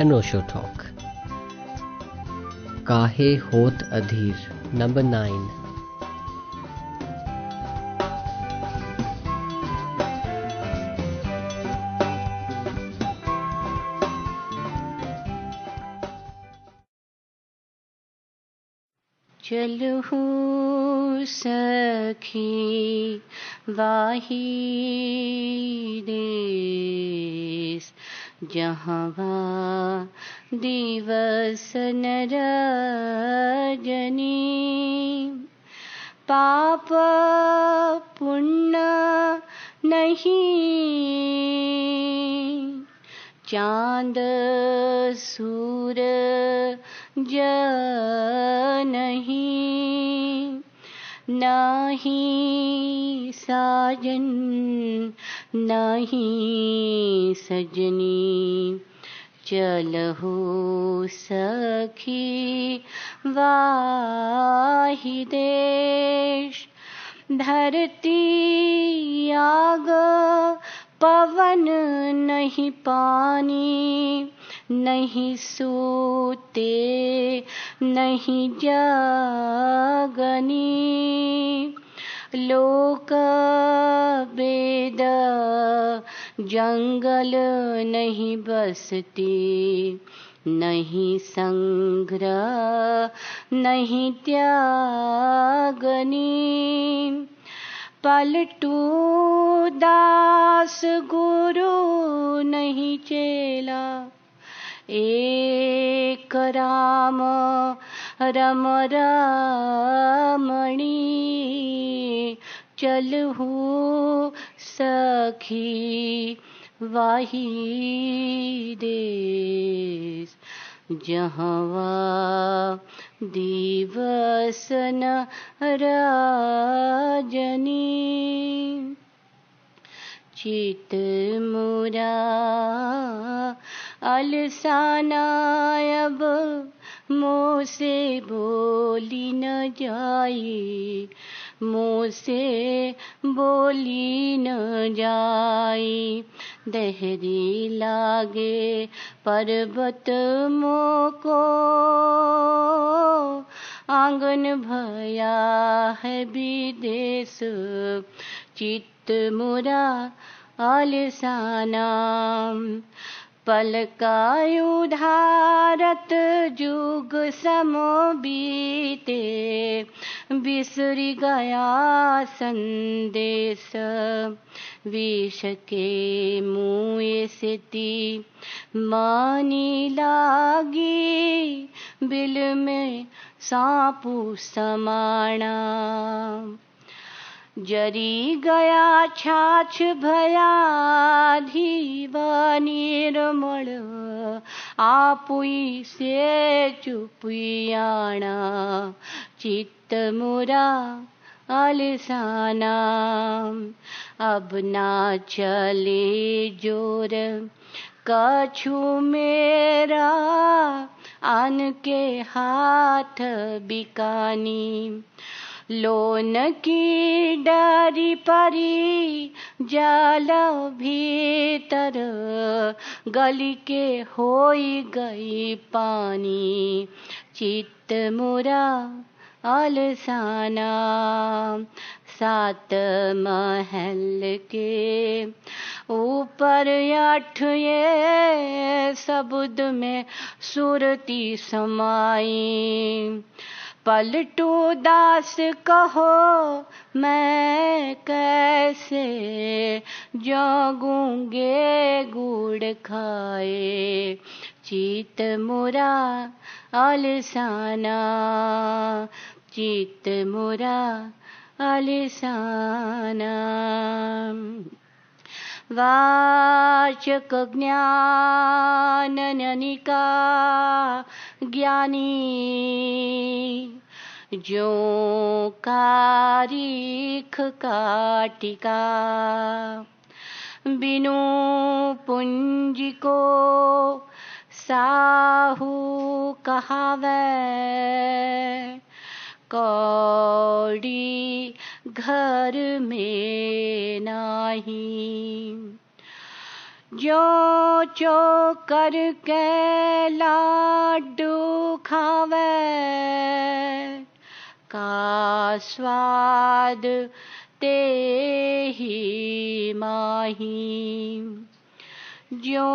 अनोशो talk काहे होत अधीर number nine चलहु सखी वाही। जहाँ दिवस नरजनी पाप पुण्य नहीं। चाँद सूर ज नहीं नहीं साजन नहीं सजनी। चलहो सखी, वाही देश। धरती आग पवन नहीं पानी। नहीं सोते, नहीं जागनी। लोक वेद जंगल नहीं बसते, नहीं संग्रह, नहीं त्यागनी। पलटू दास गुरु नहीं चेला, एक राम रम रमणी चलहु सखी वाही देश। जहवा दिवस न राजनी चित मुरा अलसाना मुँह से बोली न जाई मुँह से बोली न जाई दहरी लागे पर्वत मोको, आँगन भया है विदेश। चित्त मुरा आलसाना पलकायु धारत जुग समो बीते, बिसरी गया संदेश, विष के मुँह से ती मानी लागी बिल में सांपू समाणा जरी गया छाछ भया धीवा निर्मल, आपुई से चुपियाणा चित्त मुरा अलसाना। अब ना चले ज़ोर, कछु मेरा आन के हाथ बिकानी। लोन की डारी परी, जाल भीतर, गली के होई गई पानी चित्त मुरा अलसाना, सात महल के ऊपर आठ ये शब्द में सुरती समाई। पलटू दास कहो मैं कैसे जागूँगे गुड़ खाए? चित मुरा अलसाना चित मुरा अलसाना। वाचक ज्ञान ननिका ज्ञानी। जो कारिख काटिका। बिनु पुंज को साहू कहावे। कौड़ी घर में नाही। जो चो कर के लाडू खावे, का स्वाद ते ही माही। जो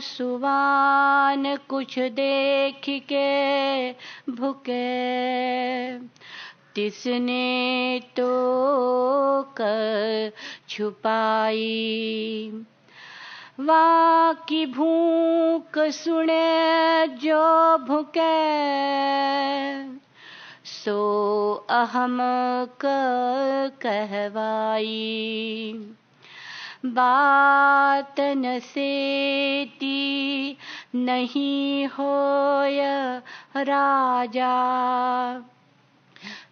सुवान कुछ देख के भुके तिसने तो कर छुपाई। वा की भूख सुने जो भुके, सो अहम कहवाई। बात न सेती नहीं होय राजा।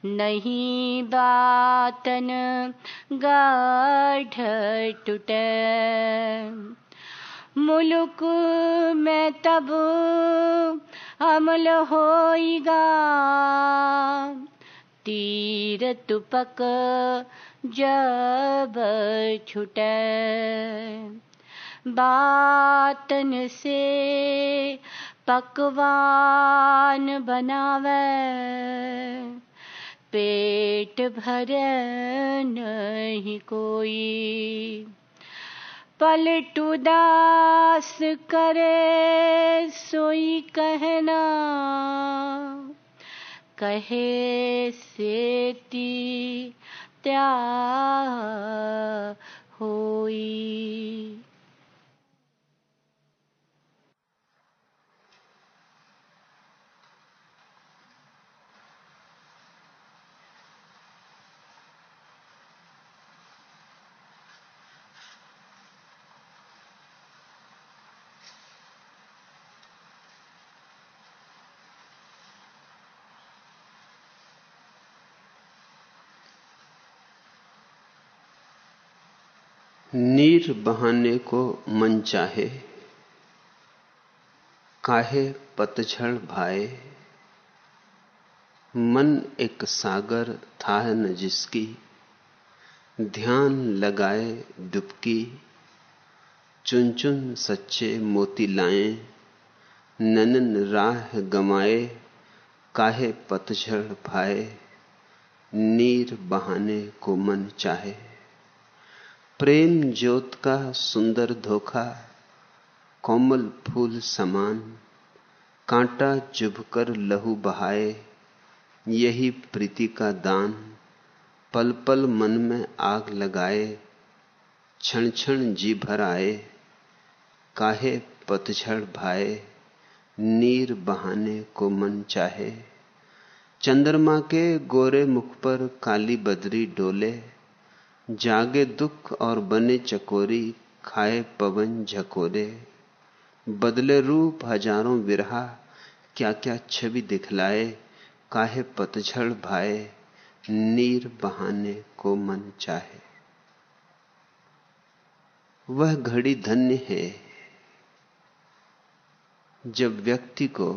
नहीं बातन गाढ़ टूटे। मुल्क में तब अमल होगा तीर तुपक जब छुटे। बातन से पकवान बनावे। पेट भर नहीं कोई। पलटू दास करे सोई कहना। कहे सेती त्या होई। नीर बहाने को मन चाहे, काहे पतझड़ भाए। मन एक सागर था न जिसकी, ध्यान लगाए डुबकी। चुन चुन सच्चे मोती लाए, ननन राह गमाए, काहे पतझड़ भाए। नीर बहाने को मन चाहे। प्रेम ज्योत का सुंदर धोखा, कोमल फूल समान, कांटा चुभकर लहू बहाए, यही प्रीति का दान पल पल मन में आग लगाए क्षण क्षण जी भर आए, काहे पतझड़ भाए, नीर बहाने को मन चाहे। चंद्रमा के गोरे मुख पर काली बदरी डोले जागे दुख और बने चकोरी, खाए पवन झकोरे। बदले रूप हज़ारों विरहा क्या क्या छवि दिखलाए, काहे पतझड़ भाए, नीर बहाने को मन चाहे। वह घड़ी धन्य है, जब व्यक्ति को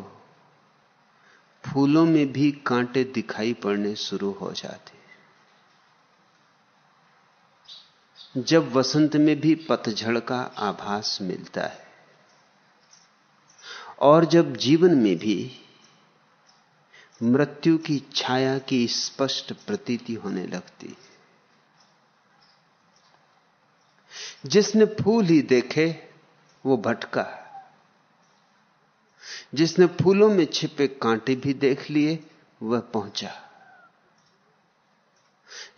फूलों में भी कांटे दिखाई पड़ने शुरू हो जाते। जब वसंत में भी पतझड़ का आभास मिलता है। और जब जीवन में भी मृत्यु की छाया की स्पष्ट प्रतीति होने लगती जिसने फूल ही देखे, वो भटका। जिसने फूलों में छिपे कांटे भी देख लिए, वह पहुँचा।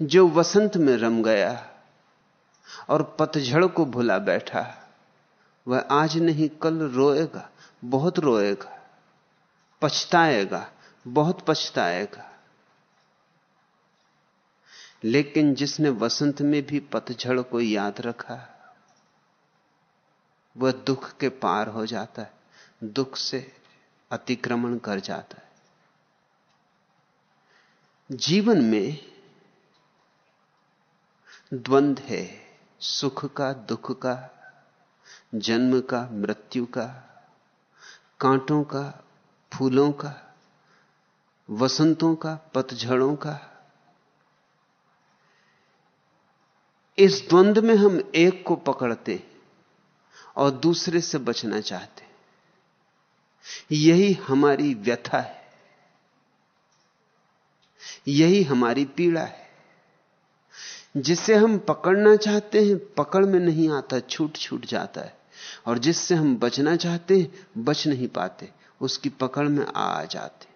जो वसंत में रम गया और पतझड़ को भुला बैठा वह आज नहीं, कल रोएगा, बहुत रोएगा, पछताएगा, बहुत पछताएगा। लेकिन जिसने वसंत में भी पतझड़ को याद रखा, वह दुख के पार हो जाता है, दुख से अतिक्रमण कर जाता है। जीवन में द्वंद है। सुख का, दुख का, जन्म का, मृत्यु का, कांटों का, फूलों का, वसंतों का, पतझड़ों का। इस द्वंद में हम एक को पकड़ते और दूसरे से बचना चाहते। यही हमारी व्यथा है। यही हमारी पीड़ा है। जिसे हम पकड़ना चाहते हैं पकड़ में नहीं आता छूट छूट जाता है। और जिससे हम बचना चाहते हैं बच नहीं पाते उसकी पकड़ में आ, जाते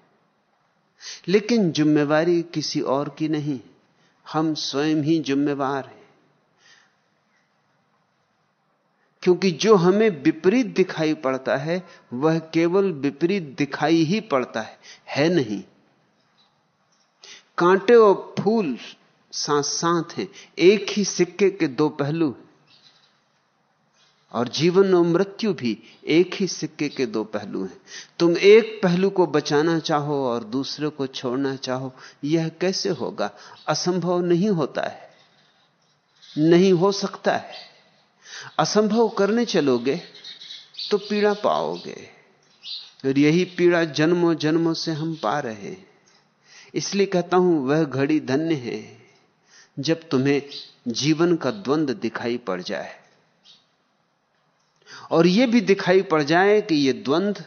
लेकिन जिम्मेवारी किसी और की नहीं हम स्वयं ही जिम्मेवार हैं। क्योंकि जो हमें विपरीत दिखाई पड़ता है वह केवल विपरीत दिखाई ही पड़ता है है नहीं। कांटे और फूल साथ साथ हैं। एक ही सिक्के के दो पहलू और जीवन और मृत्यु भी एक ही सिक्के के दो पहलू हैं। तुम एक पहलू को बचाना चाहो और दूसरे को छोड़ना चाहो, यह कैसे होगा? असंभव नहीं होता है। नहीं हो सकता है। असंभव करने चलोगे तो पीड़ा पाओगे। और यही पीड़ा जन्मों जन्मों से हम पा रहे हैं। इसलिए कहता हूँ, वह घड़ी धन्य है। जब तुम्हें जीवन का द्वंद दिखाई पड़ जाए। और यह भी दिखाई पड़ जाए कि यह द्वंद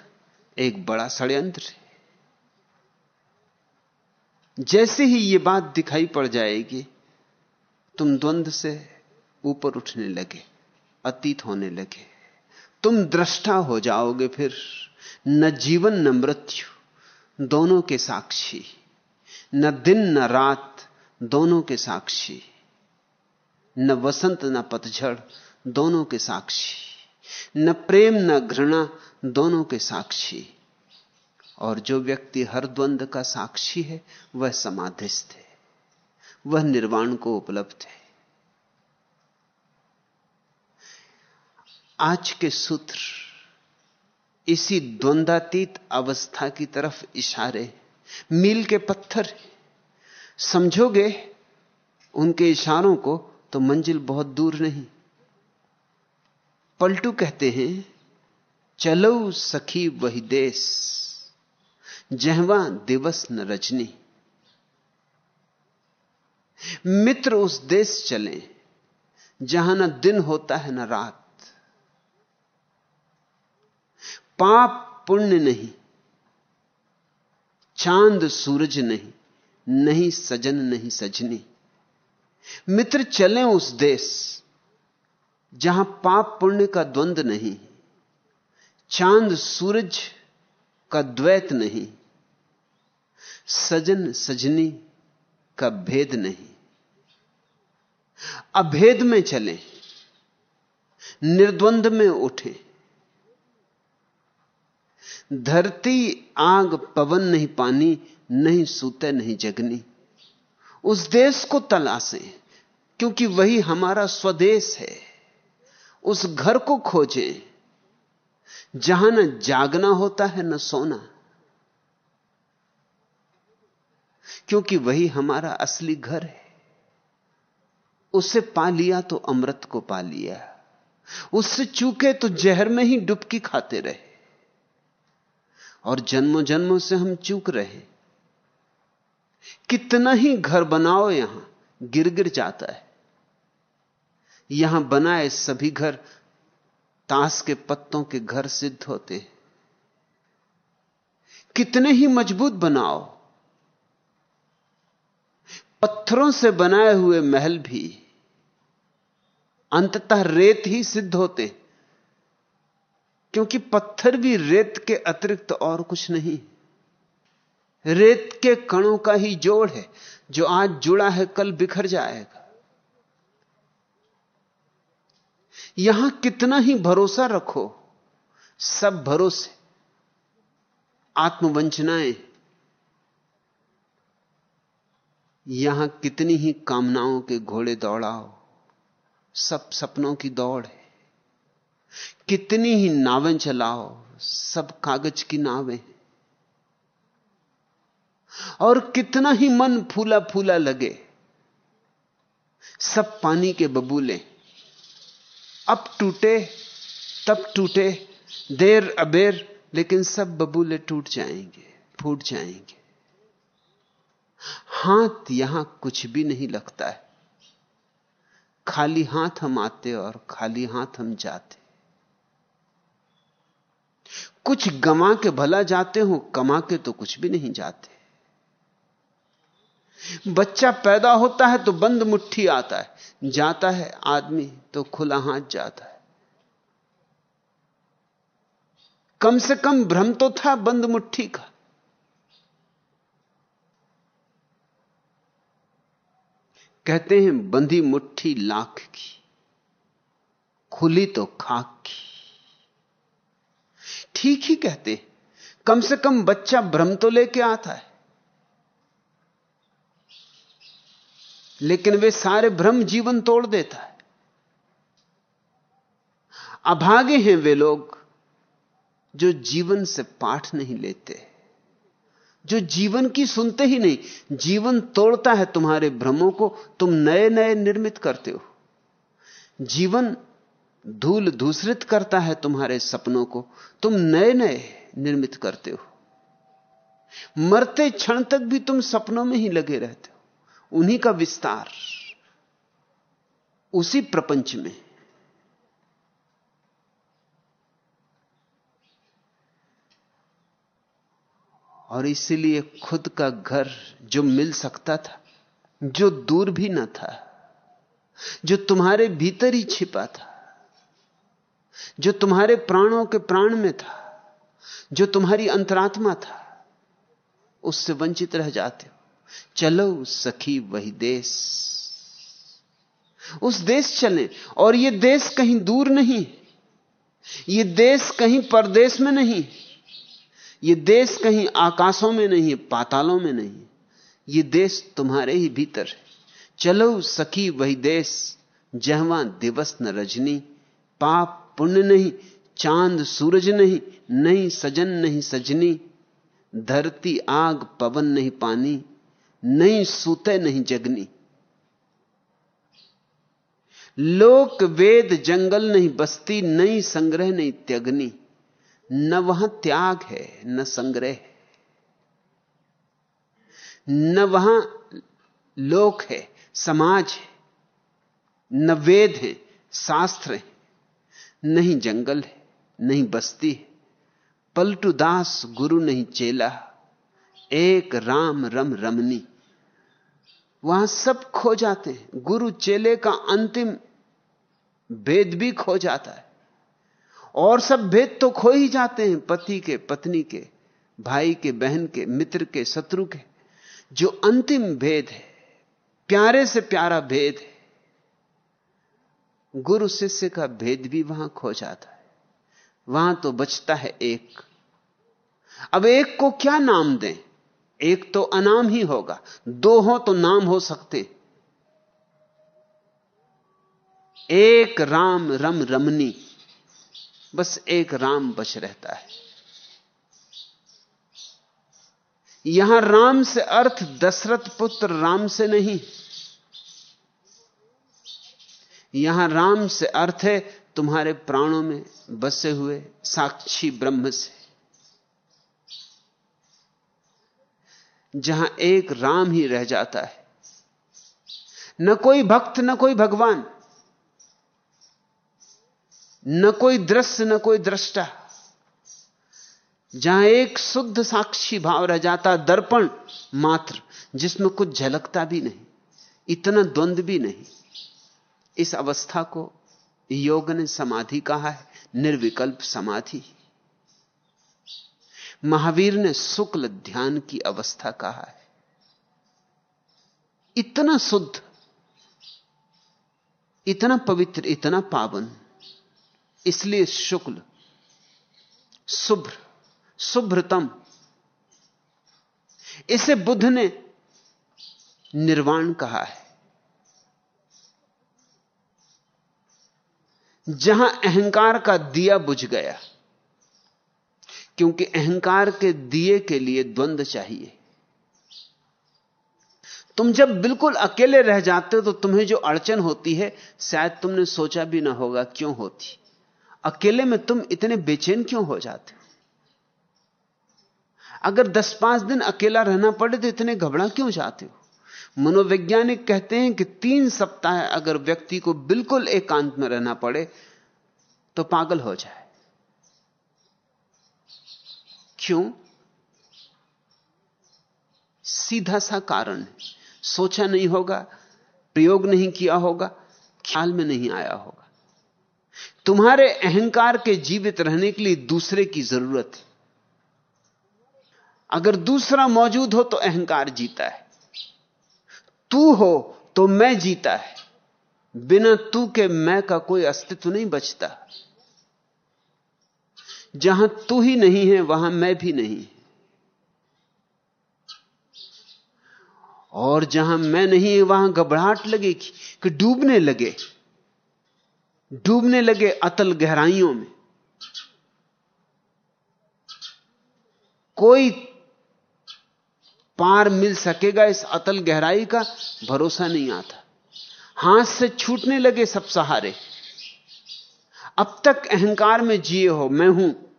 एक बड़ा षड्यंत्र है। जैसे ही यह बात दिखाई पड़ जाएगी, तुम द्वंद से ऊपर उठने लगे, अतीत होने लगे। तुम दृष्टा हो जाओगे फिर, न जीवन न मृत्यु, दोनों के साक्षी। न दिन न रात दोनों के साक्षी। न वसंत, न पतझड़, दोनों के साक्षी। न प्रेम, न घृणा, दोनों के साक्षी। और जो व्यक्ति हर द्वंद का साक्षी है, वह समाधिस्थ है। वह निर्वाण को उपलब्ध है। आज के सूत्र इसी द्वंदातीत अवस्था की तरफ़ इशारे मील के पत्थर समझोगे उनके इशारों को तो मंजिल बहुत दूर नहीं। पलटू कहते हैं चलो सखी वही देश, जहवा दिवस न रजनी। मित्र उस देश चले, जहाँ न दिन होता है न रात। पाप पुण्य नहीं, चाँद सूरज नहीं। नहीं सजन, नहीं सजनी। मित्र चलें उस देश जहाँ पाप पुण्य का द्वंद नहीं, चाँद सूरज का द्वैत नहीं, सजन, सजनी का भेद नहीं। अभेद में चलें, निर्द्वंद में उठें। धरती आग पवन नहीं पानी नहीं सूते, नहीं जगनी। उस देश को तलाशें, क्योंकि वही हमारा स्वदेश है। उस घर को खोजें, जहाँ न जागना होता है, न सोना। क्योंकि वही हमारा असली घर है। उसे पा लिया तो अमृत को पा लिया। उससे चूके तो जहर में ही डुबकी खाते रहे। और जन्मों जन्मों से हम चूक रहे कितना ही घर बनाओ यहाँ गिर गिर जाता है। यहाँ बनाए सभी घर ताश के पत्तों के घर सिद्ध होते हैं। कितने ही मज़बूत बनाओ। पत्थरों से बनाए हुए महल भी अंततः रेत ही सिद्ध होते क्योंकि पत्थर भी रेत के अतिरिक्त और कुछ नहीं। रेत के कणों का ही जोड़ है, जो आज जुड़ा है, कल बिखर जाएगा। यहाँ कितना ही भरोसा रखो, सब भरोसे, आत्मवंचनाएँ। यहाँ कितनी ही कामनाओं के घोड़े दौड़ाओ, सब सपनों की दौड़ है। कितनी ही नावें चलाओ, सब कागज़ की नावें और कितना ही मन फूला फूला लगे, सब पानी के बबूले, अब टूटे, तब टूटे, देर अबेर, लेकिन सब बबूले टूट जाएँगे, फूट जाएँगे। हाथ यहाँ कुछ भी नहीं लगता है। खाली हाथ हम आते और खाली हाथ हम जाते। कुछ गमा के भला जाते हो, कमा के तो कुछ भी नहीं जाते। बच्चा पैदा होता है तो बंद मुट्ठी आता है, जाता है आदमी तो खुला हाथ जाता है। कम से कम भ्रम तो था बंद मुट्ठी का। कहते हैं बंधी मुट्ठी लाख की, खुली तो खाक की। ठीक ही कहते कम से कम बच्चा भ्रम तो लेके आता है। लेकिन वे सारे भ्रम जीवन तोड़ देता है। अभागे हैं वे लोग जो जीवन से पाठ नहीं लेते, जो जीवन की सुनते ही नहीं। जीवन तोड़ता है तुम्हारे भ्रमों को, तुम नए नए निर्मित करते हो। जीवन धूल दूसरित करता है तुम्हारे सपनों को, तुम नए नए निर्मित करते हो। मरते क्षण तक भी तुम सपनों में ही लगे रहते हो। उन्हीं का विस्तार उसी प्रपंच में। और इसीलिए खुद का घर जो मिल सकता था, जो दूर भी न था, जो तुम्हारे भीतर ही छिपा था, जो तुम्हारे प्राणों के प्राण में था, जो तुम्हारी अंतरात्मा था, उससे वंचित रह जाते हो। चलो सखी वही देश। उस देश चले, और यह देश कहीं दूर नहीं, ये देश कहीं परदेश में नहीं, ये देश कहीं आकाशों में नहीं, पातालों में नहीं, ये देश तुम्हारे ही भीतर है। चलो सखी वही देश, जहवा दिवस न रजनी, पाप पुण्य नहीं, चाँद सूरज नहीं नहीं सजन नहीं सजनी, धरती आग पवन नहीं पानी नहीं सूते, नहीं जगनी। लोक वेद जंगल नहीं बस्ती, नहीं संग्रह, नहीं त्यगनी। न वहाँ त्याग है, न संग्रह है। न वहाँ लोक है, समाज है। न वेद है, शास्त्र है। नहीं जंगल है, नहीं बस्ती है। पलटू दास गुरु नहीं चेला। एक राम रम रमनी। वहाँ सब खो जाते हैं। गुरु चेले का अंतिम भेद भी खो जाता है। और सब भेद तो खो ही जाते हैं, पति के, पत्नी के, भाई के, बहन के, मित्र के, शत्रु के। जो अंतिम भेद है, प्यारे से प्यारा भेद है, गुरु शिष्य का भेद भी वहाँ खो जाता है। वहाँ तो बचता है एक। अब एक को क्या नाम दें? एक तो अनाम ही होगा, दो हो तो नाम हो सकते। एक राम रम रमनी, बस एक राम बच रहता है। यहाँ राम से अर्थ दशरथ पुत्र राम से नहीं। यहाँ राम से अर्थ है तुम्हारे प्राणों में बसे हुए साक्षी ब्रह्म से। जहाँ एक राम ही रह जाता है। न कोई भक्त, न कोई भगवान। न कोई दृश्य, न कोई दृष्टा। जहाँ एक शुद्ध साक्षी भाव रह जाता, दर्पण मात्र, जिसमें कुछ झलकता भी नहीं, इतना द्वंद्व भी नहीं। इस अवस्था को योग ने समाधि कहा है, निर्विकल्प समाधि। महावीर ने शुक्ल ध्यान की अवस्था कहा है। इतना शुद्ध, इतना पवित्र, इतना पावन, इसलिए शुक्ल, शुभ्र, शुभ्रतम, इसे बुद्ध ने निर्वाण कहा है। जहाँ अहंकार का दिया बुझ गया क्योंकि अहंकार के दिए के लिए द्वंद्व चाहिए। तुम जब बिल्कुल अकेले रह जाते हो तो तुम्हें जो अड़चन होती है, शायद तुमने सोचा भी ना होगा क्यों होती। अकेले में तुम इतने बेचैन क्यों हो जाते हो? अगर दस पाँच दिन अकेला रहना पड़े तो इतने घबरा क्यों जाते हो? मनोवैज्ञानिक कहते हैं कि तीन सप्ताह अगर व्यक्ति को बिल्कुल एकांत में रहना पड़े तो पागल हो जाए। क्यों? सीधा सा कारण है। सोचा नहीं होगा, प्रयोग नहीं किया होगा, ख्याल में नहीं आया होगा। तुम्हारे अहंकार के जीवित रहने के लिए दूसरे की ज़रूरत है। अगर दूसरा मौजूद हो तो अहंकार जीता है। तू हो तो मैं जीता है। बिना तू के मैं का कोई अस्तित्व नहीं बचता। जहाँ तू ही नहीं है, वहाँ मैं भी नहीं। और जहाँ मैं नहीं है वहाँ घबराहट लगेगी, कि डूबने लगे। डूबने लगे अतल गहराइयों में। कोई पार मिल सकेगा इस अतल गहराई का, भरोसा नहीं आता। हाथ से छूटने लगे सब सहारे। अब तक अहंकार में जिए हो, मैं हूँ।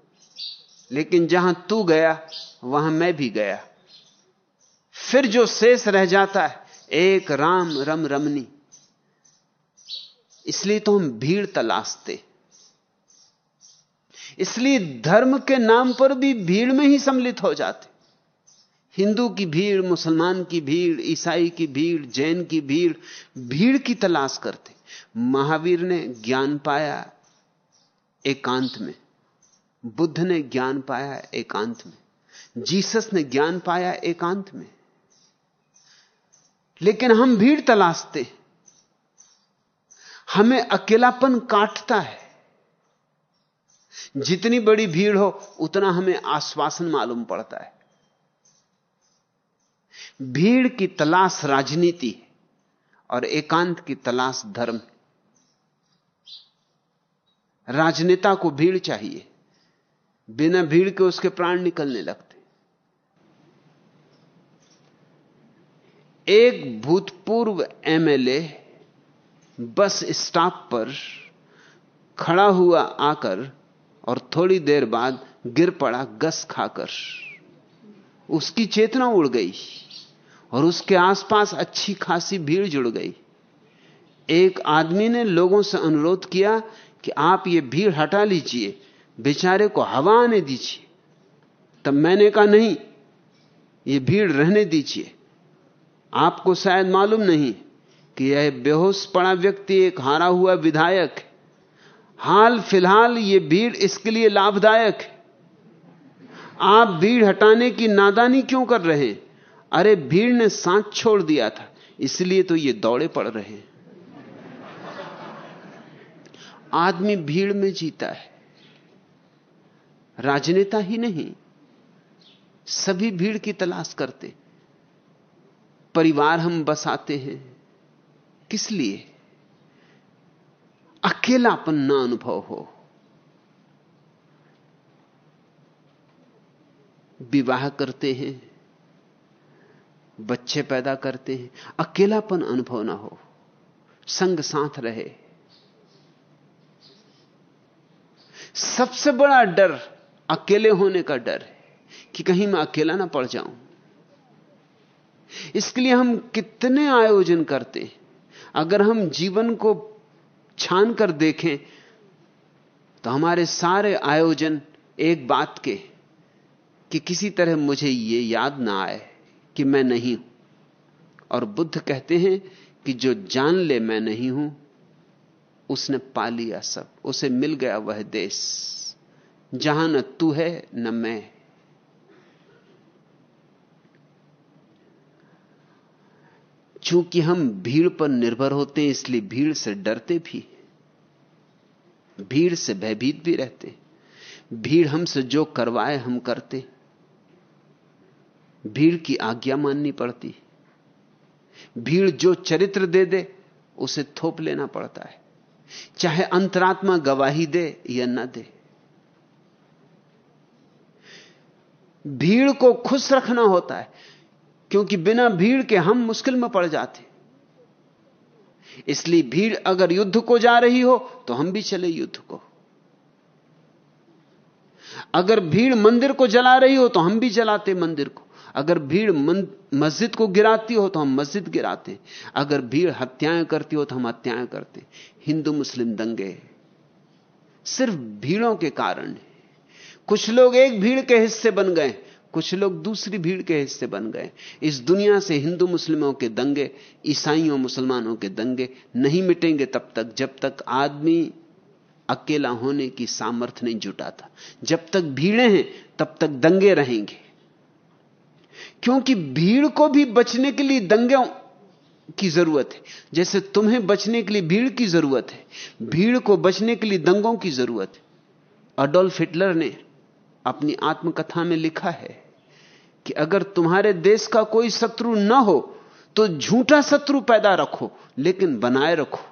लेकिन जहाँ तू गया, वहाँ मैं भी गया। फिर जो शेष रह जाता है, एक राम रम रमनी। इसलिए तो हम भीड़ तलाशते। इसलिए धर्म के नाम पर भी भीड़ में ही सम्मिलित हो जाते। हिंदू की भीड़, मुसलमान की भीड़, ईसाई की भीड़, जैन की भीड़ भीड़ की तलाश करते। महावीर ने ज्ञान पाया एकांत में। बुद्ध ने ज्ञान पाया एकांत में। जीसस ने ज्ञान पाया एकांत में। लेकिन हम भीड़ तलाशते हमें अकेलापन काटता है। जितनी बड़ी भीड़ हो, उतना हमें आश्वासन मालूम पड़ता है। भीड़ की तलाश राजनीति है और एकांत की तलाश धर्म राजनेता को भीड़ चाहिए। बिना भीड़ के उसके प्राण निकलने लगते। एक भूतपूर्व एमएलए बस स्टॉप पर खड़ा हुआ आकर और थोड़ी देर बाद गिर पड़ा गस खाकर। उसकी चेतना उड़ गई और उसके आसपास अच्छी खासी भीड़ जुड़ गई। एक आदमी ने लोगों से अनुरोध किया कि आप ये भीड़ हटा लीजिए, बेचारे को हवा आने दीजिए। तब मैंने कहा, नहीं, ये भीड़ रहने दीजिए। आपको शायद मालूम नहीं कि यह बेहोश पड़ा व्यक्ति एक हारा हुआ विधायक हाल फ़िलहाल ये भीड़ इसके लिए लाभदायक है। आप भीड़ हटाने की नादानी क्यों कर रहे हैं? अरे, भीड़ ने सांस छोड़ दिया था, इसलिए तो ये दौड़े पड़ रहे हैं। आदमी भीड़ में जीता है। राजनेता ही नहीं, सभी भीड़ की तलाश करते परिवार हम बसाते हैं, किस लिए? अकेलापन ना अनुभव हो। विवाह करते हैं, बच्चे पैदा करते हैं, अकेलापन अनुभव ना हो, संग साथ रहे। सबसे बड़ा डर अकेले होने का डर है कि कहीं मैं अकेला ना पड़ जाऊँ। इसके लिए हम कितने आयोजन करते अगर हम जीवन को छान कर देखें तो हमारे सारे आयोजन एक बात के कि किसी तरह मुझे यह याद ना आए कि मैं नहीं हूँ। और बुद्ध कहते हैं कि जो जान ले मैं नहीं हूँ उसने पा लिया सब। उसे मिल गया वह देश। जहाँ न तू है, न मैं। चूँकि हम भीड़ पर निर्भर होते हैं, इसलिए भीड़ से डरते भी भीड़ से भयभीत भी रहते भीड़ हमसे जो करवाए, हम करते भीड़ की आज्ञा माननी पड़ती भीड़ जो चरित्र दे दे, उसे थोप लेना पड़ता है। चाहे अंतरात्मा गवाही दे या न दे। भीड़ को खुश रखना होता है, क्योंकि बिना भीड़ के हम मुश्किल में पड़ जाते। इसलिए भीड़ अगर युद्ध को जा रही हो तो हम भी चले युद्ध को। अगर भीड़ मंदिर को जला रही हो तो हम भी जलाते मंदिर को। अगर भीड़ मस्जिद को गिराती हो तो हम मस्जिद गिराते अगर भीड़ हत्याएँ करती हो तो हम हत्याएँ करते हिंदू मुस्लिम दंगे सिर्फ़ भीड़ों के कारण कुछ लोग एक भीड़ के हिस्से बन गए कुछ लोग दूसरी भीड़ के हिस्से बन गए इस दुनिया से हिंदू मुस्लिमों के दंगे, ईसाइयों मुसलमानों के दंगे नहीं मिटेंगे तब तक, जब तक आदमी अकेला होने की सामर्थ्य नहीं जुटाता। जब तक भीड़ें हैं, तब तक दंगे रहेंगे। क्योंकि भीड़ को भी बचने के लिए दंगे की ज़रूरत है। जैसे तुम्हें बचने के लिए भीड़ की ज़रूरत है, भीड़ को बचने के लिए दंगों की ज़रूरत है। अडोल्फ हिटलर ने अपनी आत्मकथा में लिखा है कि अगर तुम्हारे देश का कोई शत्रु न हो तो झूठा शत्रु पैदा रखो, लेकिन बनाए रखो।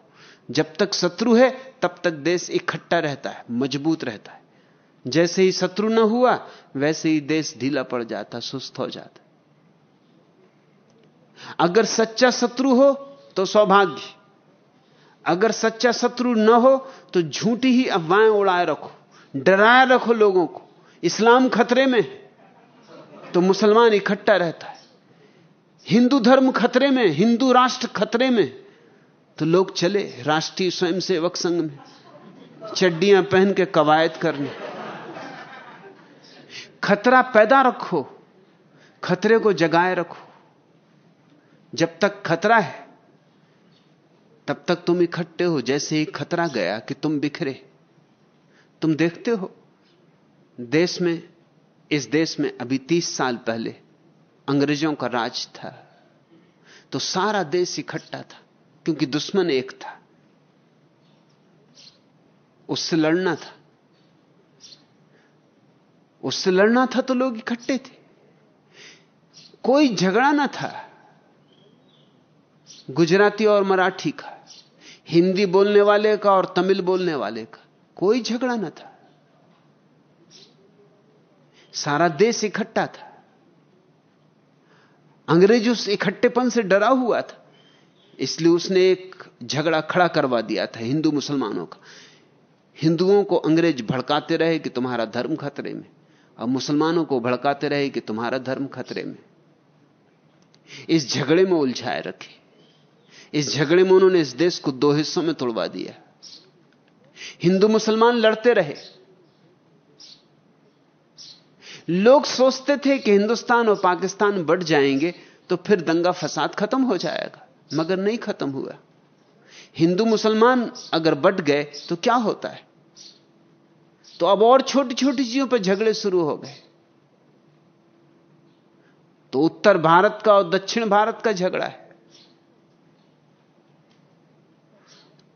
जब तक शत्रु है, तब तक देश इकट्ठा रहता है, मज़बूत रहता है। जैसे ही शत्रु न हुआ, वैसे ही देश ढीला पड़ जाता, सुस्त हो जाता अगर सच्चा शत्रु हो तो सौभाग्य। अगर सच्चा शत्रु न हो तो झूठी ही अफवाहें उड़ाए रखो, डराए रखो लोगों को। इस्लाम खतरे में तो मुसलमान इकट्ठा रहता है। हिंदू धर्म खतरे में, हिंदू राष्ट्र खतरे में तो लोग चले राष्ट्रीय स्वयंसेवक संघ में, चड्डियाँ पहन के कवायद करने। खतरा पैदा रखो, खतरे को जगाए रखो। जब तक खतरा है, तब तक तुम इकट्ठे हो, जैसे ही खतरा गया कि तुम बिखरे। तुम देखते हो, देश में, इस देश में अभी तीस साल पहले अंग्रेज़ों का राज था। तो सारा देश इकट्ठा था, क्योंकि दुश्मन एक था। उससे लड़ना था। उससे लड़ना था तो लोग इकट्ठे थे। कोई झगड़ा ना था। गुजराती और मराठी का, हिंदी बोलने वाले का और तमिल बोलने वाले का कोई झगड़ा ना था। सारा देश इकट्ठा था। अंग्रेज़ उस इकट्ठेपन से डरा हुआ था। इसलिए उसने एक झगड़ा खड़ा करवा दिया था हिंदू मुसलमानों का। हिंदुओं को अंग्रेज़ भड़काते रहे कि तुम्हारा धर्म खतरे में, और मुसलमानों को भड़काते रहे कि तुम्हारा धर्म खतरे में। इस झगड़े में उलझाए रखे। इस झगड़े में उन्होंने इस देश को दो हिस्सों में तोड़वा दिया। हिंदू मुसलमान लड़ते रहे। लोग सोचते थे कि हिंदुस्तान और पाकिस्तान बढ़ जाएँगे तो फिर दंगा फसाद खत्म हो जाएगा, मगर नहीं खत्म हुआ। हिंदू मुसलमान अगर बढ़ गए तो क्या होता है? तो अब और छोटी छोटी चीज़ों पर झगड़े शुरू हो गए। तो उत्तर भारत का और दक्षिण भारत का झगड़ा है।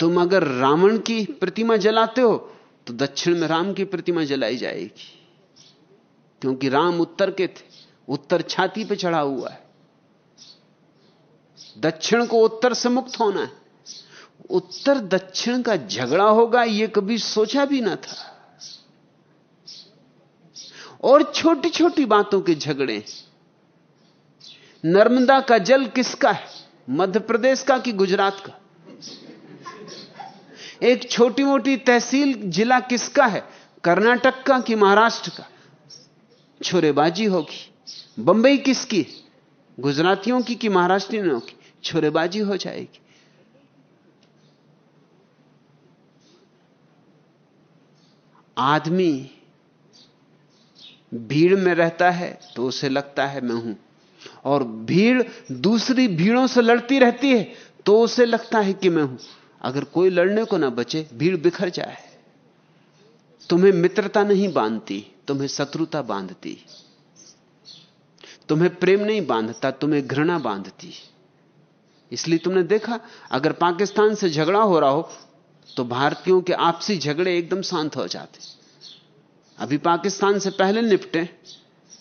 तुम अगर रावण की प्रतिमा जलाते हो तो दक्षिण में राम की प्रतिमा जलाई जाएगी। क्योंकि राम उत्तर के थे, उत्तर छाती पे चढ़ा हुआ है। दक्षिण को उत्तर से मुक्त होना है। उत्तर दक्षिण का झगड़ा होगा यह कभी सोचा भी ना था। और छोटी छोटी बातों के झगड़े। नर्मदा का जल किसका है? मध्य प्रदेश का कि गुजरात का? एक छोटी मोटी तहसील जिला किसका है? कर्नाटक का कि महाराष्ट्र का? छोरेबाजी होगी। बंबई किसकी? गुजरातियों की कि महाराष्ट्रियों की? छोरेबाजी हो जाएगी। आदमी भीड़ में रहता है तो उसे लगता है मैं हूँ। और भीड़ दूसरी भीड़ों से लड़ती रहती है तो उसे लगता है कि मैं हूँ। अगर कोई लड़ने को ना बचे, भीड़ बिखर जाए। तुम्हें मित्रता नहीं बांधती, तुम्हें शत्रुता बांधती। तुम्हें प्रेम नहीं बांधता, तुम्हें घृणा बांधती। इसलिए तुमने देखा, अगर पाकिस्तान से झगड़ा हो रहा हो तो भारतीयों के आपसी झगड़े एकदम शांत हो जाते। अभी पाकिस्तान से पहले निपटे,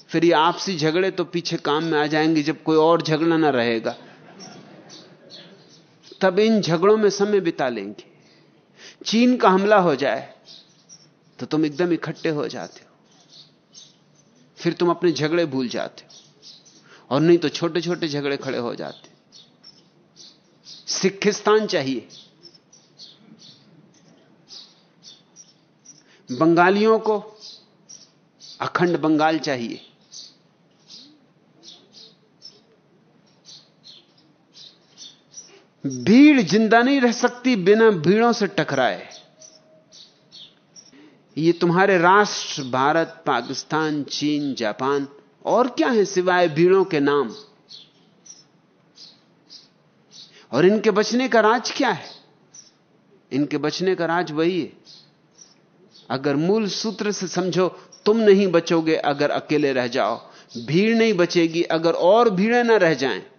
फिर ये आपसी झगड़े तो पीछे काम में आ जाएँगे, जब कोई और झगड़ा ना रहेगा। तब इन झगड़ों में समय बिता लेंगे। चीन का हमला हो जाए तो तुम एकदम इकट्ठे हो जाते हो। फिर तुम अपने झगड़े भूल जाते हो। और नहीं तो छोटे छोटे झगड़े खड़े हो जाते सिखिस्तान चाहिए। बंगालियों को अखंड बंगाल चाहिए। भीड़ ज़िंदा नहीं रह सकती बिना भीड़ों से टकराए। ये तुम्हारे राष्ट्र, भारत, पाकिस्तान, चीन, जापान, और क्या है सिवाय भीड़ों के नाम? और इनके बचने का राज क्या है? इनके बचने का राज वही है। अगर मूल सूत्र से समझो, तुम नहीं बचोगे अगर अकेले रह जाओ। भीड़ नहीं बचेगी अगर और भीड़ें ना रह जाएँ।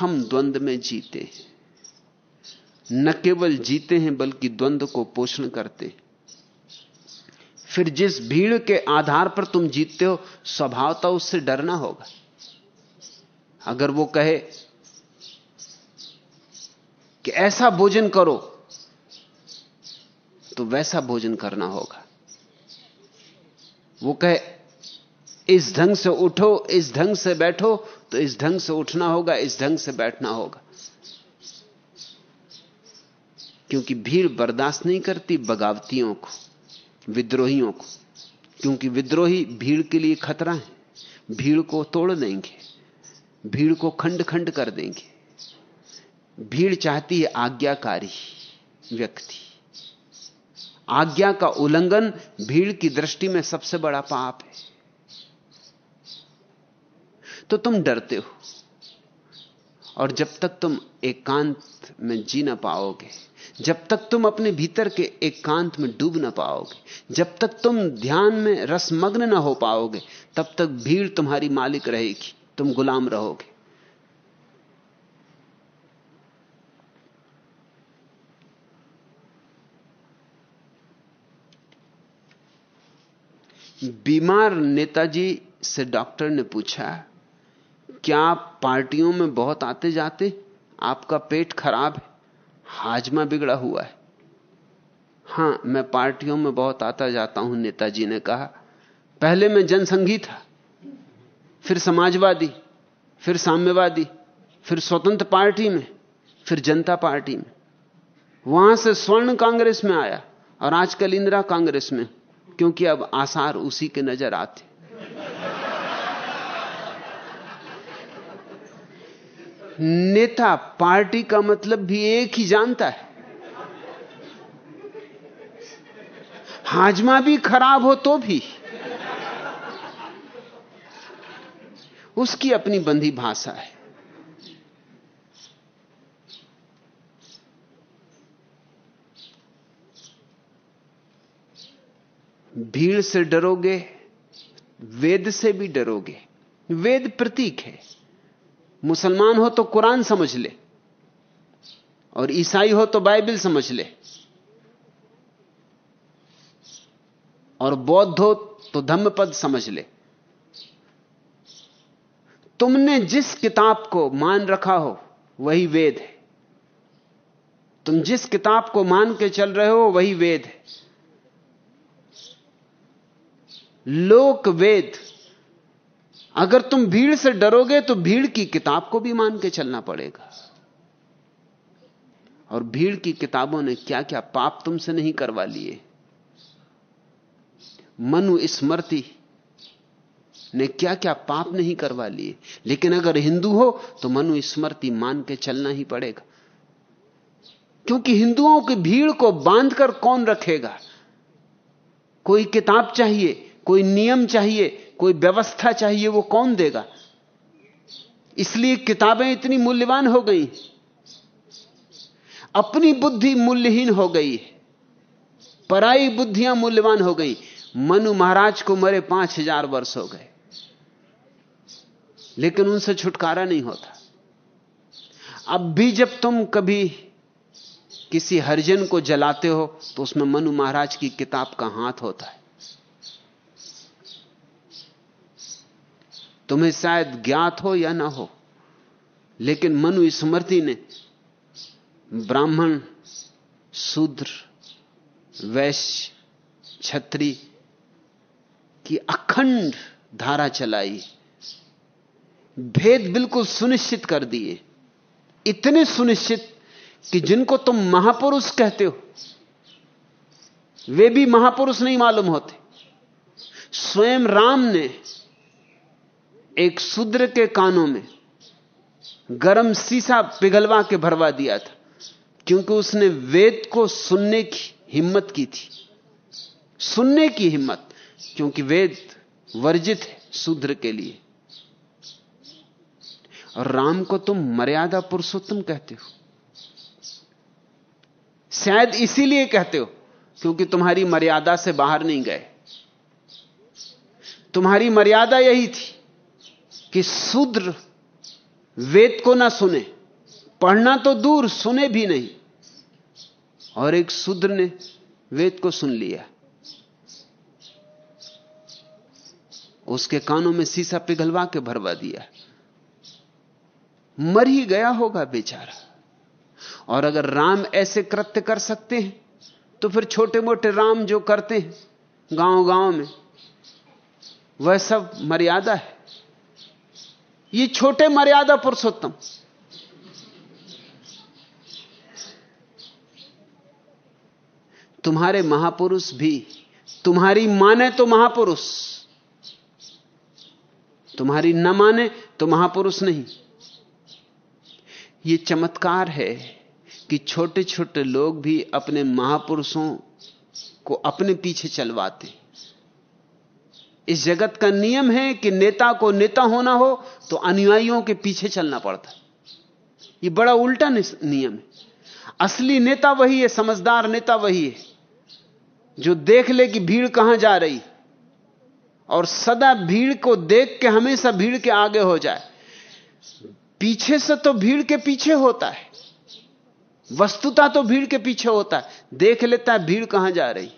हम द्वंद में जीते हैं। न केवल जीते हैं, बल्कि द्वंद को पोषण करते फिर जिस भीड़ के आधार पर तुम जीतते हो स्वभावता उससे डरना होगा। अगर वो कहे कि ऐसा भोजन करो तो वैसा भोजन करना होगा। वो कहे, इस ढंग से उठो, इस ढंग से बैठो तो इस ढंग से उठना होगा, इस ढंग से बैठना होगा। क्योंकि भीड़ बर्दाश्त नहीं करती बगावतियों को, विद्रोहियों को। क्योंकि विद्रोही भीड़ के लिए खतरा है। भीड़ को तोड़ देंगे, भीड़ को खंड खंड कर देंगे। भीड़ चाहती है आज्ञाकारी व्यक्ति। आज्ञा का उल्लंघन भीड़ की दृष्टि में सबसे बड़ा पाप है। तो तुम डरते हो। और जब तक तुम एकांत में जी ना पाओगे, जब तक तुम अपने भीतर के एकांत में डूब ना पाओगे, जब तक तुम ध्यान में रसमग्न ना हो पाओगे, तब तक भीड़ तुम्हारी मालिक रहेगी, तुम गुलाम रहोगे। बीमार नेताजी से डॉक्टर ने पूछा क्या आप पार्टियों में बहुत आते जाते आपका पेट खराब है? हाजमा बिगड़ा हुआ है। हाँ, मैं पार्टियों में बहुत आता जाता हूँ, नेताजी ने कहा। पहले मैं जनसंघी था, फिर समाजवादी, फिर साम्यवादी, फिर स्वतंत्र पार्टी में, फिर जनता पार्टी में। वहाँ से स्वर्ण कांग्रेस में आया और आजकल इंदिरा कांग्रेस में, क्योंकि अब आसार उसी के नज़र आते। नेता पार्टी का मतलब भी एक ही जानता है। हाजमा भी खराब हो तो भी। उसकी अपनी बंधी भाषा है। भीड़ से डरोगे, वेद से भी डरोगे। वेद प्रतीक है। मुसलमान हो तो कुरान समझ ले। और ईसाई हो तो बाइबल समझ ले। और बौद्ध हो तो धम्मपद समझ ले। तुमने जिस किताब को मान रखा हो, वही वेद है। तुम जिस किताब को मान के चल रहे हो, वही वेद है। लोक वेद अगर तुम भीड़ से डरोगे तो भीड़ की किताब को भी मान के चलना पड़ेगा। और भीड़ की किताबों ने क्या क्या पाप तुमसे नहीं करवा लिए? मनु स्मृति ने क्या क्या पाप नहीं करवा लिए? लेकिन अगर हिंदू हो तो मनु स्मृति मान के चलना ही पड़ेगा। क्योंकि हिंदुओं की भीड़ को बांधकर कौन रखेगा? कोई किताब चाहिए, कोई नियम चाहिए कोई व्यवस्था चाहिए वो कौन देगा? इसलिए किताबें इतनी मूल्यवान हो गई। अपनी बुद्धि मूल्यहीन हो गई। पराई बुद्धियाँ मूल्यवान हो गई। मनु महाराज को मरे पाँच हज़ार वर्ष हो गए। लेकिन उनसे छुटकारा नहीं होता। अब भी जब तुम कभी किसी हरिजन को जलाते हो तो उसमें मनु महाराज की किताब का हाथ होता है। तुम्हें शायद ज्ञात हो या ना हो। लेकिन मनु स्मृति ने ब्राह्मण, शूद्र, वैश्य छत्री की अखंड धारा चलाई। भेद बिल्कुल सुनिश्चित कर दिए। इतने सुनिश्चित कि जिनको तुम महापुरुष कहते हो, वे भी महापुरुष नहीं मालूम होते। स्वयं राम ने एक शूद्र के कानों में गरम सीसा पिघलवा के भरवा दिया था, क्योंकि उसने वेद को सुनने की हिम्मत की थी। सुनने की हिम्मत, क्योंकि वेद वर्जित है शूद्र के लिए। और राम को तुम मर्यादा पुरुषोत्तम कहते हो। शायद इसीलिए कहते हो, क्योंकि तुम्हारी मर्यादा से बाहर नहीं गए। तुम्हारी मर्यादा यही थी। कि शूद्र वेद को ना सुने, पढ़ना तो दूर, सुने भी नहीं। और एक शूद्र ने वेद को सुन लिया। उसके कानों में सीसा पिघलवा के भरवा दिया। मर ही गया होगा बेचारा। और अगर राम ऐसे कृत्य कर सकते हैं तो फिर छोटे मोटे राम जो करते हैं गाँव गाँव में, वह सब मर्यादा है। ये छोटे मर्यादा पुरुषोत्तम। तुम्हारे महापुरुष भी, तुम्हारी माने तो महापुरुष। तुम्हारी न माने तो महापुरुष नहीं। यह चमत्कार है कि छोटे छोटे लोग भी अपने महापुरुषों को अपने पीछे चलवाते। इस जगत का नियम है कि नेता को नेता होना हो तो अनुयायियों के पीछे चलना पड़ता यह बड़ा उल्टा नियम है। असली नेता वही है, समझदार नेता वही है, जो देख ले कि भीड़ कहाँ जा रही और सदा भीड़ को देख के, हमेशा भीड़ के आगे हो जाए। पीछे से तो भीड़ के पीछे होता है। वस्तुता तो भीड़ के पीछे होता है। देख लेता है भीड़ कहाँ जा रही।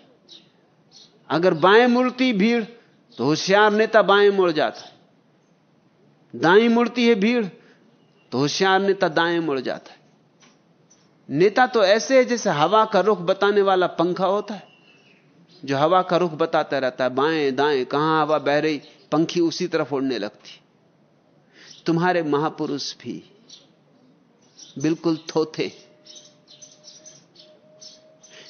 अगर बाएँ मुड़ती भीड़ तो होशियार नेता बाएँ मुड़ जाता है। दाएँ मुड़ती है भीड़ तो होशियार नेता दाएँ मुड़ जाता है। नेता तो ऐसे है जैसे हवा का रुख बताने वाला पंखा होता है, जो हवा का रुख बताता रहता है, बाएँ, दाएँ, कहाँ हवा बह रही, पंखी उसी तरफ़ उड़ने लगती। तुम्हारे महापुरुष भी बिल्कुल थोथे।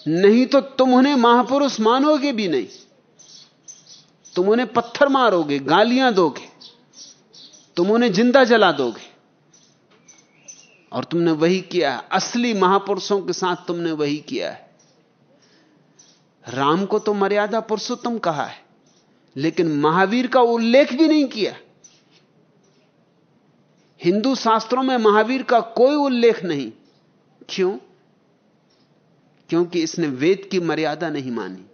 नहीं तो तुम उन्हें महापुरुष मानोगे भी नहीं। तुम उन्हें पत्थर मारोगे, गालियाँ दोगे। तुम उन्हें ज़िंदा जला दोगे। और तुमने वही किया असली महापुरुषों के साथ तुमने वही किया है। राम को तो मर्यादा पुरुषोत्तम कहा है, लेकिन महावीर का उल्लेख भी नहीं किया। हिंदू शास्त्रों में महावीर का कोई उल्लेख नहीं। क्यों? क्योंकि इसने वेद की मर्यादा नहीं मानी।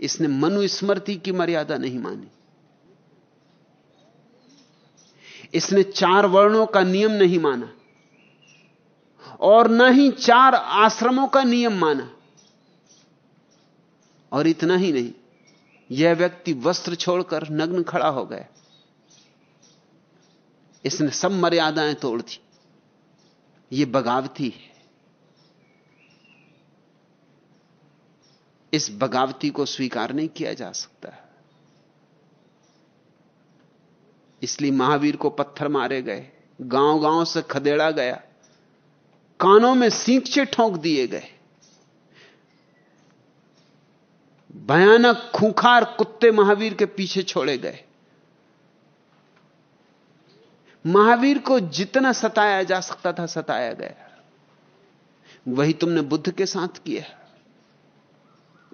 इसने मनुस्मृति की मर्यादा नहीं मानी। इसने चार वर्णों का नियम नहीं माना और न ही चार आश्रमों का नियम माना। और इतना ही नहीं, यह व्यक्ति वस्त्र छोड़कर नग्न खड़ा हो गया। इसने सब मर्यादाएँ तोड़ दी। यह बगावती है। इस बगावती को स्वीकार नहीं किया जा सकता। इसलिए महावीर को पत्थर मारे गए गाँव गाँव से खदेड़ा गया, कानों में सींचे ठोंक दिए गए। भयानक खूंखार कुत्ते महावीर के पीछे छोड़े गए। महावीर को जितना सताया जा सकता था, सताया गया। वही तुमने बुद्ध के साथ किया।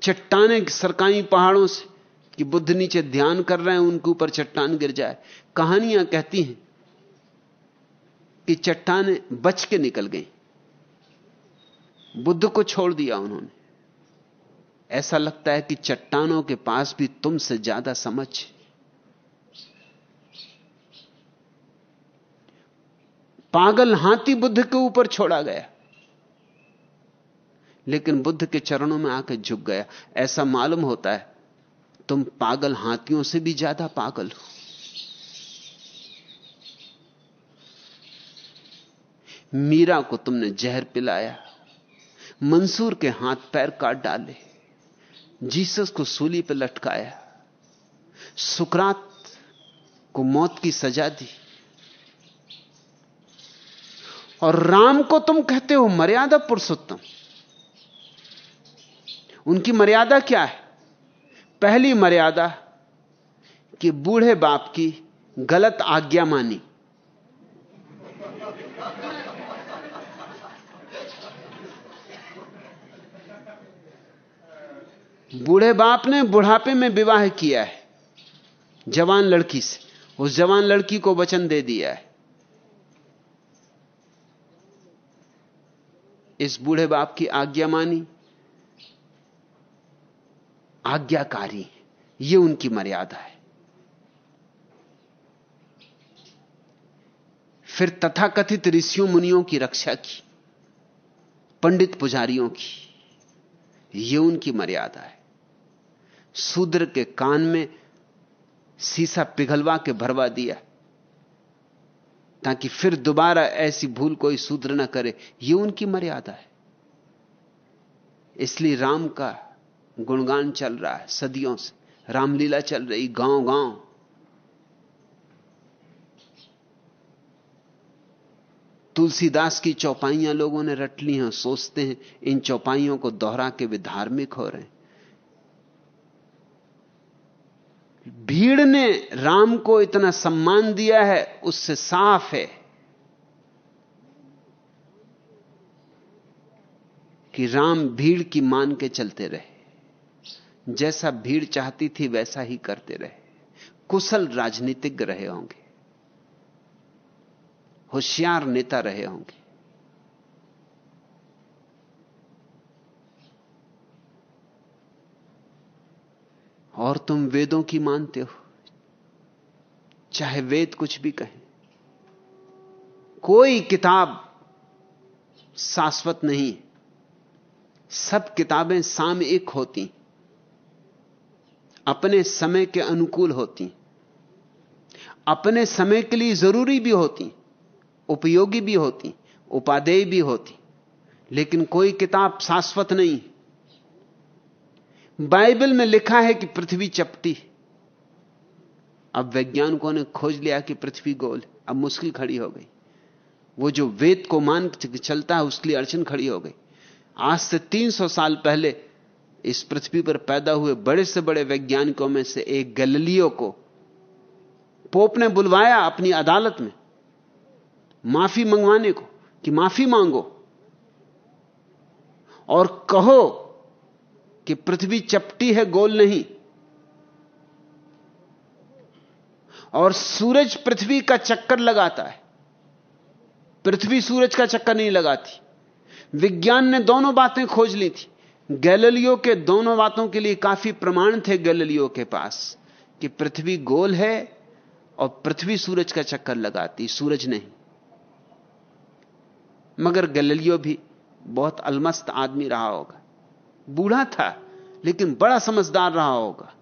चट्टाने सरकाई पहाड़ों से। कि बुद्ध नीचे ध्यान कर रहे हैं, उनके ऊपर चट्टान गिर जाए। कहानियाँ कहती हैं कि चट्टाने बच के निकल गई। बुद्ध को छोड़ दिया उन्होंने। ऐसा लगता है कि चट्टानों के पास भी तुमसे ज़्यादा समझ पागल हाथी बुद्ध के ऊपर छोड़ा गया। लेकिन बुद्ध के चरणों में आकर झुक गया। ऐसा मालूम होता है तुम पागल हाथियों से भी ज़्यादा पागल हो। मीरा को तुमने जहर पिलाया, मंसूर के हाथ पैर काट डाले, जीसस को सूली पर लटकाया, सुकरात को मौत की सजा दी। और राम को तुम कहते हो मर्यादा पुरुषोत्तम। उनकी मर्यादा क्या है? पहली मर्यादा कि बूढ़े बाप की गलत आज्ञा मानी। बूढ़े बाप ने बुढ़ापे में विवाह किया है। जवान लड़की से, उस जवान लड़की को वचन दे दिया है। इस बूढ़े बाप की आज्ञा मानी। आज्ञाकारी यह उनकी मर्यादा है। फिर तथाकथित ऋषियों, मुनियों की रक्षा की, पंडित पुजारियों की यह उनकी मर्यादा है। शूद्र के कान में सीसा पिघलवा के भरवा दिया, ताकि फिर दोबारा ऐसी भूल कोई शूद्र ना करे यह उनकी मर्यादा है। इसलिए राम का गुणगान चल रहा है सदियों से। रामलीला चल रही गाँव गाँव तुलसीदास की चौपाइयाँ लोगों ने रट ली हैं, सोचते हैं, इन चौपाइयों को दोहरा के वे धार्मिक हो रहे हैं। भीड़ ने राम को इतना सम्मान दिया है, उससे साफ़ है कि राम भीड़ की मान के चलते रहे। जैसा भीड़ चाहती थी वैसा ही करते रहे। कुशल राजनीतिज्ञ रहे होंगे। होशियार नेता रहे होंगे। और तुम वेदों की मानते हो। चाहे वेद कुछ भी कहें। कोई किताब शाश्वत नहीं। सब किताबें सामयिक होती। अपने समय के अनुकूल होती। अपने समय के लिए ज़रूरी भी होती, उपयोगी भी होती, उपादेय भी होती, लेकिन कोई किताब शाश्वत नहीं। बाइबल में लिखा है कि पृथ्वी चपटी। अब वैज्ञानिकों ने खोज लिया कि पृथ्वी गोल, अब मुश्किल खड़ी हो गई। वो जो वेद को मान चलता है, उसके लिए अड़चन खड़ी हो गई। आज से 300 साल पहले इस पृथ्वी पर पैदा हुए बड़े से बड़े वैज्ञानिकों में से एक गैलीलियो को पोप ने बुलवाया अपनी अदालत में। माफ़ी मंगवाने को कि माफ़ी मांगो। और कहो कि पृथ्वी चपटी है, गोल नहीं। और सूरज पृथ्वी का चक्कर लगाता है। पृथ्वी सूरज का चक्कर नहीं लगाती। विज्ञान ने दोनों बातें खोज ली थी। गैलिलियो के दोनों बातों के लिए काफ़ी प्रमाण थे गैलिलियो के पास, कि पृथ्वी गोल है और पृथ्वी सूरज का चक्कर लगाती, सूरज नहीं। मगर गैलिलियो भी बहुत अलमस्त आदमी रहा होगा। बूढ़ा था, लेकिन बड़ा समझदार रहा होगा।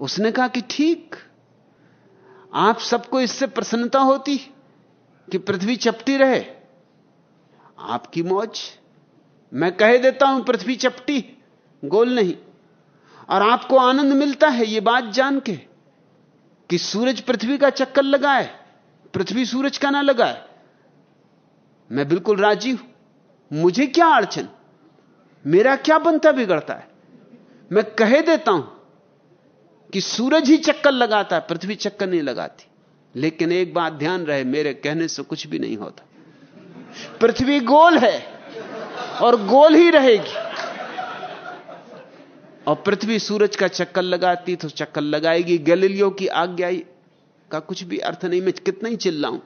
उसने कहा कि ठीक, आप सबको इससे प्रसन्नता होती कि पृथ्वी चपटी रहे, आपकी मौज मैं कह देता हूँ, पृथ्वी चपटी, गोल नहीं। और आपको आनंद मिलता है यह बात जान के कि सूरज पृथ्वी का चक्कर लगाए, पृथ्वी सूरज का ना लगाए। मैं बिल्कुल राज़ी हूँ। मुझे क्या अड़चन? मेरा क्या बनता बिगड़ता है? मैं कह देता हूँ कि सूरज ही चक्कर लगाता है, पृथ्वी चक्कर नहीं लगाती। लेकिन एक बात ध्यान रहे, मेरे कहने से कुछ भी नहीं होता। पृथ्वी गोल है। और गोल ही रहेगी। और पृथ्वी सूरज का चक्कर लगाती तो चक्कर लगाएगी, गैलीलियो की आज्ञा का कुछ भी अर्थ नहीं, मैं कितना ही चिल्लाऊं।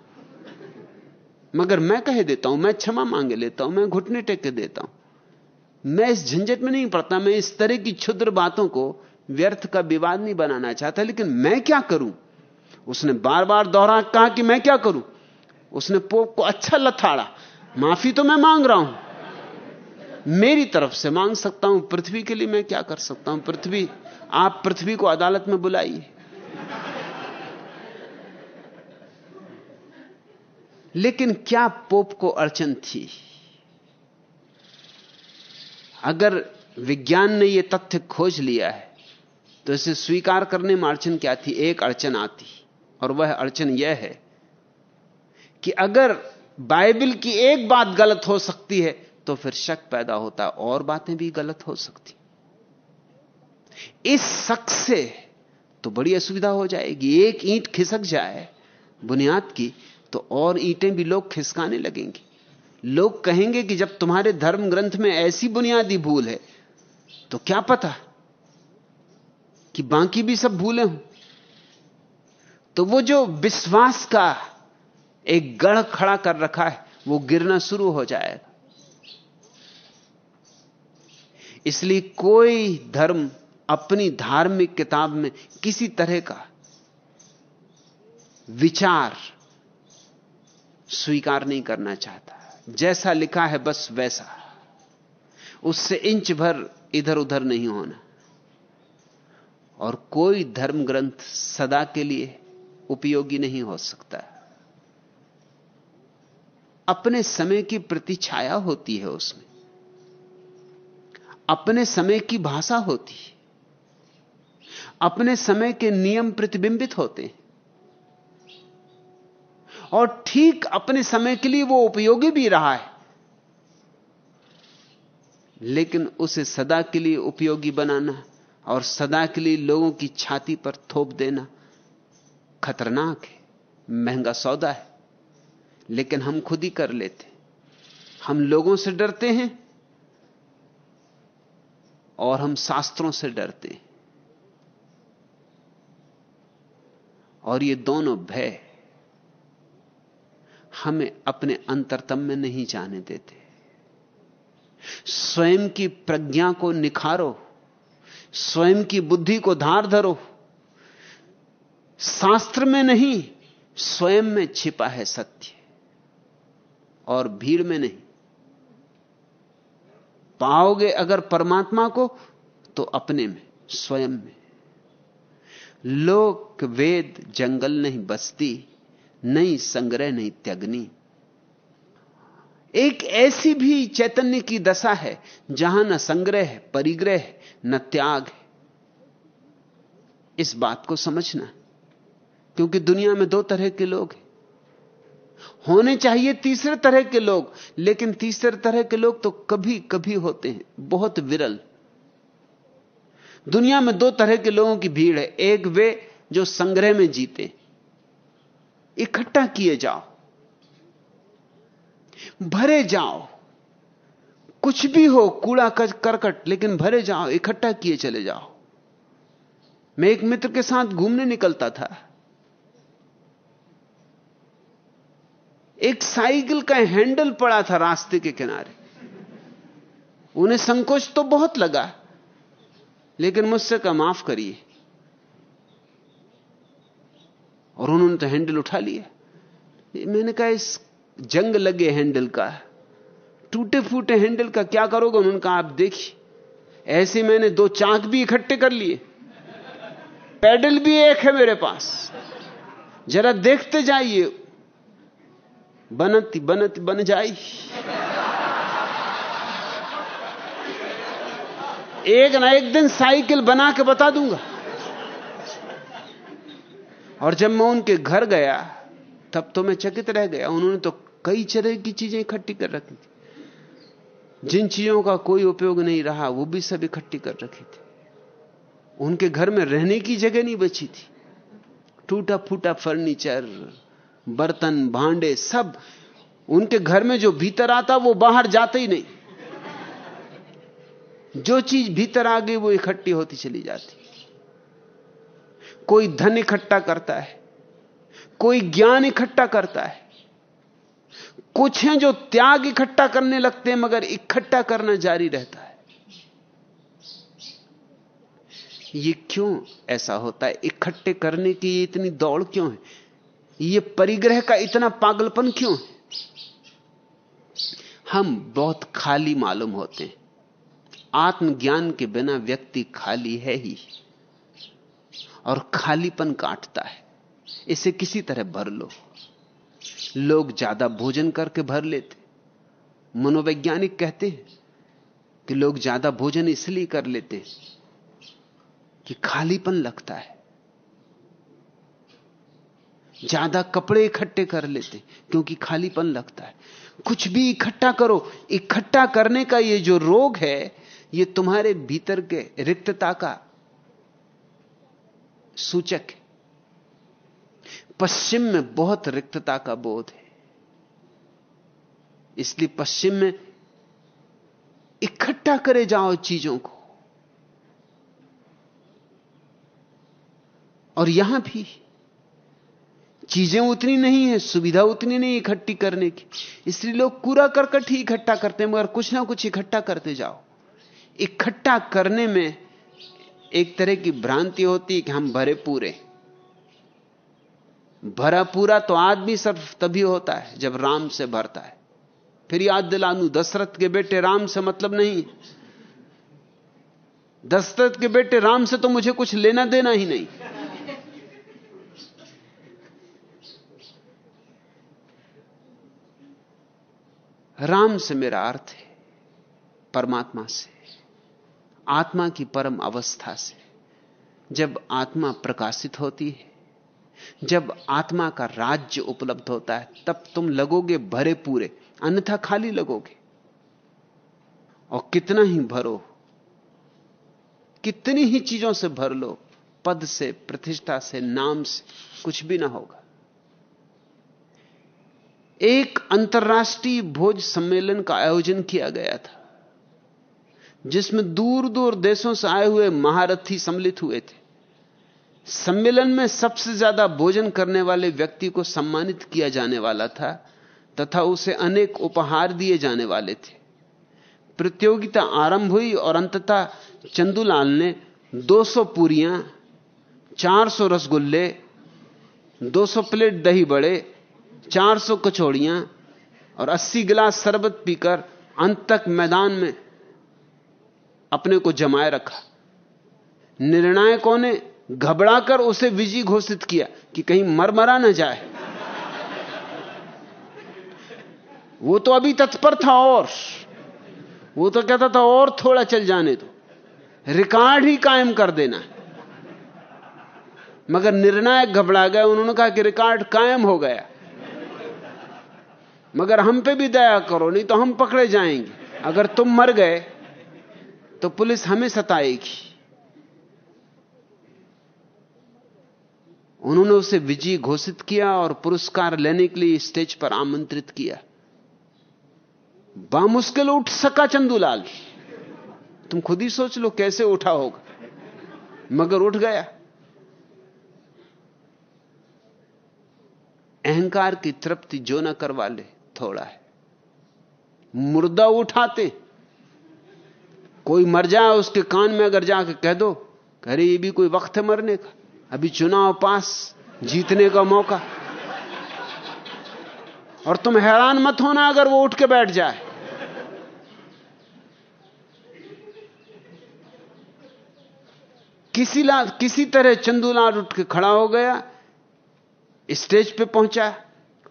मगर मैं कह देता हूँ, मैं क्षमा मांगे लेता हूँ, मैं घुटने टेक के देता हूँ। मैं इस झंझट में नहीं पड़ता, मैं इस तरह की क्षुद्र बातों को व्यर्थ का विवाद नहीं बनाना चाहता, लेकिन मैं क्या करूँ? उसने बार बार दोहरा, कहा कि मैं क्या करूँ? उसने पोप को अच्छा लथाड़ा माफ़ी तो मैं मांग रहा हूँ। मेरी तरफ़ से मांग सकता हूँ, पृथ्वी के लिए मैं क्या कर सकता हूँ? पृथ्वी, आप पृथ्वी को अदालत में बुलाइए। लेकिन क्या पोप को अड़चन थी? अगर विज्ञान ने यह तथ्य खोज लिया है तो इसे स्वीकार करने में अड़चन क्या थी? एक अड़चन आती, और वह अड़चन यह है कि अगर बाइबल की एक बात गलत हो सकती है तो फिर शक पैदा होता, और बातें भी गलत हो सकती। इस शक से तो बड़ी असुविधा हो जाएगी। एक ईंट खिसक जाए बुनियाद की तो और ईंटें भी लोग खिसकाने लगेंगे। लोग कहेंगे कि जब तुम्हारे धर्म ग्रंथ में ऐसी बुनियादी भूल है तो क्या पता कि बाकी भी सब भूले हों। तो वो जो विश्वास का एक गढ़ खड़ा कर रखा है, वो गिरना शुरू हो जाएगा। इसलिए कोई धर्म अपनी धार्मिक किताब में किसी तरह का विचार स्वीकार नहीं करना चाहता। जैसा लिखा है बस वैसा। उससे इंच भर इधर उधर नहीं होना। और कोई धर्म ग्रंथ सदा के लिए उपयोगी नहीं हो सकता। अपने समय की प्रतिछाया होती है उसमें। अपने समय की भाषा होती है। अपने समय के नियम प्रतिबिंबित होते हैं। और ठीक अपने समय के लिए वो उपयोगी भी रहा है। लेकिन उसे सदा के लिए उपयोगी बनाना और सदा के लिए लोगों की छाती पर थोप देना खतरनाक है। महँगा सौदा है। लेकिन हम खुद ही कर लेते हम लोगों से डरते हैं। और हम शास्त्रों से डरते हैं। और ये दोनों भय हमें अपने अंतरतम में नहीं जाने देते। स्वयं की प्रज्ञा को निखारो, स्वयं की बुद्धि को धार धरो। शास्त्र में नहीं, स्वयं में छिपा है सत्य, और भीड़ में नहीं। पाओगे अगर परमात्मा को तो अपने में, स्वयं में। लोक, वेद, जंगल नहीं बसती, नहीं संग्रह, नहीं त्यागनी। एक ऐसी भी चैतन्य की दशा है, जहाँ न संग्रह है परिग्रह है न त्याग है। इस बात को समझना, क्योंकि दुनिया में दो तरह के लोग हैं। होने चाहिए तीसरे तरह के लोग, लेकिन तीसरे तरह के लोग तो कभी कभी होते हैं, बहुत विरल। दुनिया में दो तरह के लोगों की भीड़ है, एक वे जो संग्रह में जीते। इकट्ठा किए जाओ, भरे जाओ, कुछ भी हो, कूड़ा करकट, लेकिन भरे जाओ, इकट्ठा किए चले जाओ। मैं एक मित्र के साथ घूमने निकलता था। एक साइकिल का हैंडल पड़ा था रास्ते के किनारे। उन्हें संकोच तो बहुत लगा, लेकिन मुझसे कहा, माफ़ करिए। और उन्होंने तो हैंडल उठा लिया। मैंने कहा, इस जंग लगे हैंडल का टूटे फूटे हैंडल का क्या करोगे? उन्होंने कहा, आप देखिए, ऐसे मैंने दो चाक भी इकट्ठे कर लिए। पैडल भी एक है मेरे पास। जरा देखते जाइए बनती बनती बन जाई। एक ना एक दिन साइकिल बना के बता दूँगा। और जब मैं उनके घर गया, तब तो मैं चकित रह गया। उन्होंने तो कई तरह की चीज़ें इकट्ठी कर रखी थी। जिन चीज़ों का कोई उपयोग नहीं रहा, वो भी सब इकट्ठी कर रखी थी। उनके घर में रहने की जगह नहीं बची थी। टूटा फूटा फर्नीचर बर्तन, भांडे, सब। उनके घर में जो भीतर आता, वो बाहर जाता ही नहीं। जो चीज़ भीतर आ गई, वो इकट्ठी होती चली जाती। कोई धन इकट्ठा करता है, कोई ज्ञान इकट्ठा करता है। कुछ हैं जो त्याग इकट्ठा करने लगते हैं, मगर इकट्ठा करना जारी रहता है। ये क्यों ऐसा होता है? इकट्ठे करने की इतनी दौड़ क्यों है? ये परिग्रह का इतना पागलपन क्यों? है हम बहुत खाली मालूम होते हैं। आत्मज्ञान के बिना व्यक्ति खाली है ही। और खालीपन काटता है। इसे किसी तरह भर लो। लोग ज़्यादा भोजन करके भर लेते मनोवैज्ञानिक कहते हैं कि लोग ज़्यादा भोजन इसलिए कर लेते हैं कि खालीपन लगता है। ज़्यादा कपड़े इकट्ठे कर लेते, क्योंकि खालीपन लगता है। कुछ भी इकट्ठा करो, इकट्ठा करने का ये जो रोग है, ये तुम्हारे भीतर के रिक्तता का सूचक है। पश्चिम में बहुत रिक्तता का बोध है। इसलिए पश्चिम में इकट्ठा करे जाओ चीज़ों को। और यहाँ भी चीज़ें उतनी नहीं है, सुविधा उतनी नहीं इकट्ठी करने की। इसलिए लोग कूड़ा करकट ही इकट्ठा करते हैं, मगर कुछ ना कुछ इकट्ठा करते जाओ। इकट्ठा करने में एक तरह की भ्रांति होती है कि हम भरे पूरे। भरा पूरा तो आदमी सिर्फ़ तभी होता है, जब राम से भरता है। फिर याद दिलानू, दशरथ के बेटे राम से मतलब नहीं। दशरथ के बेटे राम से तो मुझे कुछ लेना देना ही नहीं। राम से मेरा अर्थ है, परमात्मा से, आत्मा की परम अवस्था से। जब आत्मा प्रकाशित होती है, जब आत्मा का राज्य उपलब्ध होता है, तब तुम लगोगे भरे पूरे, अन्यथा खाली लगोगे। और कितना ही भरो, कितनी ही चीज़ों से भर लो, पद से, प्रतिष्ठा से, नाम से, कुछ भी ना होगा। एक अंतर्राष्ट्रीय भोज सम्मेलन का आयोजन किया गया था, जिसमें दूर दूर देशों से आए हुए महारथी सम्मिलित हुए थे। सम्मेलन में सबसे ज़्यादा भोजन करने वाले व्यक्ति को सम्मानित किया जाने वाला था तथा उसे अनेक उपहार दिए जाने वाले थे। प्रतियोगिता आरंभ हुई और अंततः चंदूलाल ने 200 पूरियाँ 400 रसगुल्ले 200 प्लेट दही बड़े 400 कचौड़ियाँ और 80 गिलास शरबत पीकर अंत तक मैदान में अपने को जमाए रखा। निर्णायकों ने घबराकर उसे विजयी घोषित किया कि कहीं मरमरा न जाए। वो तो अभी तत्पर था और। वो तो कहता था, और थोड़ा चल जाने दो। रिकॉर्ड ही कायम कर देना मगर निर्णायक घबरा गए, उन्होंने कहा कि रिकॉर्ड कायम हो गया। मगर हम पे भी दया करो, नहीं तो हम पकड़े जाएँगे। अगर तुम मर गए तो पुलिस हमें सताएगी। उन्होंने उसे विजयी घोषित किया और पुरस्कार लेने के लिए स्टेज पर आमंत्रित किया। बामुश्किल उठ सका चंदूलाल। तुम खुद ही सोच लो कैसे उठा होगा। मगर उठ गया। अहंकार की तृप्ति जो न करवा ले थोड़ा है। मुर्दा उठाते। कोई मर जाए, उसके कान में अगर जाके कह दो अरे ये भी कोई वक्त है मरने का। अभी चुनाव पास, जीतने का मौका। और तुम हैरान मत होना अगर वो उठ के बैठ जाए। किसी ला, किसी तरह चंदूलाल उठ के खड़ा हो गया, स्टेज पे पहुँचा।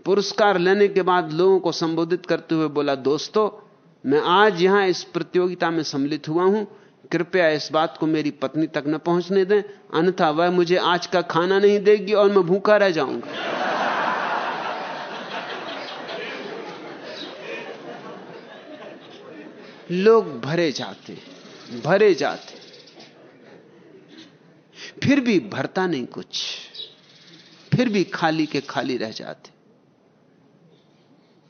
पुरस्कार लेने के बाद लोगों को संबोधित करते हुए बोला, दोस्तों, मैं आज यहाँ इस प्रतियोगिता में सम्मिलित हुआ हूँ। कृपया इस बात को मेरी पत्नी तक न पहुँचने दें। अन्यथा वह मुझे आज का खाना नहीं देगी और मैं भूखा रह जाऊँगा। लोग भरे जाते भरे जाते। फिर भी भरता नहीं कुछ। फिर भी खाली के खाली रह जाते।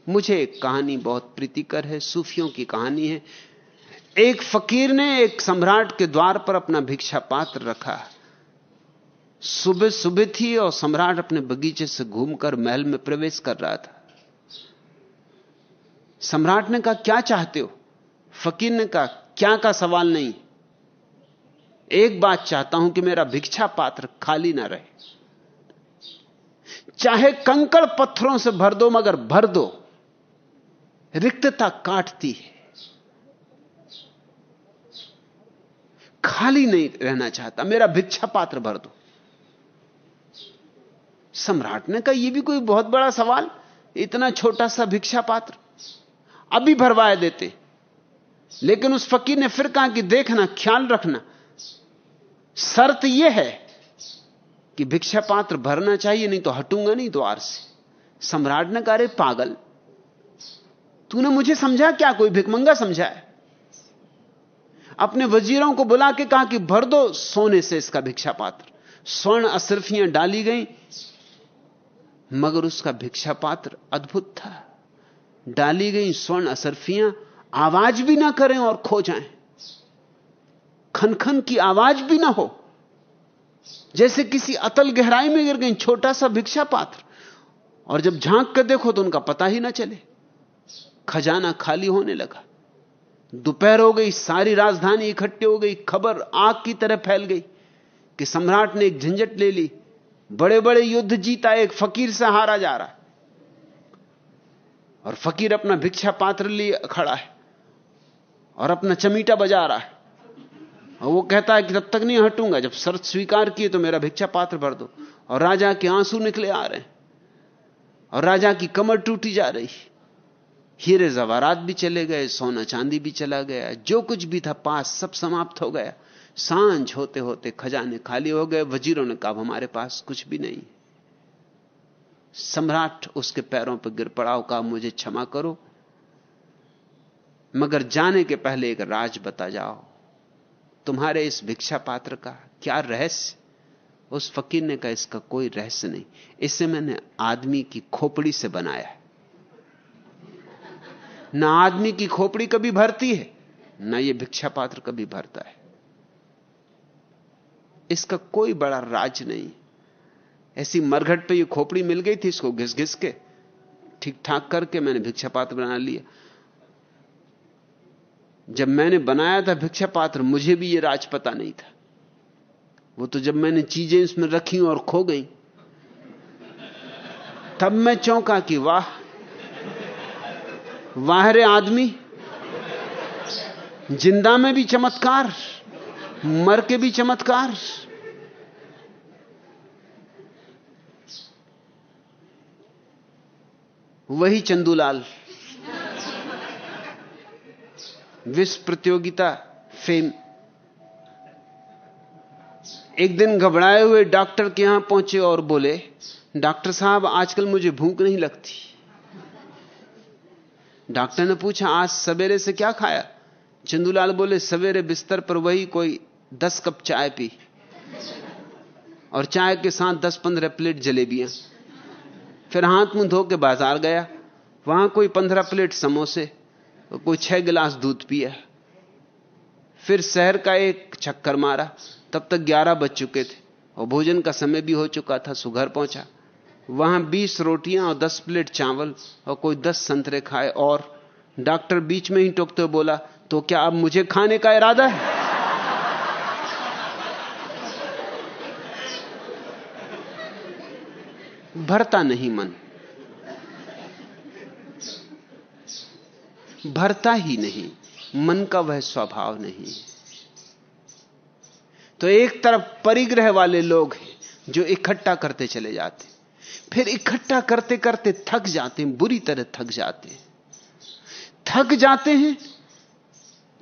मुझे एक कहानी बहुत प्रीतिकर है, सूफियों की कहानी है। एक फकीर ने एक सम्राट के द्वार पर अपना भिक्षा पात्र रखा। सुबह सुबह थी और सम्राट अपने बगीचे से घूमकर महल में प्रवेश कर रहा था। सम्राट ने कहा, क्या चाहते हो? फकीर ने कहा, क्या का सवाल नहीं। एक बात चाहता हूँ कि मेरा भिक्षा पात्र खाली ना रहे। चाहे कंकड़ पत्थरों से भर दो, मगर भर दो। रिक्तता काटती है। खाली नहीं रहना चाहता। मेरा भिक्षा पात्र भर दो। सम्राट ने कहा यह भी कोई बहुत बड़ा सवाल? इतना छोटा सा भिक्षा पात्र? अभी भरवाए देते। लेकिन उस फकीर ने फिर कहा कि देखना, ख्याल रखना। शर्त यह है कि भिक्षा पात्र भरना चाहिए, नहीं तो हटूँगा नहीं द्वार से। सम्राट ने कहा पागल तूने मुझे समझा क्या? कोई भिकमंगा समझा है? अपने वजीरों को बुला के कहा कि भर दो सोने से इसका भिक्षा पात्र। स्वर्ण असरफियाँ डाली गई, मगर उसका भिक्षा पात्र अद्भुत था। डाली गई स्वर्ण असरफियाँ आवाज़ भी ना करें और खो जाएँ। खनखन की आवाज़ भी ना हो। जैसे किसी अतल गहराई में गिर गई, छोटा सा भिक्षा पात्र। और जब झाँक कर देखो तो उनका पता ही ना चले। खजाना खाली होने लगा। दोपहर हो गई, सारी राजधानी इकट्ठी हो गई, खबर आग की तरह फैल गई कि सम्राट ने एक झंझट ले ली। बड़े बड़े युद्ध जीता, एक फकीर से हारा जा रहा है। और फकीर अपना भिक्षा पात्र लिए खड़ा है और अपना चमीटा बजा रहा है। और वो कहता है कि तब तक नहीं हटूँगा, जब शर्त स्वीकार किए तो मेरा भिक्षा पात्र भर दो। और राजा के आँसू निकले आ रहे हैं। और राजा की कमर टूटी जा रही हीरे जवारात भी चले गए, सोना चांदी भी चला गया, जो कुछ भी था पास सब समाप्त हो गया। साँझ होते होते खजाने खाली हो गए, वजीरों ने कहा हमारे पास कुछ भी नहीं। सम्राट उसके पैरों पर गिर पड़ा कहा, मुझे क्षमा करो, मगर जाने के पहले एक राज बता जाओ। तुम्हारे इस भिक्षा पात्र का क्या रहस्य? उस फकीर ने कहा, इसका कोई रहस्य नहीं। इसे मैंने आदमी की खोपड़ी से बनाया है। ना आदमी की खोपड़ी कभी भरती है, ना ये भिक्षा पात्र कभी भरता है। इसका कोई बड़ा राज नहीं। ऐसी मरघट पे ये खोपड़ी मिल गई थी, इसको घिस घिस के ठीक ठाक करके मैंने भिक्षा पात्र बना लिया। जब मैंने बनाया था भिक्षा पात्र, मुझे भी ये राज पता नहीं था। वो तो जब मैंने चीज़ें इसमें रखी और खो गई, तब मैं चौंका कि वाह वाह रे आदमी, ज़िंदा में भी चमत्कार, मर के भी चमत्कार। वही चंदूलाल। विश्व प्रतियोगिता, फेम। एक दिन घबराए हुए डॉक्टर के यहाँ पहुँचे और बोले, डॉक्टर साहब, आजकल मुझे भूख नहीं लगती। डॉक्टर ने पूछा, आज सवेरे से क्या खाया? चंदूलाल बोले, सवेरे बिस्तर पर वही कोई दस कप चाय पी और चाय के साथ दस पंद्रह प्लेट जलेबियाँ फिर हाथ मुँह धो के बाज़ार गया। वहाँ कोई पंद्रह प्लेट समोसे और कोई छह गिलास दूध पिया। फिर शहर का एक चक्कर मारा। तब तक ग्यारह बज चुके थे और भोजन का समय भी हो चुका था, सुघर पहुँचा। वहाँ बीस रोटियाँ और दस प्लेट चावल और कोई दस संतरे खाए और डॉक्टर बीच में ही टोकते बोला तो क्या अब मुझे खाने का इरादा है? भरता नहीं मन। भरता ही नहीं, मन का वह स्वभाव नहीं। तो एक तरफ़ परिग्रह वाले लोग हैं जो इकट्ठा करते चले जाते फिर इकट्ठा करते करते थक जाते हैं, बुरी तरह थक जाते हैं। थक जाते हैं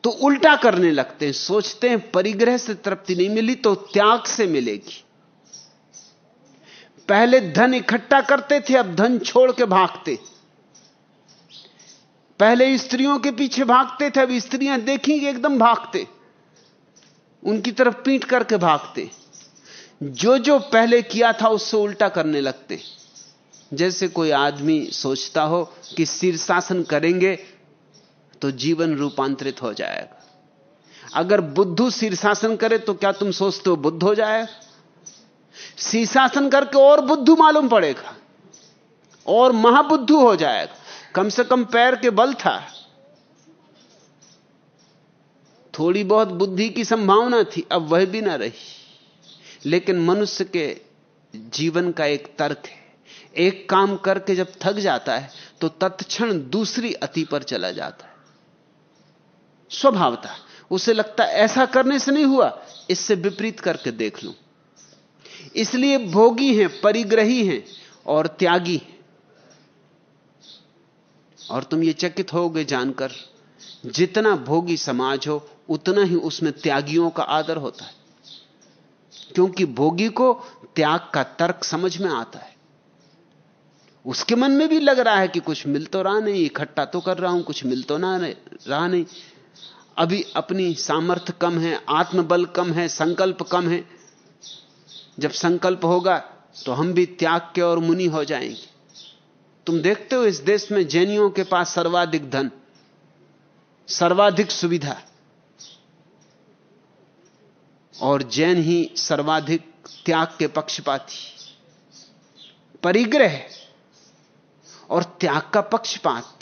तो उल्टा करने लगते हैं, सोचते हैं, परिग्रह से तृप्ति नहीं मिली तो त्याग से मिलेगी। पहले धन इकट्ठा करते थे, अब धन छोड़ के भागते। पहले स्त्रियों के पीछे भागते थे, अब स्त्रियाँ देखेंगे एकदम भागते। उनकी तरफ़ पीट करके भागते। जो जो पहले किया था, उससे उल्टा करने लगते। जैसे कोई आदमी सोचता हो कि शीर्षासन करेंगे तो जीवन रूपांतरित हो जाएगा। अगर बुद्धू शीर्षासन करे तो क्या तुम सोचते हो बुद्ध हो जाएगा शीर्षासन करके और बुद्धू मालूम पड़ेगा, और महाबुद्धू हो जाएगा। कम से कम पैर के बल था। थोड़ी बहुत बुद्धि की संभावना थी, अब वह भी ना रही। लेकिन मनुष्य के जीवन का एक तर्क है। एक काम करके जब थक जाता है तो तत्क्षण दूसरी अति पर चला जाता है। स्वभावता, उसे लगता ऐसा करने से नहीं हुआ, इससे विपरीत करके देख लूँ। इसलिए भोगी हैं, परिग्रही हैं और त्यागी हैं। और तुम ये चकित होगे जानकर, जितना भोगी समाज हो, उतना ही उसमें त्यागियों का आदर होता है। क्योंकि भोगी को त्याग का तर्क समझ में आता है। उसके मन में भी लग रहा है कि कुछ मिल तो रहा नहीं, इकट्ठा तो कर रहा हूँ, कुछ मिल तो ना रहा नहीं। अभी अपनी सामर्थ्य कम है, आत्मबल कम है, संकल्प कम है। जब संकल्प होगा तो हम भी त्याग के और मुनि हो जाएँगे। तुम देखते हो इस देश में जैनियों के पास सर्वाधिक धन, सर्वाधिक सुविधा। और जैन ही सर्वाधिक त्याग के पक्षपाती। परिग्रह और त्याग का पक्षपात।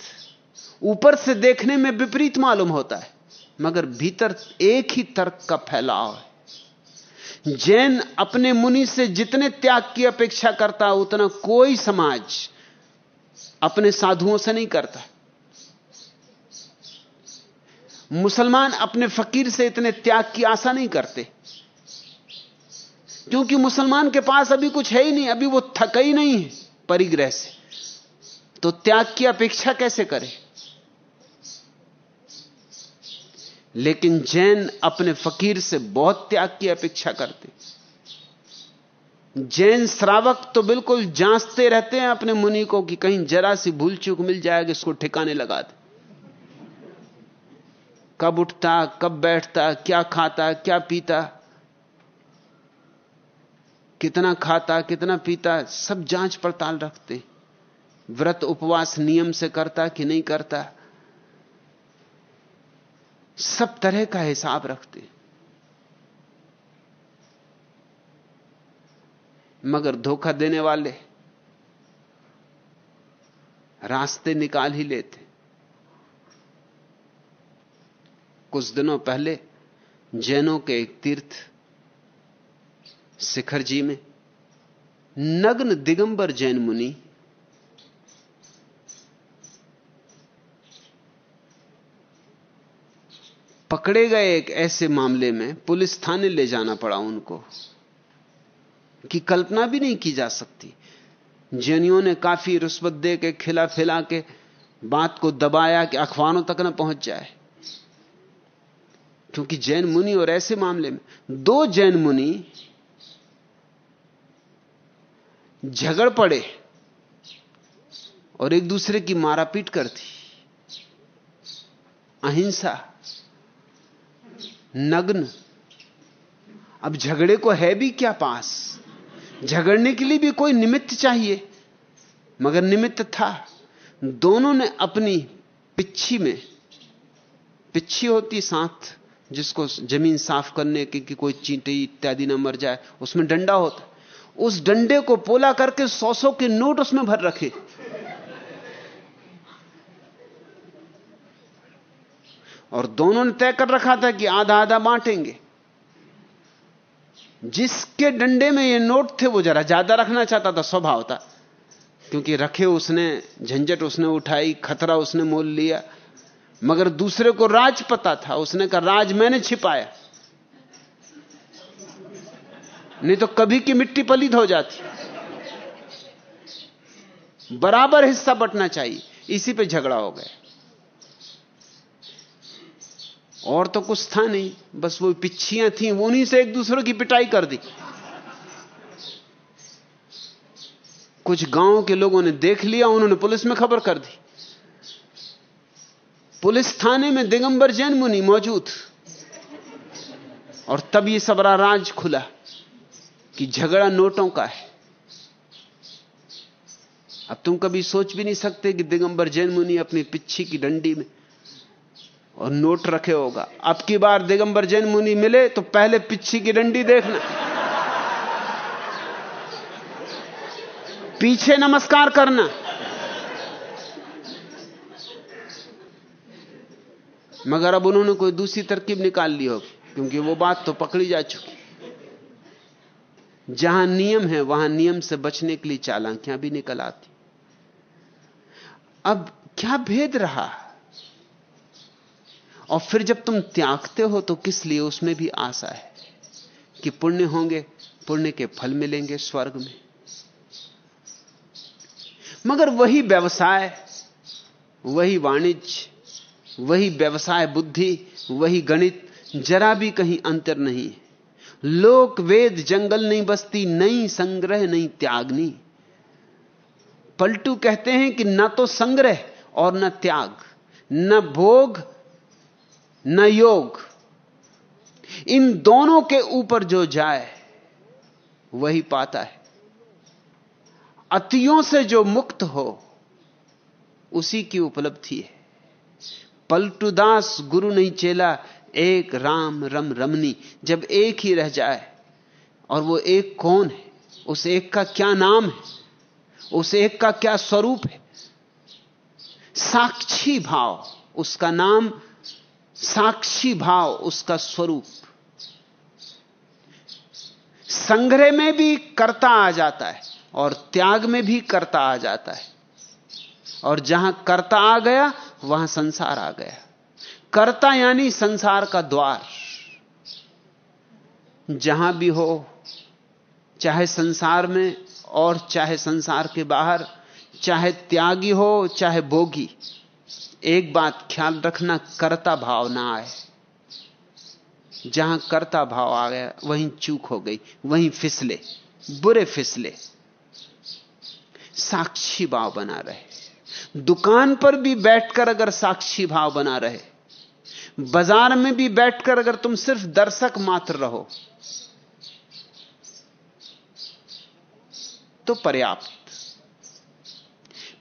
ऊपर से देखने में विपरीत मालूम होता है, मगर भीतर एक ही तर्क का फैलाव है। जैन अपने मुनि से जितने त्याग की अपेक्षा करता, उतना कोई समाज अपने साधुओं से नहीं करता। मुसलमान अपने फकीर से इतने त्याग की आशा नहीं करते, क्योंकि मुसलमान के पास अभी कुछ है ही नहीं, अभी वो थका ही नहीं है परिग्रह से। तो त्याग की अपेक्षा कैसे करे? लेकिन जैन अपने फकीर से बहुत त्याग की अपेक्षा करते। जैन श्रावक तो बिल्कुल जांचते रहते हैं अपने मुनि को कि कहीं जरा सी भूल चूक मिल जाएगी इसको ठिकाने लगा दे। कब उठता, कब बैठता, क्या खाता, क्या पीता, कितना खाता, कितना पीता, सब जाँच पड़ताल रखते। व्रत उपवास नियम से करता कि नहीं करता? सब तरह का हिसाब रखते मगर धोखा देने वाले रास्ते निकाल ही लेते। कुछ दिनों पहले जैनों के एक तीर्थ शिखर जी में नग्न दिगंबर जैन मुनि पकड़े गए एक ऐसे मामले में, पुलिस थाने ले जाना पड़ा उनको, कि कल्पना भी नहीं की जा सकती। जैनियों ने काफ़ी रुस्वत दे के, खिला फिला के, बात को दबाया कि अखबारों तक न पहुँच जाए। क्योंकि जैन मुनि और ऐसे मामले में, दो जैन मुनि झगड़ पड़े और एक दूसरे की मारापीट कर दी। अहिंसा नग्न। अब झगड़े को है भी क्या पास? झगड़ने के लिए भी कोई निमित्त चाहिए? मगर निमित्त था। दोनों ने अपनी पिच्छी में, पिच्छी होती साथ, जिसको ज़मीन साफ़ करने की, कि कोई चींटे इत्यादि ना मर जाए, उसमें डंडा होता। उस डंडे को पोला करके सौ सौ के नोट उसमें भर रखे। और दोनों ने तय कर रखा था कि आधा आधा बांटेंगे। जिसके डंडे में ये नोट थे, वो जरा ज़्यादा रखना चाहता था, स्वभाव था। क्योंकि रखे उसने, झंझट उसने उठाई, खतरा उसने मोल लिया। मगर दूसरे को राज पता था, उसने कहा, राज मैंने छिपाया। नहीं तो कभी की मिट्टी पलित हो जाती। बराबर हिस्सा बटना चाहिए। इसी पे झगड़ा हो गया। और तो कुछ था नहीं। बस वो पिच्छियाँ थी उन्हीं से एक दूसरे की पिटाई कर दी। कुछ गाँव के लोगों ने देख लिया, उन्होंने पुलिस में खबर कर दी। पुलिस थाने में दिगंबर जैन मुनि मौजूद। और तब ये सबरा राज खुला कि झगड़ा नोटों का है। अब तुम कभी सोच भी नहीं सकते कि दिगंबर जैन मुनि अपनी पिच्छी की डंडी में और नोट रखे होगा। अब की बार दिगंबर जैन मुनि मिले तो पहले पिच्छी की डंडी देखना। पीछे नमस्कार करना। मगर अब उन्होंने कोई दूसरी तरकीब निकाल ली होगी, क्योंकि वो बात तो पकड़ी जा चुकी। जहाँ नियम है, वहाँ नियम से बचने के लिए चालाकियाँ भी निकल आती। अब क्या भेद रहा? और फिर जब तुम त्यागते हो तो किस लिए उसमें भी आशा है? कि पुण्य होंगे, पुण्य के फल मिलेंगे स्वर्ग में। मगर वही व्यवसाय, वही वाणिज्य, वही व्यवसाय बुद्धि, वही गणित जरा भी कहीं अंतर नहीं है। लोक वेद जंगल नहीं बसती, नहीं संग्रह, नहीं त्यागनी। पलटू कहते हैं कि न तो संग्रह और न त्याग, न भोग न योग। इन दोनों के ऊपर जो जाए, वही पाता है। अतियों से जो मुक्त हो, उसी की उपलब्धि है। पलटुदास गुरु नहीं चेला, एक राम रम रमनी, जब एक ही रह जाए, और वो एक कौन है? उस एक का क्या नाम है? उस एक का क्या स्वरूप है? साक्षी भाव, उसका नाम साक्षी भाव उसका स्वरूप। संग्रह में भी कर्ता आ जाता है और त्याग में भी कर्ता आ जाता है। और जहाँ कर्ता आ गया, वहाँ संसार आ गया। कर्ता यानी संसार का द्वार। जहाँ भी हो, चाहे संसार में और चाहे संसार के बाहर, चाहे त्यागी हो, चाहे भोगी एक बात ख्याल रखना कर्ता भाव ना आए जहाँ कर्ता भाव आ गया, वहीं चूक हो गई, वहीं फिसले, बुरे फिसले। साक्षी भाव बना रहे। दुकान पर भी बैठकर अगर साक्षी भाव बना रहे, बाज़ार में भी बैठकर अगर तुम सिर्फ़ दर्शक मात्र रहो तो पर्याप्त।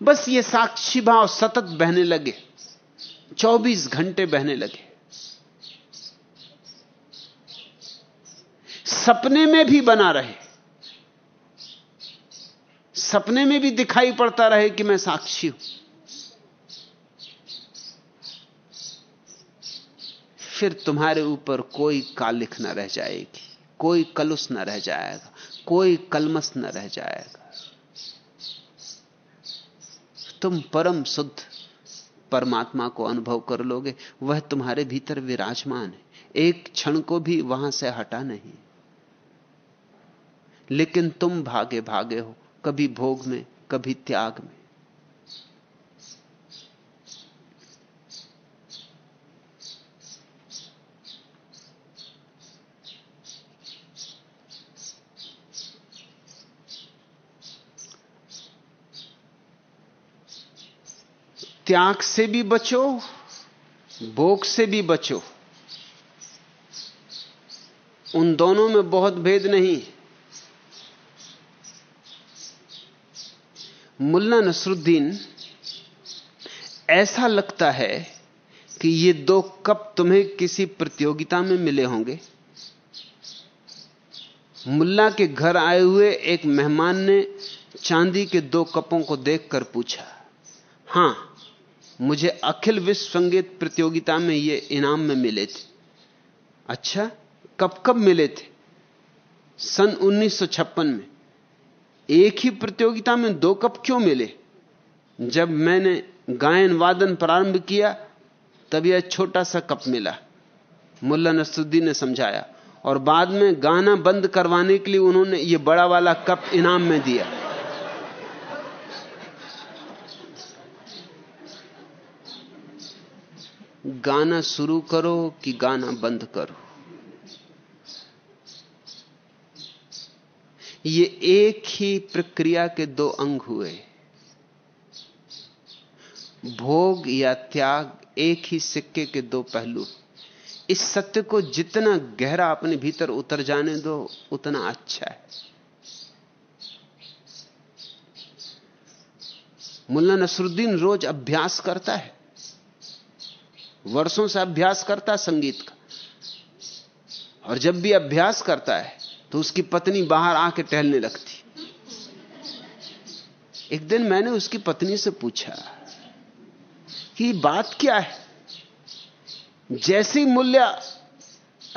बस ये साक्षी भाव सतत बहने लगे। 24 घंटे बहने लगे। सपने में भी बना रहे। सपने में भी दिखाई पड़ता रहे कि मैं साक्षी हूँ। फिर तुम्हारे ऊपर कोई कालिख न रह जाएगी, कोई कलुस न रह जाएगा, कोई कलमस न रह जाएगा। तुम परम शुद्ध परमात्मा को अनुभव कर लोगे, वह तुम्हारे भीतर विराजमान है। एक क्षण को भी वहाँ से हटा नहीं। लेकिन तुम भागे भागे हो, कभी भोग में, कभी त्याग में। त्याग से भी बचो, भोग से भी बचो। उन दोनों में बहुत भेद नहीं। मुल्ला नसरुद्दीन, ऐसा लगता है कि ये दो कप तुम्हें किसी प्रतियोगिता में मिले होंगे। मुल्ला के घर आए हुए एक मेहमान ने चांदी के दो कपों को देखकर पूछा, हाँ मुझे अखिल विश्व संगीत प्रतियोगिता में ये इनाम में मिले थे। अच्छा कब कब मिले थे? सन 1956 में। एक ही प्रतियोगिता में दो कप क्यों मिले? जब मैंने गायन वादन प्रारंभ किया, तब यह छोटा सा कप मिला। मुल्ला नसरुद्दीन ने समझाया। और बाद में गाना बंद करवाने के लिए उन्होंने यह बड़ा वाला कप इनाम में दिया। गाना शुरू करो कि गाना बंद करो। ये एक ही प्रक्रिया के दो अंग हुए। भोग या त्याग एक ही सिक्के के दो पहलू। इस सत्य को जितना गहरा अपने भीतर उतर जाने दो, उतना अच्छा है। मुल्ला नसरुद्दीन रोज अभ्यास करता है। वर्षों से अभ्यास करता है संगीत का। और जब भी अभ्यास करता है तो उसकी पत्नी बाहर आके टहलने लगती। एक दिन मैंने उसकी पत्नी से पूछा कि बात क्या है? जैसी मूल्य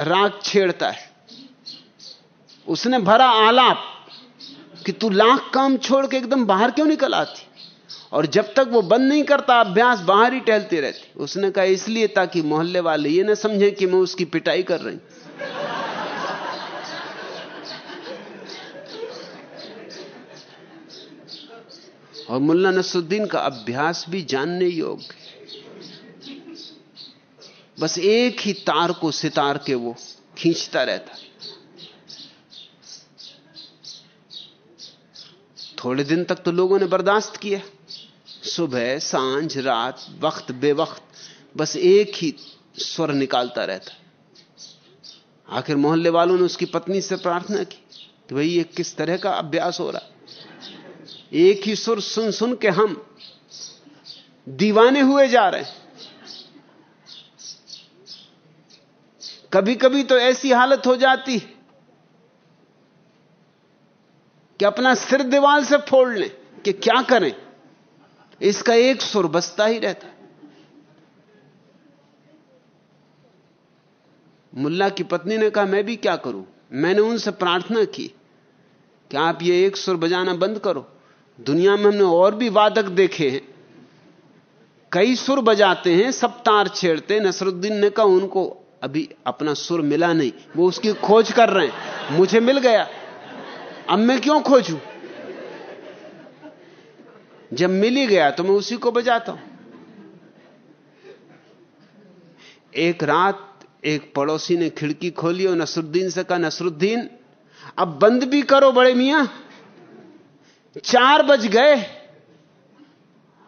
राग छेड़ता है, उसने भरा आलाप कि तू लाख काम छोड़ के एकदम बाहर क्यों निकल आती? और जब तक वो बंद नहीं करता, अभ्यास बाहर ही टहलती रहती। उसने कहा, इसलिए ताकि मोहल्ले वाले ये ना समझे कि मैं उसकी पिटाई कर रही और मुल्ला नसरुद्दीन का अभ्यास भी जानने योग्य बस एक ही तार को सितार के वो खींचता रहता। थोड़े दिन तक तो लोगों ने बर्दाश्त किया। सुबह, साँझ, रात, वक्त, बेवक्त, बस एक ही स्वर निकालता रहता। आखिर मोहल्ले वालों ने उसकी पत्नी से प्रार्थना की कि भाई ये किस तरह का अभ्यास हो रहा? एक ही सुर सुन सुन के हम दीवाने हुए जा रहे हैं। कभी कभी तो ऐसी हालत हो जाती कि अपना सिर दीवार से फोड़ लें कि क्या करें? इसका एक सुर बसता ही रहता मुल्ला की पत्नी ने कहा, मैं भी क्या करूँ? मैंने उनसे प्रार्थना की कि आप ये एक सुर बजाना बंद करो। दुनिया में हमने और भी वादक देखे हैं। कई सुर बजाते हैं, सब तार छेड़ते नसरुद्दीन ने कहा, उनको अभी अपना सुर मिला नहीं। वो उसकी खोज कर रहे हैं। मुझे मिल गया। अब मैं क्यों खोजूं? जब मिल ही गया तो मैं उसी को बजाता हूँ। एक रात एक पड़ोसी ने खिड़की खोली और नसरुद्दीन से कहा, नसरुद्दीन, अब बंद भी करो बड़े मियाँ। चार बज गए।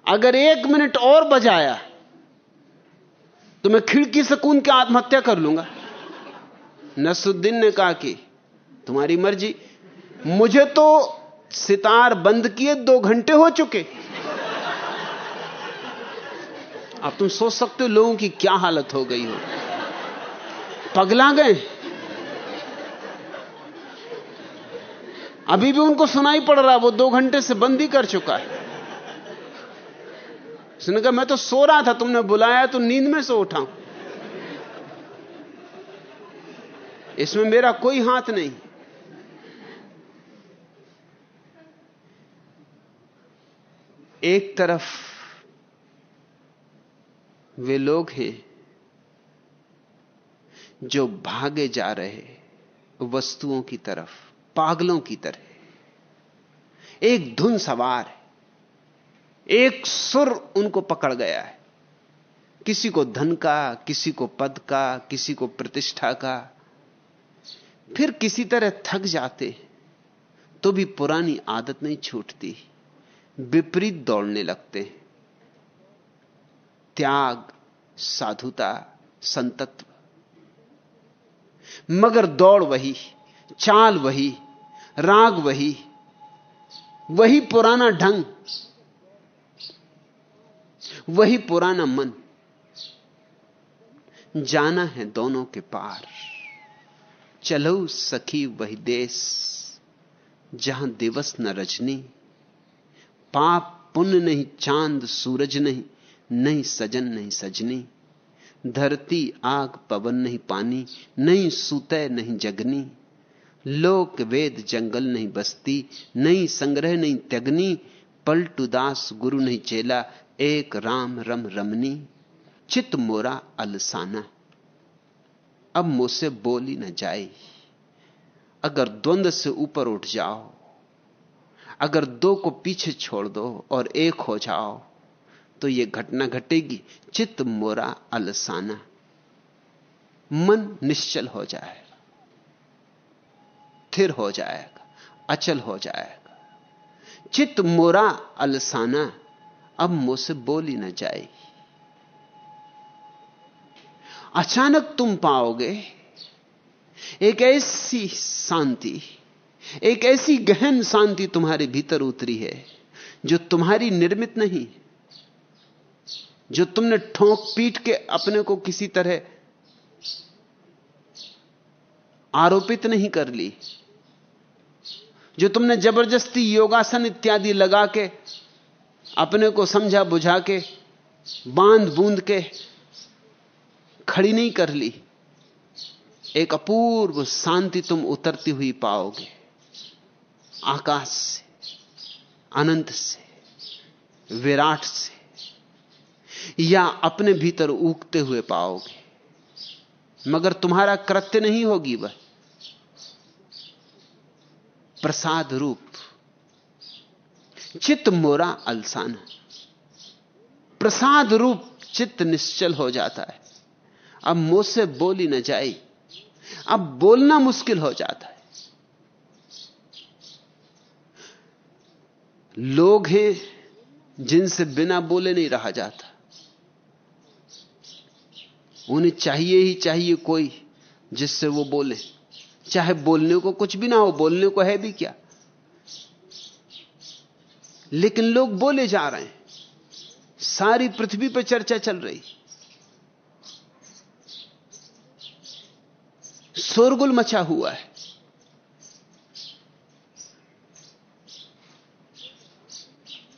अगर एक मिनट और बजाया तो मैं खिड़की से कूद के आत्महत्या कर लूँगा। नसरुद्दीन ने कहा कि, तुम्हारी मर्ज़ी। मुझे तो सितार बंद किए, दो घंटे हो चुके। अब तुम सोच सकते हो लोगों की क्या हालत हो गई हो। पगला गए। अभी भी उनको सुनाई पड़ रहा, वो दो घंटे से बंद ही कर चुका है। उसने कहा, मैं तो सो रहा था, तुमने बुलाया तो नींद में से उठा इसमें मेरा कोई हाथ नहीं। एक तरफ़ वे लोग हैं जो भागे जा रहे वस्तुओं की तरफ़, पागलों की तरह। एक धुन सवार है। एक सुर उनको पकड़ गया है। किसी को धन का, किसी को पद का, किसी को प्रतिष्ठा का। फिर किसी तरह थक जाते तो भी पुरानी आदत नहीं छूटती। विपरीत दौड़ने लगते हैं। त्याग, साधुता, संतत्व। मगर दौड़ वही, चाल वही, राग वही वही पुराना ढंग, वही पुराना मन। जाना है दोनों के पार। चलो सखी वही देश, जहाँ दिवस न रजनी। पाप पुण्य नहीं, चाँद सूरज नहीं नहीं सजन नहीं सजनी। धरती, आग, पवन नहीं पानी, नहीं सुतय नहीं जगनी। लोक, वेद, जंगल नहीं बस्ती, नहीं संग्रह नहीं त्यगनी पलटुदास गुरु नहीं चेला, एक राम रम रमनी। चित मोरा अलसाना। अब मुझसे बोली न जाए। अगर द्वंद से ऊपर उठ जाओ अगर दो को पीछे छोड़ दो और एक हो जाओ तो यह घटना घटेगी। चित्त मोरा अलसाना। मन निश्चल हो जाएगा। थिर हो जाएगा। अचल हो जाएगा। चित्त मोरा अलसाना। अब मुझसे बोली ना जाएगी अचानक तुम पाओगे एक ऐसी शांति एक ऐसी गहन शांति तुम्हारे भीतर उतरी है, जो तुम्हारी निर्मित नहीं, जो तुमने ठोंक पीट के अपने को किसी तरह आरोपित नहीं कर ली, जो तुमने ज़बरदस्ती योगासन इत्यादि लगा के, अपने को समझा बुझा के, बाँध बूंद के खड़ी नहीं कर ली, एक अपूर्व शांति तुम उतरती हुई पाओगे। आकाश से, अनंत से, विराट से, या अपने भीतर उगते हुए पाओगे। मगर तुम्हारा कृत्य नहीं होगी वह। प्रसाद रूप, चित्त मोरा अलसाना। प्रसाद रूप चित्त निश्चल हो जाता है। अब मुझसे बोली न जाए अब बोलना मुश्किल हो जाता है। लोग हैं जिनसे बिना बोले नहीं रहा जाता। उन्हें चाहिए ही चाहिए कोई जिससे वो बोले। चाहे बोलने को कुछ भी ना हो, बोलने को है भी क्या? लेकिन लोग बोले जा रहे हैं। सारी पृथ्वी पर चर्चा चल रही। शोरगुल मचा हुआ है।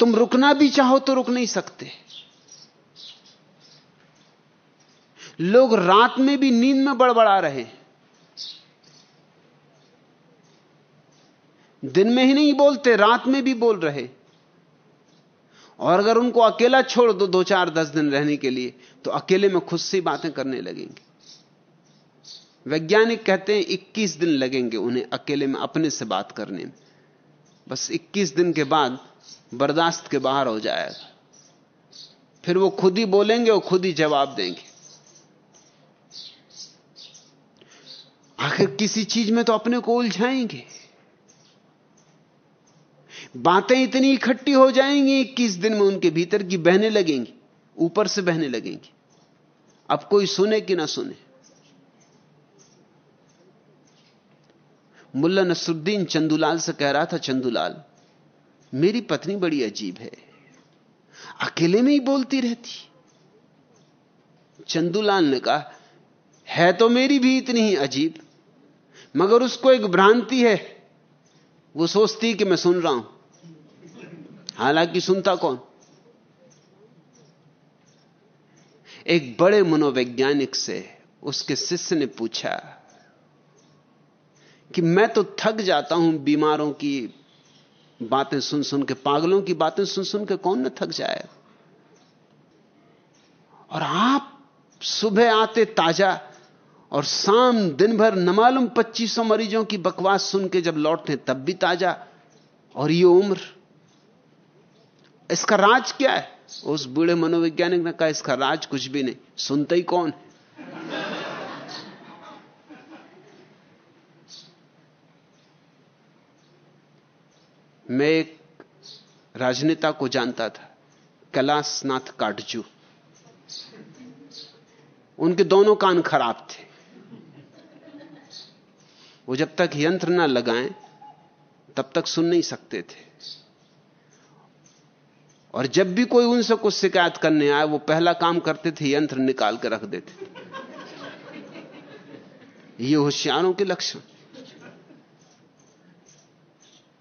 तुम रुकना भी चाहो तो रुक नहीं सकते। लोग रात में भी नींद में बड़बड़ा रहे दिन में ही नहीं बोलते, रात में भी बोल रहे और अगर उनको अकेला छोड़ दो दो चार दस दिन रहने के लिए तो अकेले में खुद से बातें करने लगेंगे। वैज्ञानिक कहते हैं 21 दिन लगेंगे उन्हें अकेले में अपने से बात करने में। बस 21 दिन के बाद बर्दाश्त के बाहर हो जाएगा फिर वो खुद ही बोलेंगे और खुद ही जवाब देंगे। आखिर किसी चीज़ में तो अपने को उलझाएँगे। बातें इतनी इकट्ठी हो जाएँगी इक्कीस दिन में उनके भीतर की बहने लगेंगी, ऊपर से बहने लगेंगी। अब कोई सुने कि ना सुने। मुल्ला नसरुद्दीन चंदुलाल से कह रहा था, चंदुलाल मेरी पत्नी बड़ी अजीब है। अकेले में ही बोलती रहती। चंदूलाल ने कहा, है तो मेरी भी इतनी ही अजीब, मगर उसको एक भ्रांति है। वो सोचती कि मैं सुन रहा हूँ। हालाँकि सुनता कौन? एक बड़े मनोवैज्ञानिक से उसके शिष्य ने पूछा कि, मैं तो थक जाता हूँ बीमारों की बातें सुन सुन के, पागलों की बातें सुन सुन के कौन न थक जाए? और आप सुबह आते ताज़ा और शाम दिन भर न मालूम पच्चीस मरीजों की बकवास सुन के जब लौटते तब भी ताज़ा। और ये उम्र, इसका राज क्या है? उस बूढ़े मनोवैज्ञानिक ने कहा, इसका राज कुछ भी नहीं। सुनते ही कौन? है मैं एक राजनेता को जानता था, कैलाशनाथ काटजू। उनके दोनों कान खराब थे। वो जब तक यंत्र ना लगाएँ, तब तक सुन नहीं सकते थे। और जब भी कोई उनसे कुछ शिकायत करने आए, वो पहला काम करते थे, यंत्र निकाल कर रख देते थे। ये होशियारों के लक्षण।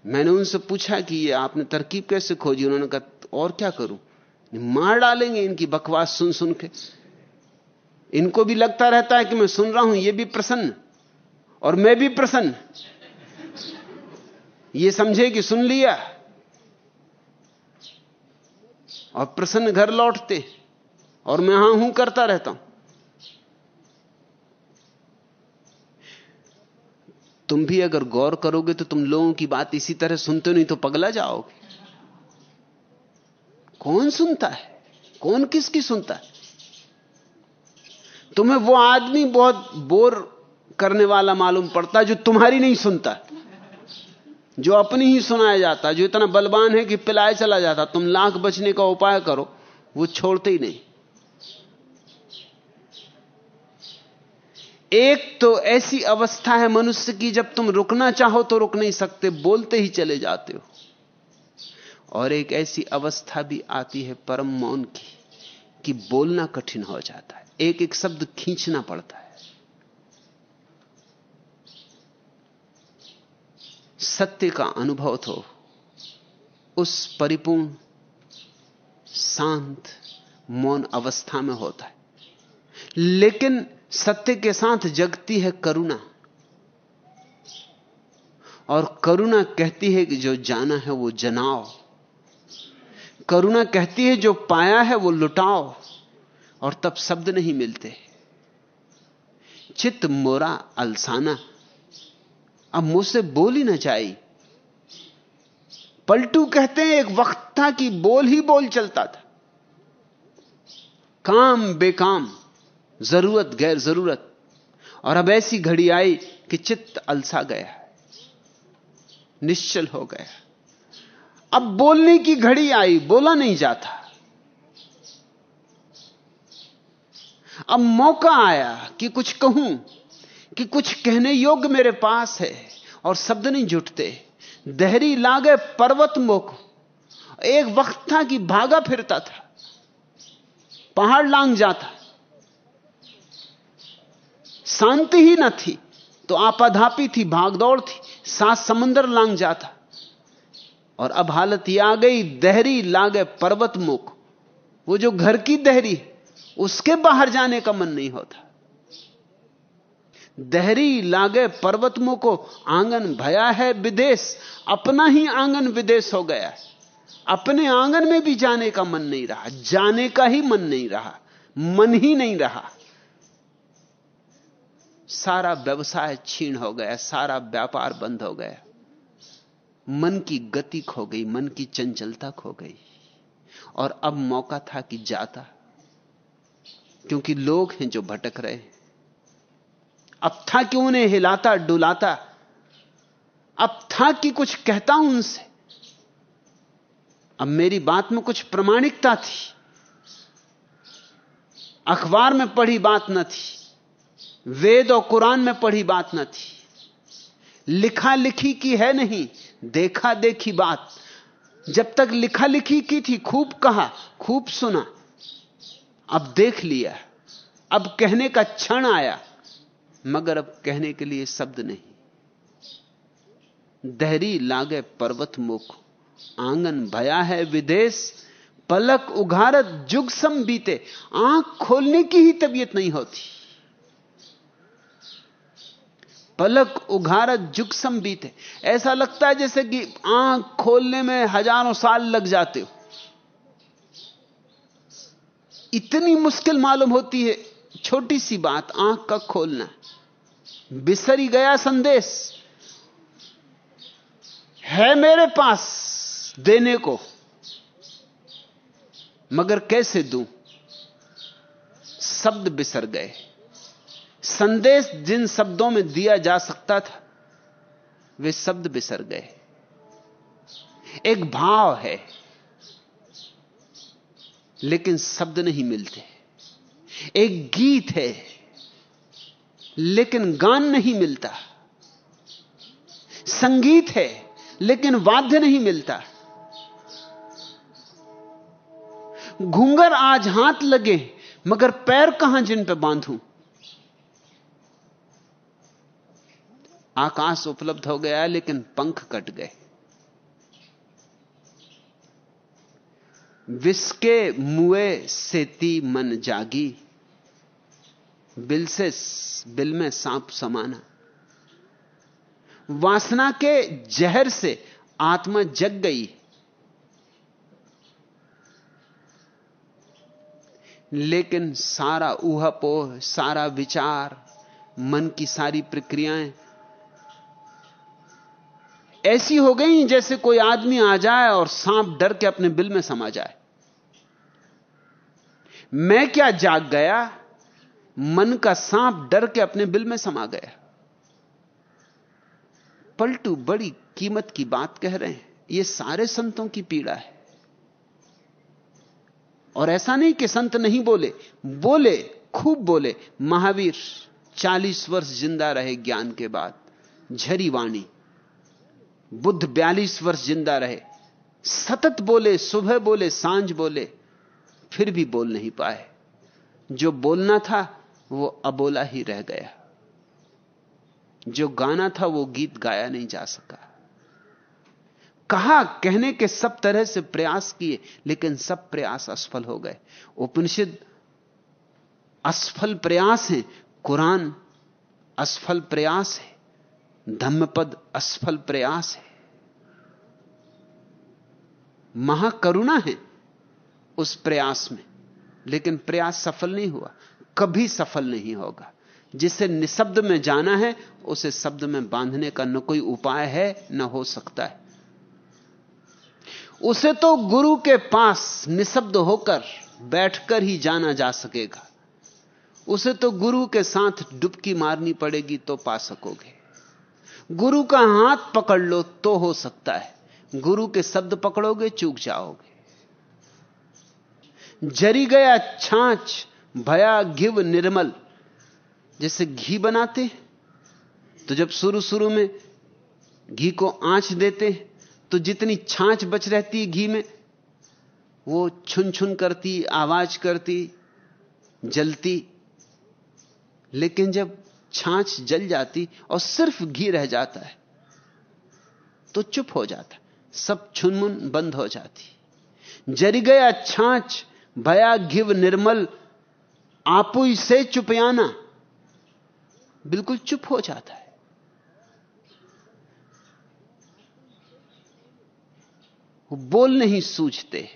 मैंने उनसे पूछा कि ये आपने तरकीब कैसे खोजी? उन्होंने कहा, और क्या करूँ? मार डालेंगे इनकी बकवास सुन सुन के। इनको भी लगता रहता है कि मैं सुन रहा हूँ, ये भी प्रसन्न। और मैं भी प्रसन्न। ये समझे कि सुन लिया। और प्रसन्न घर लौटते। और मैं हाँ हूँ करता रहता हूँ। तुम भी अगर गौर करोगे तो तुम लोगों की बात इसी तरह सुनते नहीं तो पगला जाओगे। कौन सुनता है? कौन किसकी सुनता है? तुम्हें वो आदमी बहुत बोर करने वाला मालूम पड़ता है जो तुम्हारी नहीं सुनता, जो अपनी ही सुनाया जाता, जो इतना बलवान है कि पिलाए चला जाता। तुम लाख बचने का उपाय करो, वो छोड़ते ही नहीं। एक तो ऐसी अवस्था है मनुष्य की, जब तुम रुकना चाहो तो रुक नहीं सकते, बोलते ही चले जाते हो। और एक ऐसी अवस्था भी आती है परम मौन की, कि बोलना कठिन हो जाता है। एक एक शब्द खींचना पड़ता है। सत्य का अनुभव तो उस परिपूर्ण, शांत, मौन अवस्था में होता है। लेकिन सत्य के साथ जगती है करुणा। और करुणा कहती है कि जो जाना है वो जनाओ। करुणा कहती है जो पाया है वो लुटाओ, और तब शब्द नहीं मिलते। चित मोरा अलसाना। अब मुझसे बोल ही ना चाहिए पलटू कहते हैं, एक वक्त था कि बोल ही बोल चलता था। काम बेकाम। ज़रूरत, गैर ज़रूरत। और अब ऐसी घड़ी आई कि चित्त अलसा गया निश्चल हो गया अब बोलने की घड़ी आई, बोला नहीं जाता। अब मौका आया कि कुछ कहूँ, कि कुछ कहने योग्य मेरे पास है, और शब्द नहीं जुटते। दहरी लागे पर्वत मुख एक वक्त था कि भागा फिरता था। पहाड़ लांग जाता। शांति ही न थी तो आपाधापी थी, भागदौड़ थी सात समंदर लांग जाता। और अब हालत यह आ गई, दहरी लागे पर्वत मुख। वो जो घर की दहरी उसके बाहर जाने का मन नहीं होता। दहरी लागे पर्वत मुख आँगन भया है विदेश, अपना ही आँगन विदेश हो गया है। अपने आँगन में भी जाने का मन नहीं रहा, जाने का ही मन नहीं रहा, मन ही नहीं रहा। सारा व्यवसाय छीण हो गया, सारा व्यापार बंद हो गया। मन की गति खो गई, मन की चंचलता खो गई। और अब मौका था कि जाता। क्योंकि लोग हैं जो भटक रहे अब था कि उन्हें हिलाता, डुलाता। अब था कि कुछ कहता उनसे। अब मेरी बात में कुछ प्रमाणिकता थी। अखबार में पढ़ी बात न थी। वेद और कुरान में पढ़ी बात न थी। लिखा लिखी की है नहीं देखा देखी बात। जब तक लिखा लिखी की थी, खूब कहा, खूब सुना। अब देख लिया। अब कहने का क्षण आया, मगर अब कहने के लिए शब्द नहीं। दहरी लागे पर्वत मुख, आँगन भया है विदेश, पलक उघारत जुग सम बीते। आँख खोलने की ही तबीयत नहीं होती। पलक उघारत जुग बीते। ऐसा लगता है जैसे कि आँख खोलने में हज़ारों साल लग जाते हो। इतनी मुश्किल मालूम होती है, छोटी सी बात, आँख का खोलना। बिसरी गया संदेश। है मेरे पास देने को, मगर कैसे दूँ? शब्द बिसर गए। संदेश जिन शब्दों में दिया जा सकता था, वे शब्द बिसर गए। एक भाव है, लेकिन शब्द नहीं मिलते। एक गीत है, लेकिन गान नहीं मिलता। संगीत है, लेकिन वाद्य नहीं मिलता। घूंगर आज हाथ लगे, मगर पैर कहाँ जिन पे बांधूं? आकाश उपलब्ध हो गया, लेकिन पंख कट गए। विस्के मुए सेती मन जागी। बिल से, बिल में सांप समाना। वासना के जहर से आत्मा जग गई। लेकिन सारा ऊहापोह सारा विचार, मन की सारी प्रक्रियाएँ ऐसी हो गई जैसे कोई आदमी आ जाए और सांप डर के अपने बिल में समा जाए। मैं क्या जाग गया? मन का सांप डर के अपने बिल में समा गया। पलटू बड़ी कीमत की बात कह रहे हैं। ये सारे संतों की पीड़ा है। और ऐसा नहीं कि संत नहीं बोले बोले, खूब बोले, महावीर, चालीस वर्ष ज़िंदा रहे ज्ञान के बाद, झरी वाणी। बुद्ध बयालीस वर्ष ज़िंदा रहे, सतत बोले, सुबह बोले, साँझ बोले, फिर भी बोल नहीं पाए। जो बोलना था, वो अबोला ही रह गया। जो गाना था, वो गीत गाया नहीं जा सका। कहा, कहने के सब तरह से प्रयास किए, लेकिन सब प्रयास असफल हो गए। उपनिषद, असफल प्रयास है, कुरान असफल प्रयास है। धम्मपद असफल प्रयास है। महाकरुणा है उस प्रयास में, लेकिन प्रयास सफल नहीं हुआ, कभी सफल नहीं होगा। जिसे निशब्द में जाना है, उसे शब्द में बांधने का न कोई उपाय है, न हो सकता है। उसे तो गुरु के पास निशब्द होकर बैठकर ही जाना जा सकेगा। उसे तो गुरु के साथ डुबकी मारनी पड़ेगी तो पा सकोगे। गुरु का हाथ पकड़ लो तो हो सकता है। गुरु के शब्द पकड़ोगे, चूक जाओगे। जरी गया छाछ, भया घिव निर्मल। जैसे घी बनाते तो जब शुरू शुरू में घी को आँच देते तो जितनी छाछ बच रहती है घी में, वो छुन छुन करती, आवाज़ करती, जलती। लेकिन जब छाछ जल जाती और सिर्फ़ घी रह जाता है तो चुप हो जाता, सब छुनमुन बंद हो जाती। जरी गया छाछ, भया घिव निर्मल आपू से चुपयाना, बिल्कुल चुप हो जाता है। वो बोल नहीं सूझते,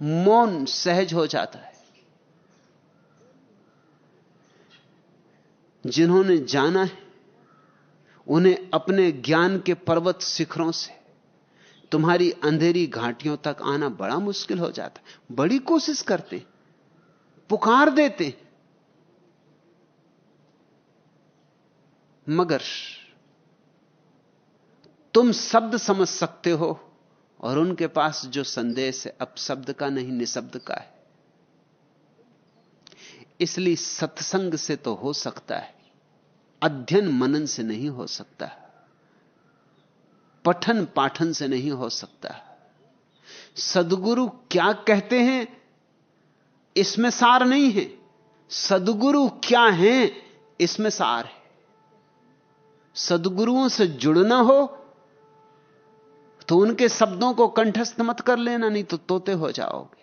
मौन सहज हो जाता है। जिन्होंने जाना है, उन्हें अपने ज्ञान के पर्वत शिखरों से, तुम्हारी अंधेरी घाटियों तक आना बड़ा मुश्किल हो जाता बड़ी कोशिश करते पुकार देते मगर, तुम शब्द समझ सकते हो, और उनके पास जो संदेश है, अब शब्द का नहीं, निशब्द का है। इसलिए सत्संग से तो हो सकता है, अध्ययन मनन से नहीं हो सकता, पठन पाठन से नहीं हो सकता। सदगुरु क्या कहते हैं? इसमें सार नहीं है। सदगुरु क्या है? इसमें सार है। सदगुरुओं से जुड़ना हो तो उनके शब्दों को कंठस्थ मत कर लेना, नहीं तो तोते हो जाओगे।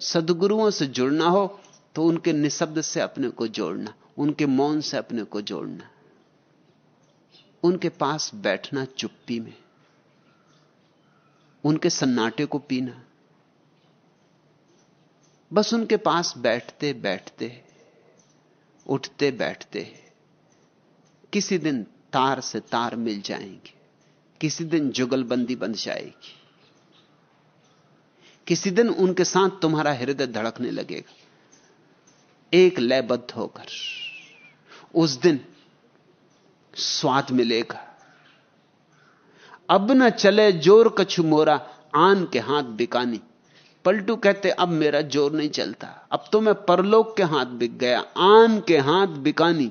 सदगुरुओं से जुड़ना हो तो उनके निशब्द से अपने को जोड़ना, उनके मौन से अपने को जोड़ना, उनके पास बैठना चुप्पी में, उनके सन्नाटे को पीना, बस उनके पास बैठते बैठते, उठते बैठते, किसी दिन तार से तार मिल जाएँगे, किसी दिन जुगलबंदी बन जाएगी, किसी दिन उनके साथ तुम्हारा हृदय धड़कने लगेगा। एक लयबद्ध होकर उस दिन स्वाद मिलेगा। अब न चले ज़ोर कछु मोरा, आन के हाथ बिकानी। पलटू कहते, अब मेरा ज़ोर नहीं चलता। अब तो मैं परलोक के हाथ बिक गया, आन के हाथ बिकानी।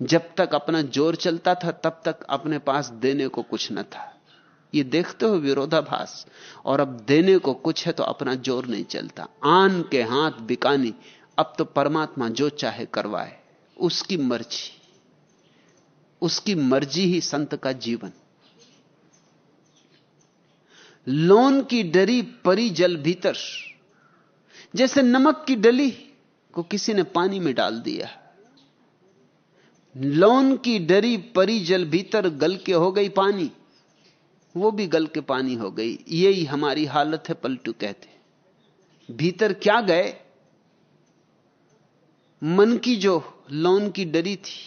जब तक अपना ज़ोर चलता था, तब तक अपने पास देने को कुछ न था। ये देखते हो विरोधाभास। और अब देने को कुछ है तो अपना ज़ोर नहीं चलता। आन के हाथ बिकानी, अब तो परमात्मा जो चाहे करवाए। उसकी मर्ज़ी। उसकी मर्ज़ी ही संत का जीवन। लोन की डरी परी जल भीतर। जैसे नमक की डली को किसी ने पानी में डाल दिया। लोन की डरी परी जल भीतर गल के हो गई पानी। वो भी गल के पानी हो गई। यही हमारी हालत है, पलटू कहते। भीतर क्या गए? मन की जो लोन की डरी थी,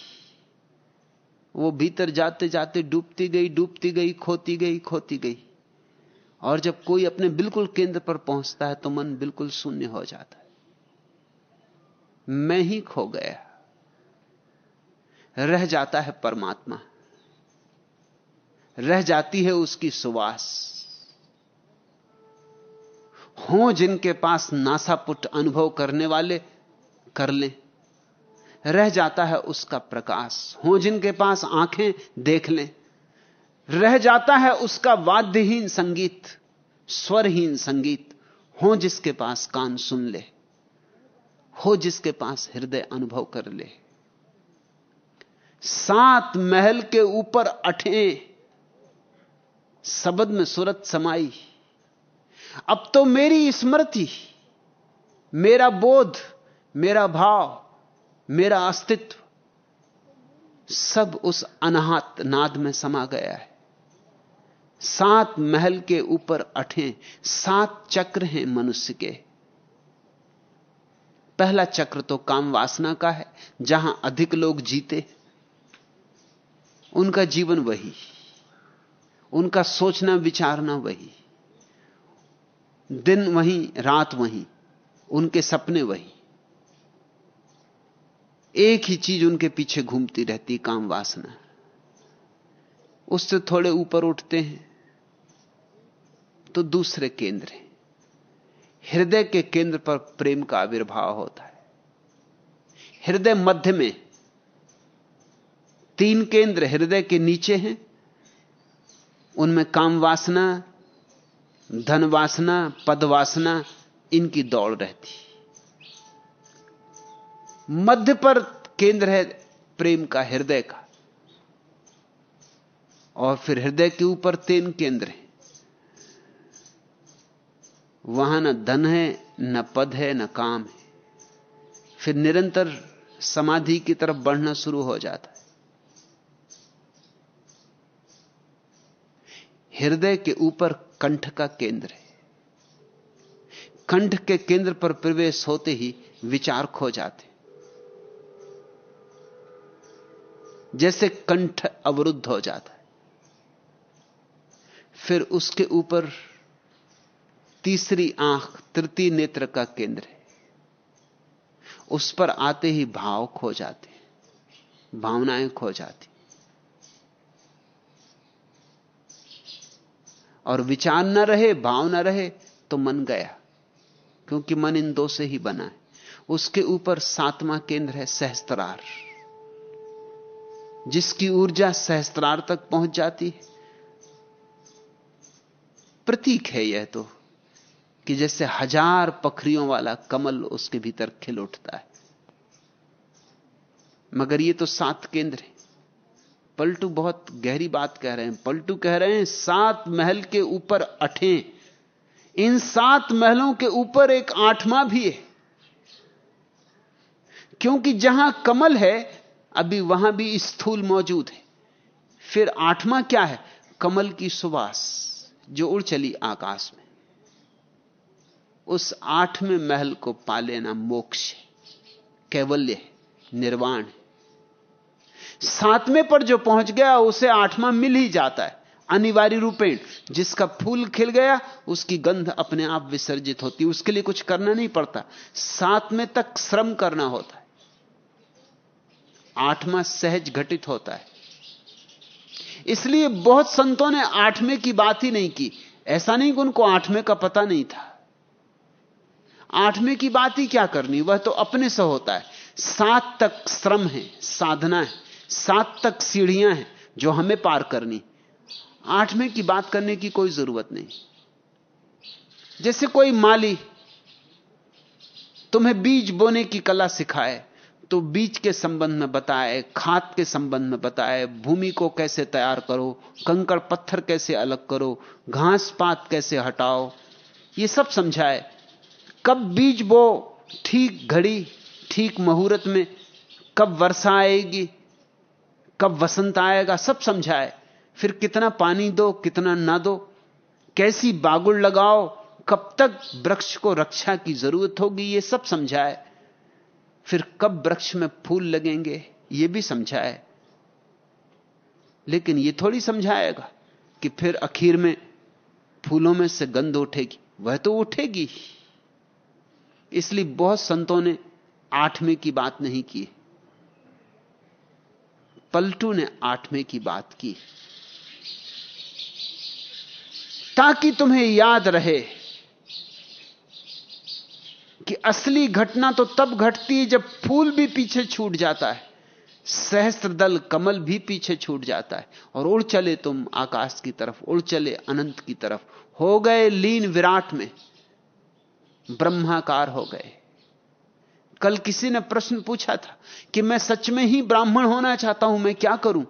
वो भीतर जाते जाते डूबती गई डूबती गई, खोती गई खोती गई। और जब कोई अपने बिल्कुल केंद्र पर पहुँचता है तो मन बिल्कुल शून्य हो जाता है। मैं ही खो गया। रह जाता है परमात्मा। रह जाती है उसकी सुवास। हो जिनके पास नासापुट अनुभव करने वाले, कर लें। रह जाता है उसका प्रकाश। हो जिनके पास आँखें, देख लें। रह जाता है उसका वाद्यहीन संगीत, स्वरहीन संगीत। हो जिसके पास कान सुन ले। हो जिसके पास हृदय अनुभव कर ले। सात महल के ऊपर अठे। शब्द में सूरत समाई। अब तो मेरी स्मृति, मेरा बोध, मेरा भाव, मेरा अस्तित्व, सब उस अनहात नाद में समा गया है। सात महल के ऊपर अठे, सात चक्र हैं मनुष्य के। पहला चक्र तो काम वासना का है, जहाँ अधिक लोग जीते, उनका जीवन वही। उनका सोचना, विचारना वही। दिन वही, रात वही, उनके सपने वही। एक ही चीज़ उनके पीछे घूमती रहती, काम वासना। उससे थोड़े ऊपर उठते हैं तो दूसरे केंद्र हैं। हृदय के केंद्र पर प्रेम का आविर्भाव होता है। हृदय मध्य में तीन केंद्र हृदय के नीचे हैं उनमें काम वासना, धन वासना, पद वासना, इनकी दौड़ रहती। मध्य पर केंद्र है प्रेम का हृदय का। और फिर हृदय के ऊपर तीन केंद्र है। वहाँ न धन है, न पद है, न काम है। फिर निरंतर समाधि की तरफ़ बढ़ना शुरू हो जाता है। हृदय के ऊपर कंठ का केंद्र है। कंठ के केंद्र पर प्रवेश होते ही विचार खो जाते। जैसे कंठ अवरुद्ध हो जाता है। फिर उसके ऊपर तीसरी आँख, तृतीय नेत्र का केंद्र है। उस पर आते ही भाव खो जाते भावनाएँ खो जाती और विचार न रहे, भाव न रहे तो मन गया। क्योंकि मन इन दो से ही बना है। उसके ऊपर सातवां केंद्र है सहस्त्रार। जिसकी ऊर्जा सहस्त्रार तक पहुँच जाती है। प्रतीक है यह तो कि जैसे हज़ार पखरियों वाला कमल उसके भीतर खिल उठता है। मगर ये तो सात केंद्र है। पलटू बहुत गहरी बात कह रहे हैं। पलटू कह रहे हैं, सात महल के ऊपर अठे। इन सात महलों के ऊपर एक आठवां भी है। क्योंकि जहाँ कमल है, अभी वहाँ भी स्थूल मौजूद है। फिर आठवां क्या है? कमल की सुवास, जो उड़ चली आकाश में। उस आठवें महल को पा लेना मोक्ष कैवल्य निर्वाण सातवें पर जो पहुँच गया, उसे आठवां मिल ही जाता है। अनिवार्य रूपेण, जिसका फूल खिल गया, उसकी गंध अपने आप विसर्जित होती उसके लिए कुछ करना नहीं पड़ता। सातवें तक श्रम करना होता है। आठवां सहज घटित होता है। इसलिए बहुत संतों ने आठवें की बात ही नहीं की। ऐसा नहीं कि उनको आठवें का पता नहीं था। आठवें की बात ही क्या करनी? वह तो अपने से होता है। सात तक श्रम है, साधना है। सात तक सीढ़ियाँ हैं जो हमें पार करनी। आठवें की बात करने की कोई ज़रूरत नहीं। जैसे कोई माली तुम्हें बीज बोने की कला सिखाए तो बीज के संबंध में बताए, खाद के संबंध में बताए, भूमि को कैसे तैयार करो, कंकड़ पत्थर कैसे अलग करो, घास पात कैसे हटाओ, ये सब समझाए। कब बीज बो, ठीक घड़ी, ठीक मुहूर्त में, कब वर्षा आएगी कब वसंत आएगा, सब समझाए। फिर कितना पानी दो, कितना ना दो। कैसी बागुड़ लगाओ, कब तक वृक्ष को रक्षा की ज़रूरत होगी, ये सब समझाए। फिर कब वृक्ष में फूल लगेंगे, ये भी समझाए। लेकिन ये थोड़ी समझाएगा कि फिर आखिर में फूलों में से गंध उठेगी। वह तो उठेगी इसलिए बहुत संतों ने आठवें की बात नहीं की। पलटू ने आठवें की बात की। ताकि तुम्हें याद रहे कि असली घटना तो तब घटती है जब फूल भी पीछे छूट जाता है सहस्त्र दल कमल भी पीछे छूट जाता है और उड़ चले तुम आकाश की तरफ़, उड़ चले अनंत की तरफ़। हो गए लीन विराट में, ब्रह्माकार हो गए। कल किसी ने प्रश्न पूछा था कि मैं सच में ही ब्राह्मण होना चाहता हूँ, मैं क्या करूँ?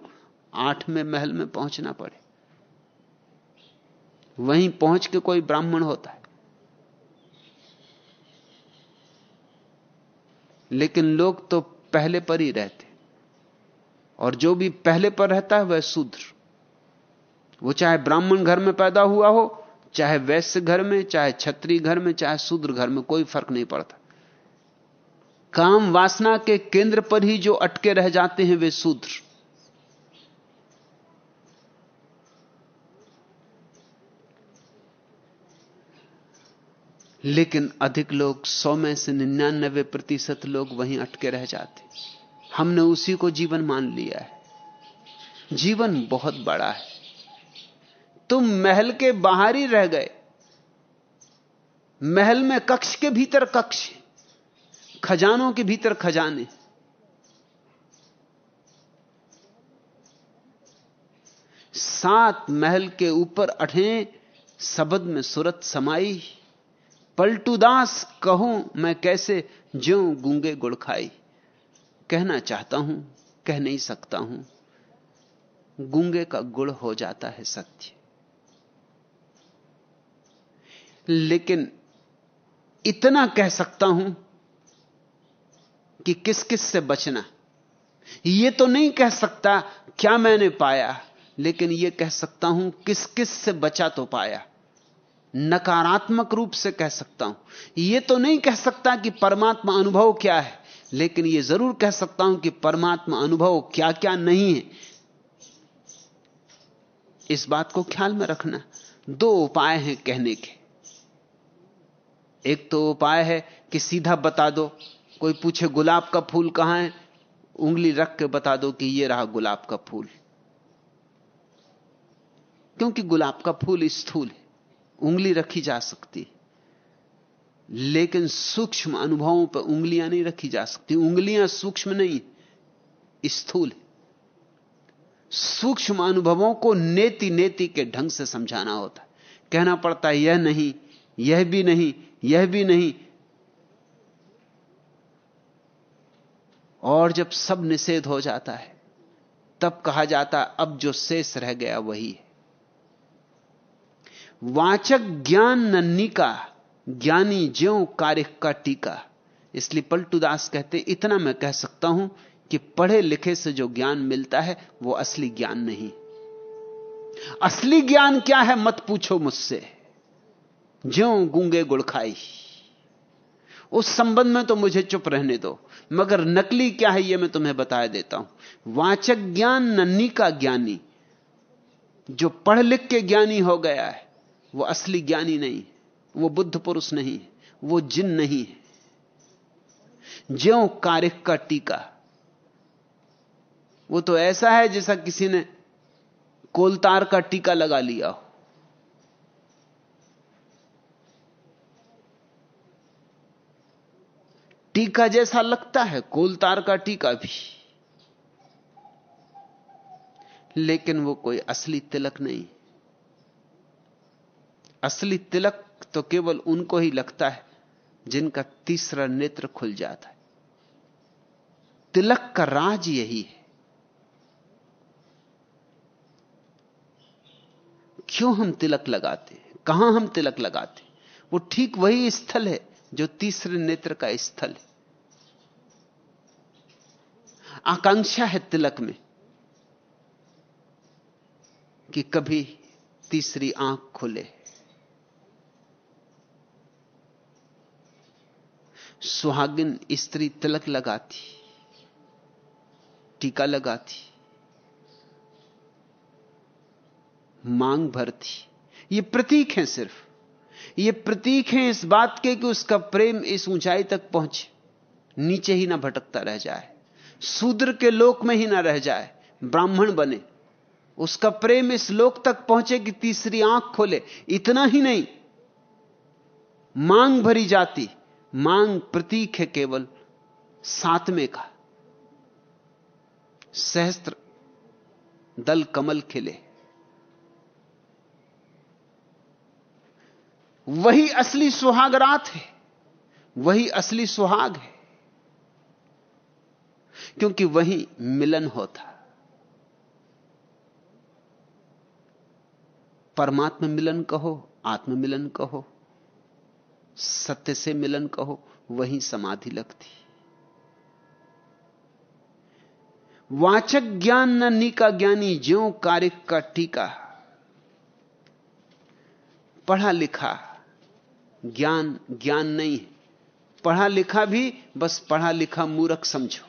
आठ में महल में पहुँचना पड़े। वहीं पहुँच के कोई ब्राह्मण होता है। लेकिन लोग तो पहले पर ही रहते। और जो भी पहले पर रहता है, वह शूद्र। वो चाहे ब्राह्मण घर में पैदा हुआ हो, चाहे वैश्य घर में, चाहे छत्री घर में, चाहे शूद्र घर में कोई फ़र्क नहीं पड़ता। काम वासना के केंद्र पर ही जो अटके रह जाते हैं वे शूद्र। लेकिन अधिक लोग, सौ में से निन्यानबे प्रतिशत लोग वहीं अटके रह जाते। हमने उसी को जीवन मान लिया है। जीवन बहुत बड़ा है। तुम महल के बाहर ही रह गए। महल में कक्ष के भीतर कक्ष खजानों के भीतर खजाने। सात महल के ऊपर अठे शब्द में सुरत समाई। पलटूदास कहूँ, मैं कैसे ज्यो गूँगे गुड़ खाई? कहना चाहता हूँ, कह नहीं सकता हूँ। गूँगे का गुड़ हो जाता है सत्य। लेकिन इतना कह सकता हूँ कि किस किस से बचना यह तो नहीं कह सकता, क्या मैंने पाया, लेकिन यह कह सकता हूँ, किस किस से बचा तो पाया। नकारात्मक रूप से कह सकता हूँ। यह तो नहीं कह सकता कि परमात्मा अनुभव क्या है, लेकिन यह ज़रूर कह सकता हूँ कि परमात्मा अनुभव क्या क्या नहीं है। इस बात को ख्याल में रखना। दो उपाय हैं कहने के। एक तो उपाय है कि सीधा बता दो कोई पूछे, गुलाब का फूल कहाँ है? उंगली रख के बता दो कि यह रहा गुलाब का फूल। क्योंकि गुलाब का फूल स्थूल है, उंगली रखी जा सकती लेकिन सूक्ष्म अनुभवों पर उंगलियाँ नहीं रखी जा सकती। उंगलियाँ सूक्ष्म नहीं, स्थूल सूक्ष्म अनुभवों को नेति नेति के ढंग से समझाना होता है। कहना पड़ता है, यह नहीं, यह भी नहीं, यह भी नहीं और जब सब निषेध हो जाता है, तब कहा जाता, अब जो शेष रह गया वही है। वाचक ज्ञान नन्नी का ज्ञानी ज्यो कार्य का टीका। इसलिए पलटूदास कहते, इतना मैं कह सकता हूँ कि पढ़े लिखे से जो ज्ञान मिलता है, वो असली ज्ञान नहीं। असली ज्ञान क्या है, मत पूछो मुझसे। ज्यो गूँगे गुड़खाई उस संबंध में तो मुझे चुप रहने दो, मगर नकली क्या है यह मैं तुम्हें बता देता हूँ। वाचक ज्ञान नन्नी का ज्ञानी, जो पढ़ लिख के ज्ञानी हो गया है, वो असली ज्ञानी नहीं, वो बुद्ध पुरुष नहीं, वो जिन नहीं है। ज्यो कार्य का टीका, वो तो ऐसा है जैसा किसी ने कोलतार का टीका लगा लिया हो। टीका जैसा लगता है कोलतार का टीका भी। लेकिन वो कोई असली तिलक नहीं। असली तिलक तो केवल उनको ही लगता है, जिनका तीसरा नेत्र खुल जाता है। तिलक का राज यही है। क्यों हम तिलक लगाते हैं? कहाँ हम तिलक लगाते हैं? वो ठीक वही स्थल है। जो तीसरे नेत्र का स्थल है। आकांक्षा है तिलक में कि कभी तीसरी आँख खुले। सुहागिन स्त्री तिलक लगाती, टीका लगाती, मांग भरती। ये प्रतीक है सिर्फ़। ये प्रतीक है इस बात के कि उसका प्रेम इस ऊंचाई तक पहुँचे। नीचे ही ना भटकता रह जाए। शूद्र के लोक में ही ना रह जाए। ब्राह्मण बने। उसका प्रेम इस लोक तक पहुँचे कि तीसरी आँख खोले। इतना ही नहीं। मांग भरी जाती। मांग प्रतीक है केवल सातवें का। सहस्त्र दल कमल खिले। वही असली सुहाग रात है। वही असली सुहाग है। क्योंकि वही मिलन होता। परमात्मा मिलन कहो, आत्म मिलन कहो, सत्य से मिलन कहो, वही समाधि लगती। वाचक ज्ञान न नीका ज्ञानी, ज्यो कार्य का टीका। पढ़ा लिखा ज्ञान ज्ञान नहीं है। पढ़ा लिखा भी, बस पढ़ा लिखा मूर्ख समझो।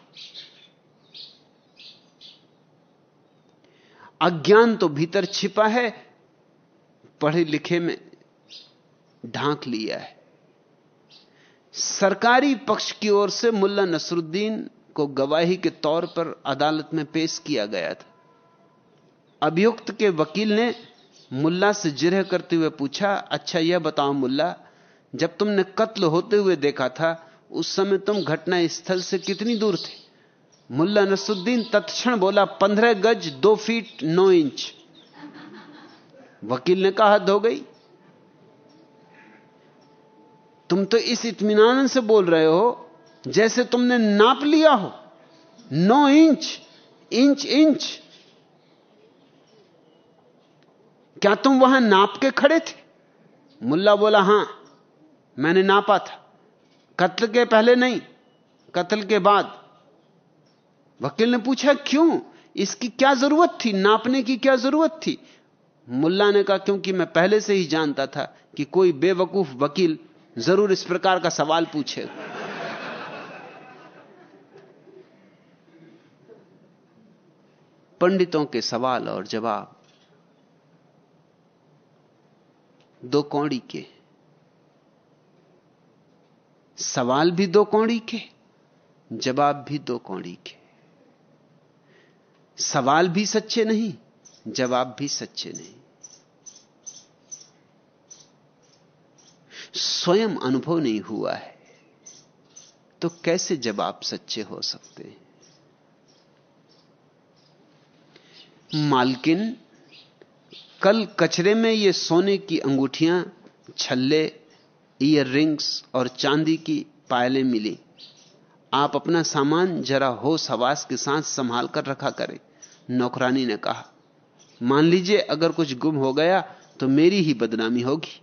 अज्ञान तो भीतर छिपा है, पढ़े लिखे में ढांक लिया है। सरकारी पक्ष की ओर से मुल्ला नसरुद्दीन को गवाही के तौर पर अदालत में पेश किया गया था। अभियुक्त के वकील ने मुल्ला से जिरह करते हुए पूछा अच्छा यह बताओ मुल्ला जब तुमने कत्ल होते हुए देखा था, उस समय तुम घटना स्थल से कितनी दूर थे? मुल्ला नसुद्दीन तत्क्षण बोला, पंद्रह गज दो फीट नौ इंच. वकील ने कहा, हद हो गई। तुम तो इस इतमान से बोल रहे हो, जैसे तुमने नाप लिया हो। नौ इंच इंच इंच। क्या तुम वहाँ नाप के खड़े थे? मुल्ला बोला, हाँ। मैंने नापा था। कत्ल के पहले नहीं, कत्ल के बाद। वकील ने पूछा, क्यों? इसकी क्या ज़रूरत थी? नापने की क्या ज़रूरत थी? मुल्ला ने कहा, क्योंकि मैं पहले से ही जानता था कि कोई बेवकूफ़ वकील ज़रूर इस प्रकार का सवाल पूछेगा पंडितों के सवाल और जवाब दो कौड़ी के। सवाल भी दो कौड़ी के, जवाब भी दो कौड़ी के। सवाल भी सच्चे नहीं, जवाब भी सच्चे नहीं। स्वयं अनुभव नहीं हुआ है तो कैसे जवाब सच्चे हो सकते हैं? मालकिन, कल कचरे में ये सोने की अंगूठियाँ, छल्ले ईयर रिंग्स और चांदी की पायलें मिली। आप अपना सामान जरा होश हवास के साथ संभाल कर रखा करें, नौकरानी ने कहा। मान लीजिए अगर कुछ गुम हो गया तो मेरी ही बदनामी होगी।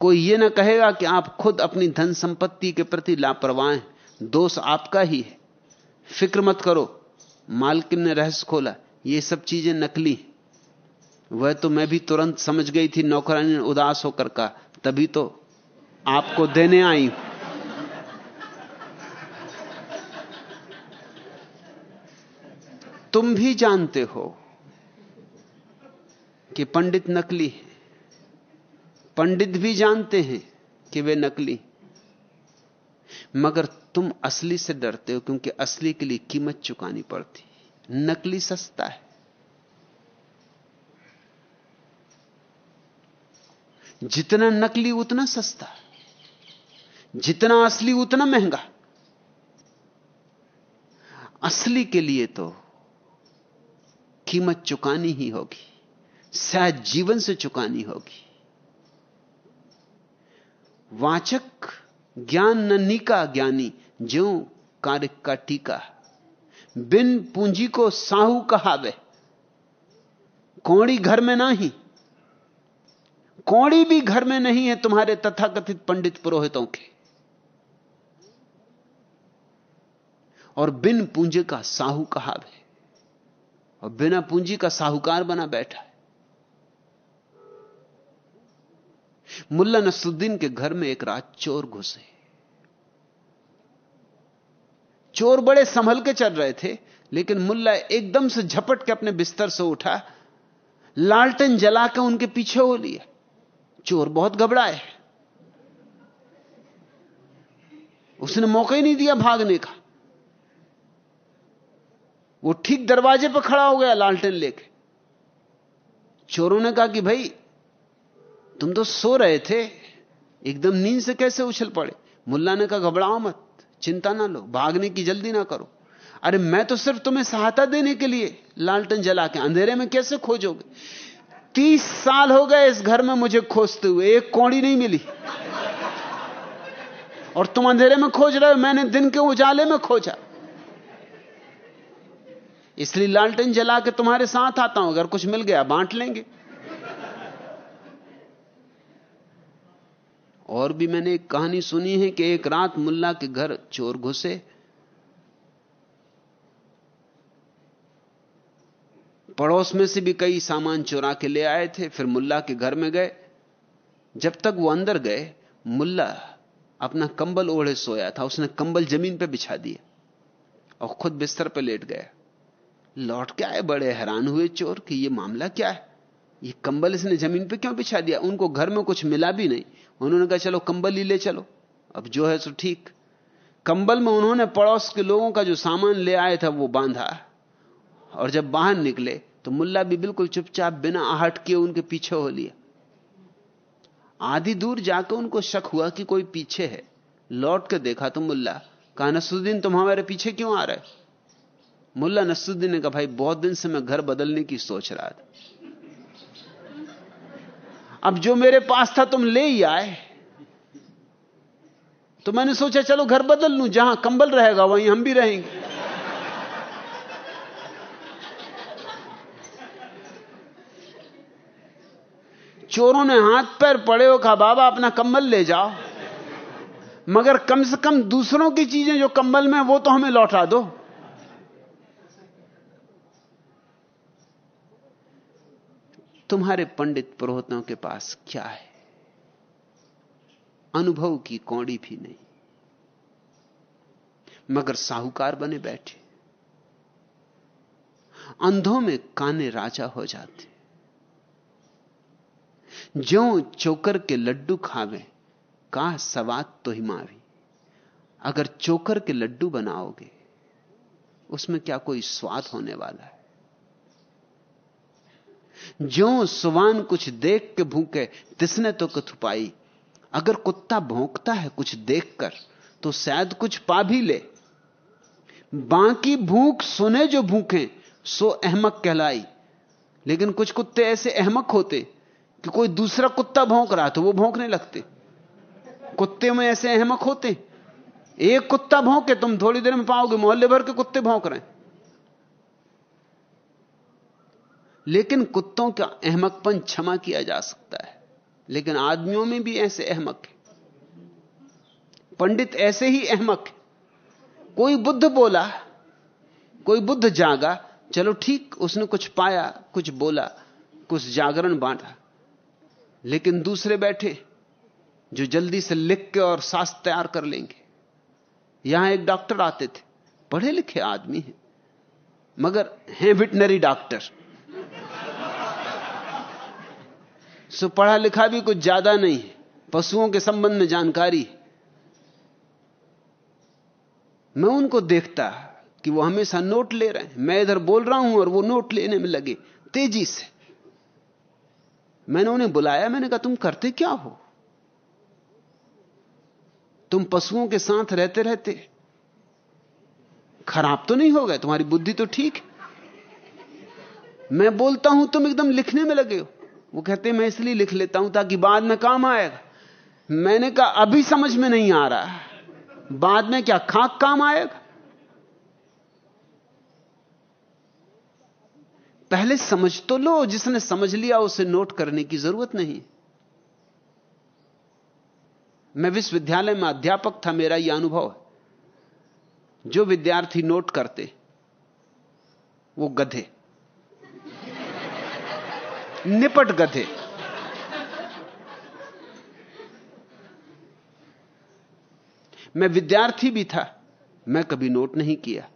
कोई यह ना कहेगा कि आप खुद अपनी धन संपत्ति के प्रति लापरवाह हैं, दोष आपका ही है। फ़िक्र मत करो, मालकिन ने रहस्य खोला, ये सब चीज़ें नकली वह तो मैं भी तुरंत समझ गई थी, नौकरानी ने उदास होकर कहा, तभी तो आपको देने आई हूँ। तुम भी जानते हो कि पंडित नकली है। पंडित भी जानते हैं कि वे नकली मगर तुम असली से डरते हो क्योंकि असली के लिए कीमत चुकानी पड़ती नकली सस्ता है। जितना नकली, उतना सस्ता जितना असली, उतना महँगा। असली के लिए तो कीमत चुकानी ही होगी, शायद जीवन से चुकानी होगी। वाचक ज्ञान नन्ही का ज्ञानी, ज्यो कार्य का टीका। बिन पूंजी को साहू कहावे। कौड़ी घर में ना ही कौड़ी भी घर में नहीं है, तुम्हारे तथाकथित पंडित पुरोहितों के। और बिन पूंजी का साहू कहावे और बिना पूंजी का साहूकार बना बैठा है। मुल्ला नसरुद्दीन के घर में एक रात चोर घुसे। चोर बड़े संभल के चल रहे थे, लेकिन मुल्ला एकदम से झपट के अपने बिस्तर से उठा, लालटेन जलाकर उनके पीछे हो लिया चोर बहुत घबराए। उसने मौका ही नहीं दिया भागने का। वो ठीक दरवाजे पर खड़ा हो गया लालटेन लेके। चोरों ने कहा कि भाई, तुम तो सो रहे थे, एकदम नींद से कैसे उछल पड़े? मुल्ला ने कहा, घबराओ मत, चिंता ना लो, भागने की जल्दी ना करो। अरे मैं तो सिर्फ़ तुम्हें सहायता देने के लिए लालटेन जला के अंधेरे में कैसे खोजोगे? तीस साल हो गए इस घर में मुझे खोजते हुए, एक कौड़ी नहीं मिली। और तुम अंधेरे में खोज रहे हो, मैंने दिन के उजाले में खोजा। इसलिए लालटेन जला के तुम्हारे साथ आता हूँ, अगर कुछ मिल गया, बांट लेंगे। और भी मैंने एक कहानी सुनी है कि एक रात मुल्ला के घर चोर घुसे। पड़ोस में से भी कई सामान चुरा के ले आए थे, फिर मुल्ला के घर में गए। जब तक वो अंदर गए, मुल्ला अपना कंबल ओढ़े सोया था, उसने कंबल ज़मीन पर बिछा दिया और खुद बिस्तर पर लेट गया। लौट के आए, बड़े हैरान हुए चोर कि ये मामला क्या है? ये कंबल इसने ज़मीन पे क्यों बिछा दिया? उनको घर में कुछ मिला भी नहीं। उन्होंने कहा, चलो, कंबल ही ले चलो। अब जो है सो ठीक। कंबल में उन्होंने पड़ोस के लोगों का जो सामान ले आए था, वो बांधा। और जब बाहर निकले तो मुल्ला भी बिल्कुल चुपचाप बिना आहट किए उनके पीछे हो लिया। आधी दूर जाकर उनको शक हुआ कि कोई पीछे है। लौट के देखा तो मुल्ला कहा नसरुद्दीन तुम हमारे पीछे क्यों आ रहे मुल्ला नसरुद्दीन ने कहा, भाई, बहुत दिन से मैं घर बदलने की सोच रहा था। अब जो मेरे पास था, तुम ले ही आए। तो मैंने सोचा, चलो घर बदल लूँ, जहाँ कंबल रहेगा, वहीं हम भी रहेंगे। चोरों ने हाथ पैर पड़े हो, कहा, बाबा, अपना कंबल ले जाओ। मगर कम से कम दूसरों की चीज़ें जो कंबल में वो तो हमें लौटा दो। तुम्हारे पंडित पुरोहितों के पास क्या है? अनुभव की कौड़ी भी नहीं। मगर साहूकार बने बैठे। अंधों में काने राजा हो जाते। जो चोकर के लड्डू खावे, का सवाद तो हिमावी अगर चोकर के लड्डू बनाओगे, उसमें क्या कोई स्वाद होने वाला है? जो सुवान कुछ देख के भूखे, तिसने तो कथुपाई अगर कुत्ता भौंकता है कुछ देखकर तो शायद कुछ पा भी ले। बाकी भूख सुने जो भूखे, सो अहमक कहलाई। लेकिन कुछ कुत्ते ऐसे अहमक होते कि कोई दूसरा कुत्ता भौंक रहा तो वो भौंकने लगते। कुत्ते में ऐसे अहमक होते। एक कुत्ता भौंके, तुम थोड़ी देर में पाओगे, मोहल्ले भर के कुत्ते भौंक रहे हैं। लेकिन कुत्तों का अहमकपन क्षमा किया जा सकता है। लेकिन आदमियों में भी ऐसे अहमक है। पंडित ऐसे ही अहमक है। कोई बुद्ध बोला, कोई बुद्ध जागा, चलो ठीक, उसने कुछ पाया, कुछ बोला, कुछ जागरण बांटा। लेकिन दूसरे बैठे, जो जल्दी से लिख के और शास्त्र तैयार कर लेंगे। यहाँ एक डॉक्टर आते थे, पढ़े लिखे आदमी हैं, मगर हैं विटनरी डॉक्टर। सो पढ़ा लिखा भी कुछ ज़्यादा नहीं पशुओं के संबंध में जानकारी मैं उनको देखता कि वो हमेशा नोट ले रहे हैं। मैं इधर बोल रहा हूँ और वो नोट लेने में लगे, तेज़ी से। मैंने उन्हें बुलाया, मैंने कहा, तुम करते क्या हो? तुम पशुओं के साथ रहते रहते खराब तो नहीं हो गए, तुम्हारी बुद्धि तो ठीक मैं बोलता हूँ, तुम एकदम लिखने में लगे हो। वो कहते मैं इसलिए लिख लेता हूँ ताकि बाद में काम आएगा। मैंने कहा, अभी समझ में नहीं आ रहा है। बाद में क्या खाक काम आएगा? पहले समझ तो लो, जिसने समझ लिया उसे नोट करने की ज़रूरत नहीं। मैं विश्वविद्यालय में अध्यापक था, मेरा यह अनुभव जो विद्यार्थी नोट करते, वो गधे। निपट गधे। मैं विद्यार्थी भी था, मैं कभी नोट नहीं किया।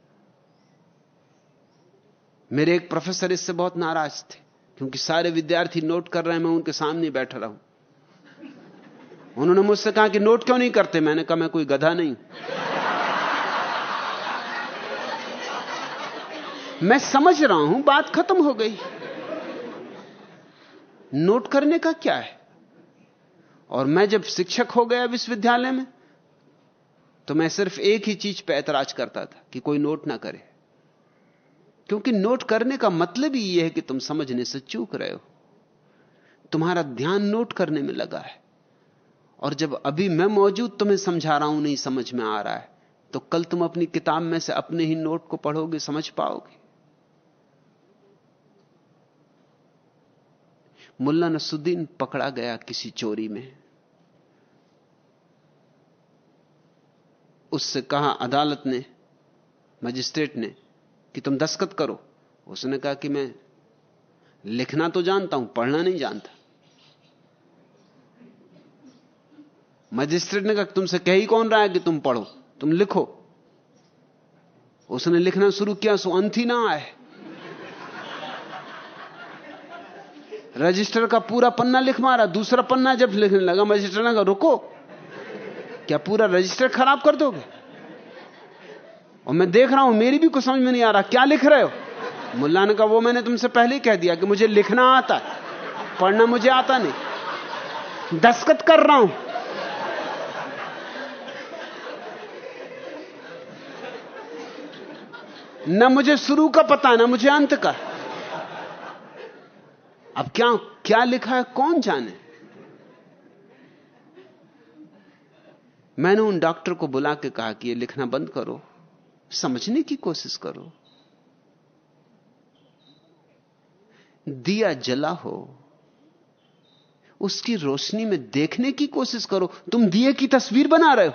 मेरे एक प्रोफेसर इससे बहुत नाराज़ थे, क्योंकि सारे विद्यार्थी नोट कर रहे हैं, मैं उनके सामने बैठा रहा हूँ। उन्होंने मुझसे कहा कि नोट क्यों नहीं करते? मैंने कहा, मैं कोई गधा नहीं। मैं समझ रहा हूँ, बात खत्म हो गई। नोट करने का क्या है? और मैं जब शिक्षक हो गया विश्वविद्यालय में तो मैं सिर्फ़ एक ही चीज़ पर ऐतराज करता था कि कोई नोट ना करे। क्योंकि नोट करने का मतलब ही यह है कि तुम समझने से चूक रहे हो। तुम्हारा ध्यान नोट करने में लगा है। और जब अभी मैं मौजूद तुम्हें समझा रहा हूँ, नहीं समझ में आ रहा है तो कल तुम अपनी किताब में से अपने ही नोट को पढ़ोगे, समझ पाओगे। मुल्ला नसुद्दीन पकड़ा गया किसी चोरी में। उससे कहा अदालत ने, मजिस्ट्रेट ने कि तुम दस्खत करो। उसने कहा कि मैं लिखना तो जानता हूँ, पढ़ना नहीं जानता। मजिस्ट्रेट ने कहा तुमसे कह ही कौन रहा है कि तुम पढ़ो, तुम लिखो। उसने लिखना शुरू किया, सो अंत ही ना आए। रजिस्टर का पूरा पन्ना लिख मारा, दूसरा पन्ना जब लिखने लगा मजिस्टर ने कहा, रुको, क्या पूरा रजिस्टर खराब कर दोगे? और मैं देख रहा हूँ, मेरी भी कुछ समझ में नहीं आ रहा, क्या लिख रहे हो? मुल्ला ने कहा, वो मैंने तुमसे पहले ही कह दिया कि मुझे लिखना आता पढ़ना मुझे आता नहीं। दस्खत कर रहा हूँ। न मुझे शुरू का पता, ना मुझे अंत का। अब क्या क्या लिखा है? कौन जाने? मैंने उन डॉक्टर को बुला के कहा कि ये लिखना बंद करो। समझने की कोशिश करो। दिया जला हो, उसकी रोशनी में देखने की कोशिश करो। तुम दिए की तस्वीर बना रहे हो।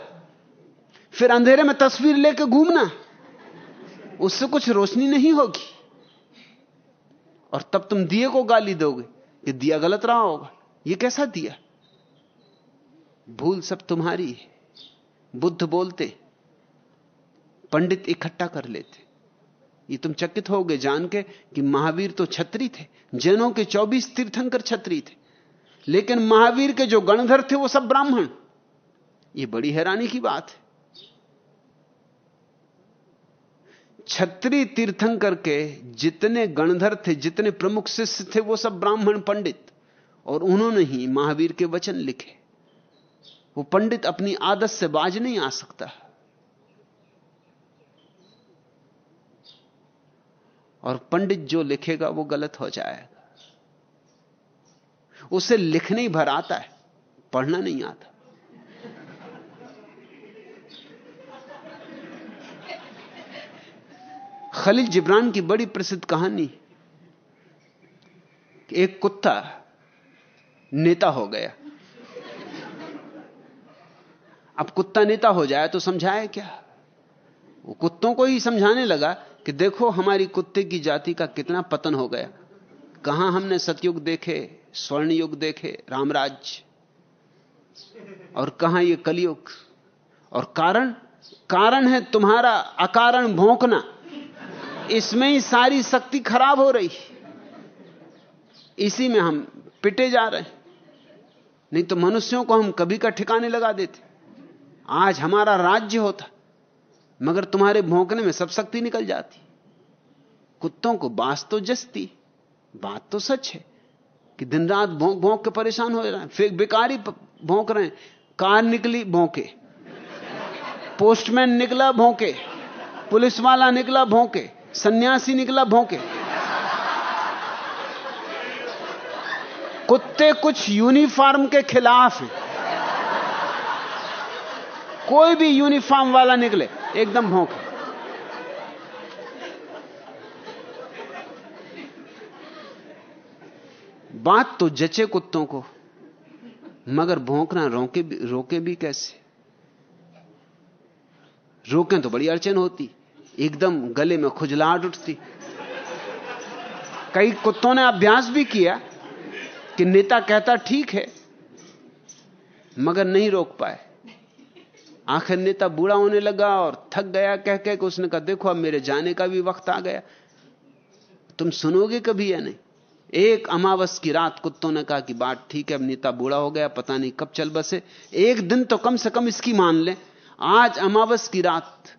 फिर अंधेरे में तस्वीर लेकर घूमना। उससे कुछ रोशनी नहीं होगी। और तब तुम दिए को गाली दोगे। कि दिया गलत रहा होगा। यह कैसा दिया? भूल सब तुम्हारी है। बुद्ध बोलते, पंडित इकट्ठा कर लेते। ये तुम चकित हो गए जान के कि महावीर तो छत्री थे। जैनों के 24 तीर्थंकर छत्री थे। लेकिन महावीर के जो गणधर थे वो सब ब्राह्मण। ये बड़ी हैरानी की बात है। छत्री तीर्थंकर के जितने गणधर थे, जितने प्रमुख शिष्य थे, वो सब ब्राह्मण पंडित और उन्होंने ही महावीर के वचन लिखे। वो पंडित अपनी आदत से बाज नहीं आ सकता। और पंडित जो लिखेगा, वो गलत हो जाएगा। उसे लिखने ही भर आता है, पढ़ना नहीं आता। खलील जिब्रान की बड़ी प्रसिद्ध कहानी कि एक कुत्ता नेता हो गया। अब कुत्ता नेता हो जाए तो समझाए क्या? वो कुत्तों को ही समझाने लगा कि देखो हमारी कुत्ते की जाति का कितना पतन हो गया। कहाँ हमने सतयुग देखे स्वर्ण युग देखे, रामराज? और कहाँ ये कलयुग? और कारण? कारण है तुम्हारा अकारण भोंकना। इसमें ही सारी शक्ति खराब हो रही। इसी में हम पिटे जा रहे नहीं तो मनुष्यों को हम कभी का ठिकाने लगा देते। आज हमारा राज्य होता, मगर तुम्हारे भोंकने में सब शक्ति निकल जाती। कुत्तों को बास तो जसती, बात तो सच है कि दिन रात भोंक भोंक के परेशान हो रहे हैं। फिर बेकारी भोंक रहे हैं, कार निकली, भोंके। पोस्टमैन निकला, भोंके। पुलिस वाला निकला, भोंके। सन्यासी निकला भोंके। कुत्ते कुछ यूनिफॉर्म के खिलाफ हैं। कोई भी यूनिफॉर्म वाला निकले, एकदम भोंके। बात तो जचे कुत्तों को, मगर भोंकना रोके भी रोके भी कैसे? रोकें तो बड़ी अड़चन होती। एकदम गले में खुजलाहट उठती। कई कुत्तों ने अभ्यास भी किया कि नेता कहता ठीक है, मगर नहीं रोक पाए। आखिर नेता बूढ़ा होने लगा और थक गया कह कह के उसने कहा, देखो, अब मेरे जाने का भी वक्त आ गया। तुम सुनोगे कभी या नहीं? एक अमावस की रात कुत्तों ने कहा कि बात ठीक है, अब नेता बूढ़ा हो गया, पता नहीं कब चल बसे। एक दिन तो कम से कम इसकी मान ले। आज अमावस की रात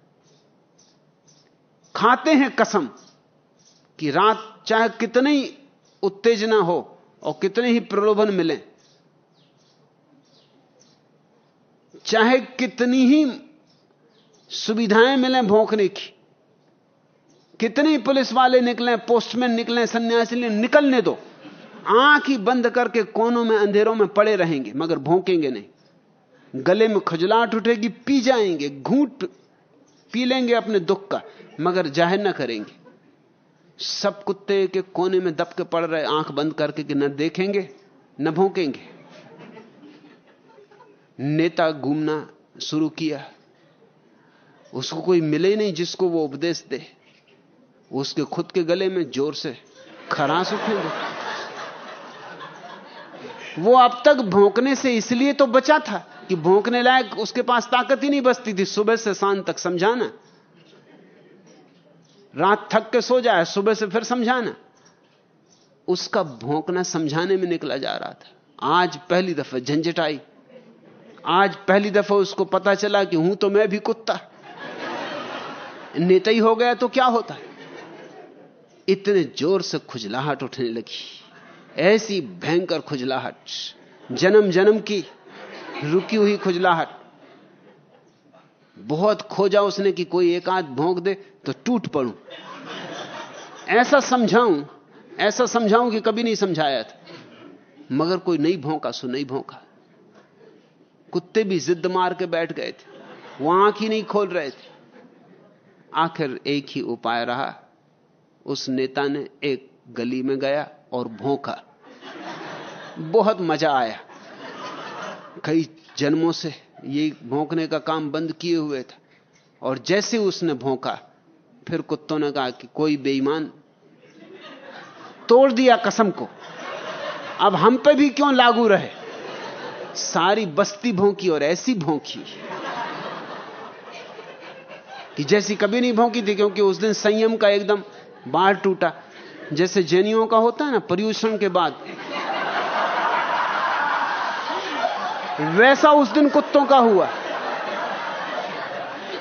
खाते हैं कसम कि रात चाहे कितनी उत्तेजना हो और कितने ही प्रलोभन मिले, चाहे कितनी ही सुविधाएँ मिले भोंकने की, कितने पुलिस वाले निकले, पोस्टमैन निकले, सन्यासी निकलने दो। आँख ही बंद करके कोनों में, अंधेरों में पड़े रहेंगे, मगर भोंकेंगे नहीं। गले में खजलाहट उठेगी, पी जाएँगे, घूट पी लेंगे अपने दुख का। मगर ज़ाहिर ना करेंगे। सब कुत्ते के कोने में दब के पड़ रहे, आँख बंद करके कि न देखेंगे, न भोंकेंगे। नेता घूमना शुरू किया। उसको कोई मिले नहीं जिसको वो उपदेश दे। उसके खुद के गले में ज़ोर से खरास उठेंगे। वो अब तक भोंकने से इसलिए तो बचा था कि भोंकने लायक उसके पास ताकत ही नहीं बचती थी। सुबह से शाम तक समझाना। रात थक के सो जाए, सुबह से फिर समझाना। उसका भोंकना समझाने में निकला जा रहा था। आज पहली दफ़ा झंझट आई। आज पहली दफ़ा उसको पता चला कि हूँ तो मैं भी कुत्ता। नेता ही हो गया तो क्या होता? इतने ज़ोर से खुजलाहट उठने लगी। ऐसी भयंकर खुजलाहट, जन्म जन्म की, रुकी हुई खुजलाहट। बहुत खोजा उसने कि कोई एक आध भोंक दे तो टूट पड़ू। ऐसा समझाऊं ऐसा समझाऊं कि कभी नहीं समझाया था। मगर कोई नहीं भोंका, सो नहीं भोंका। कुत्ते भी जिद मार के बैठ गए थे। वो आँख ही नहीं खोल रहे थे। आखिर एक ही उपाय रहा। उस नेता ने एक गली में गया और भोंका। बहुत मज़ा आया। कई जन्मों से ये भौंकने का काम बंद किए हुए था। और जैसे उसने भौंका फिर कुत्तों ने कहा कि कोई बेईमान, तोड़ दिया कसम को। अब हम पे भी क्यों लागू रहे? सारी बस्ती भोंकी और ऐसी भोंकी कि जैसी कभी नहीं भोंकी थी, क्योंकि उस दिन संयम का एकदम बाढ़ टूटा। जैसे जैनियों का होता है ना, पर्यूषण के बाद। वैसा उस दिन कुत्तों का हुआ।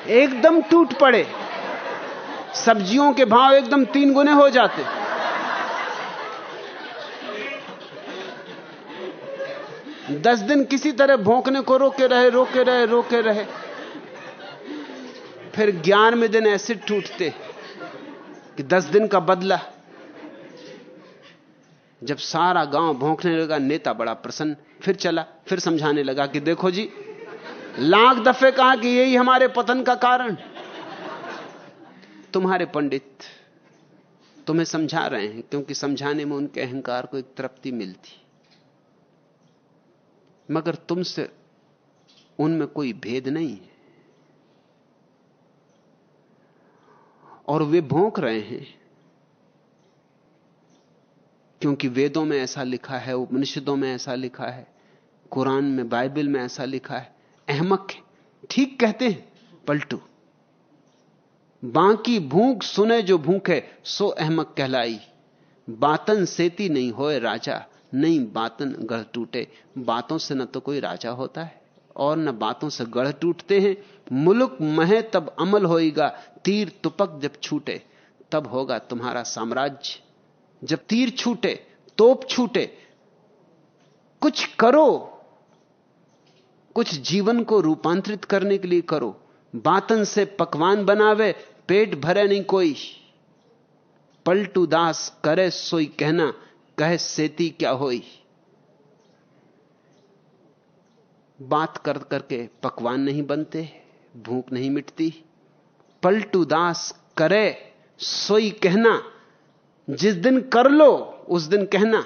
एकदम टूट पड़े। सब्जियों के भाव एकदम तीन गुने हो जाते। दस दिन किसी तरह भोंकने को रोके रहे रोके रहे रोके रहे। फिर ग्यारहवें दिन ऐसे टूटते कि दस दिन का बदला। जब सारा गाँव भोंकने लगा, नेता बड़ा प्रसन्न। फिर चला, फिर समझाने लगा कि देखो जी, लाख दफे कहा कि यही हमारे पतन का कारण। तुम्हारे पंडित तुम्हें समझा रहे हैं, क्योंकि समझाने में उनके अहंकार को एक तृप्ति मिलती। मगर तुमसे उनमें कोई भेद नहीं है। और वे भोंक रहे हैं, क्योंकि वेदों में ऐसा लिखा है, उपनिषदों में ऐसा लिखा है, कुरान में, बाइबल में ऐसा लिखा है। अहमक ठीक कहते हैं, पलटू। बाकी भूख सुने जो भूखे, सो अहमक कहलाई। बातन सेती नहीं होए राजा, नहीं बातन गढ़ टूटे। बातों से न तो कोई राजा होता है, और न बातों से गढ़ टूटते हैं। मुलुक महे तब अमल होएगा तीर तुपक जब छूटे, तब होगा तुम्हारा साम्राज्य। जब तीर छूटे, तोप छूटे, कुछ करो, कुछ जीवन को रूपांतरित करने के लिए करो। बातन से पकवान बनावे पेट भरे नहीं कोई। पलटू दास, करे सोई कहना, कहे सेती क्या होई। बात कर करके पकवान नहीं बनते, भूख नहीं मिटती। पलटू दास, करे सोई कहना, जिस दिन कर लो, उस दिन कहना।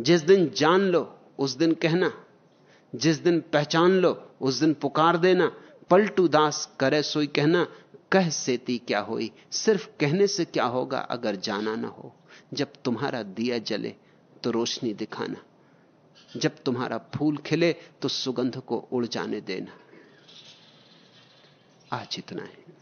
जिस दिन जान लो, उस दिन कहना। जिस दिन पहचान लो, उस दिन पुकार देना। पलटू दास, करे सोई कहना कह सेती क्या होई? सिर्फ़ कहने से क्या होगा अगर जाना ना हो? जब तुम्हारा दिया जले तो रोशनी दिखाना। जब तुम्हारा फूल खिले तो सुगंध को उड़ जाने देना। आज इतना है।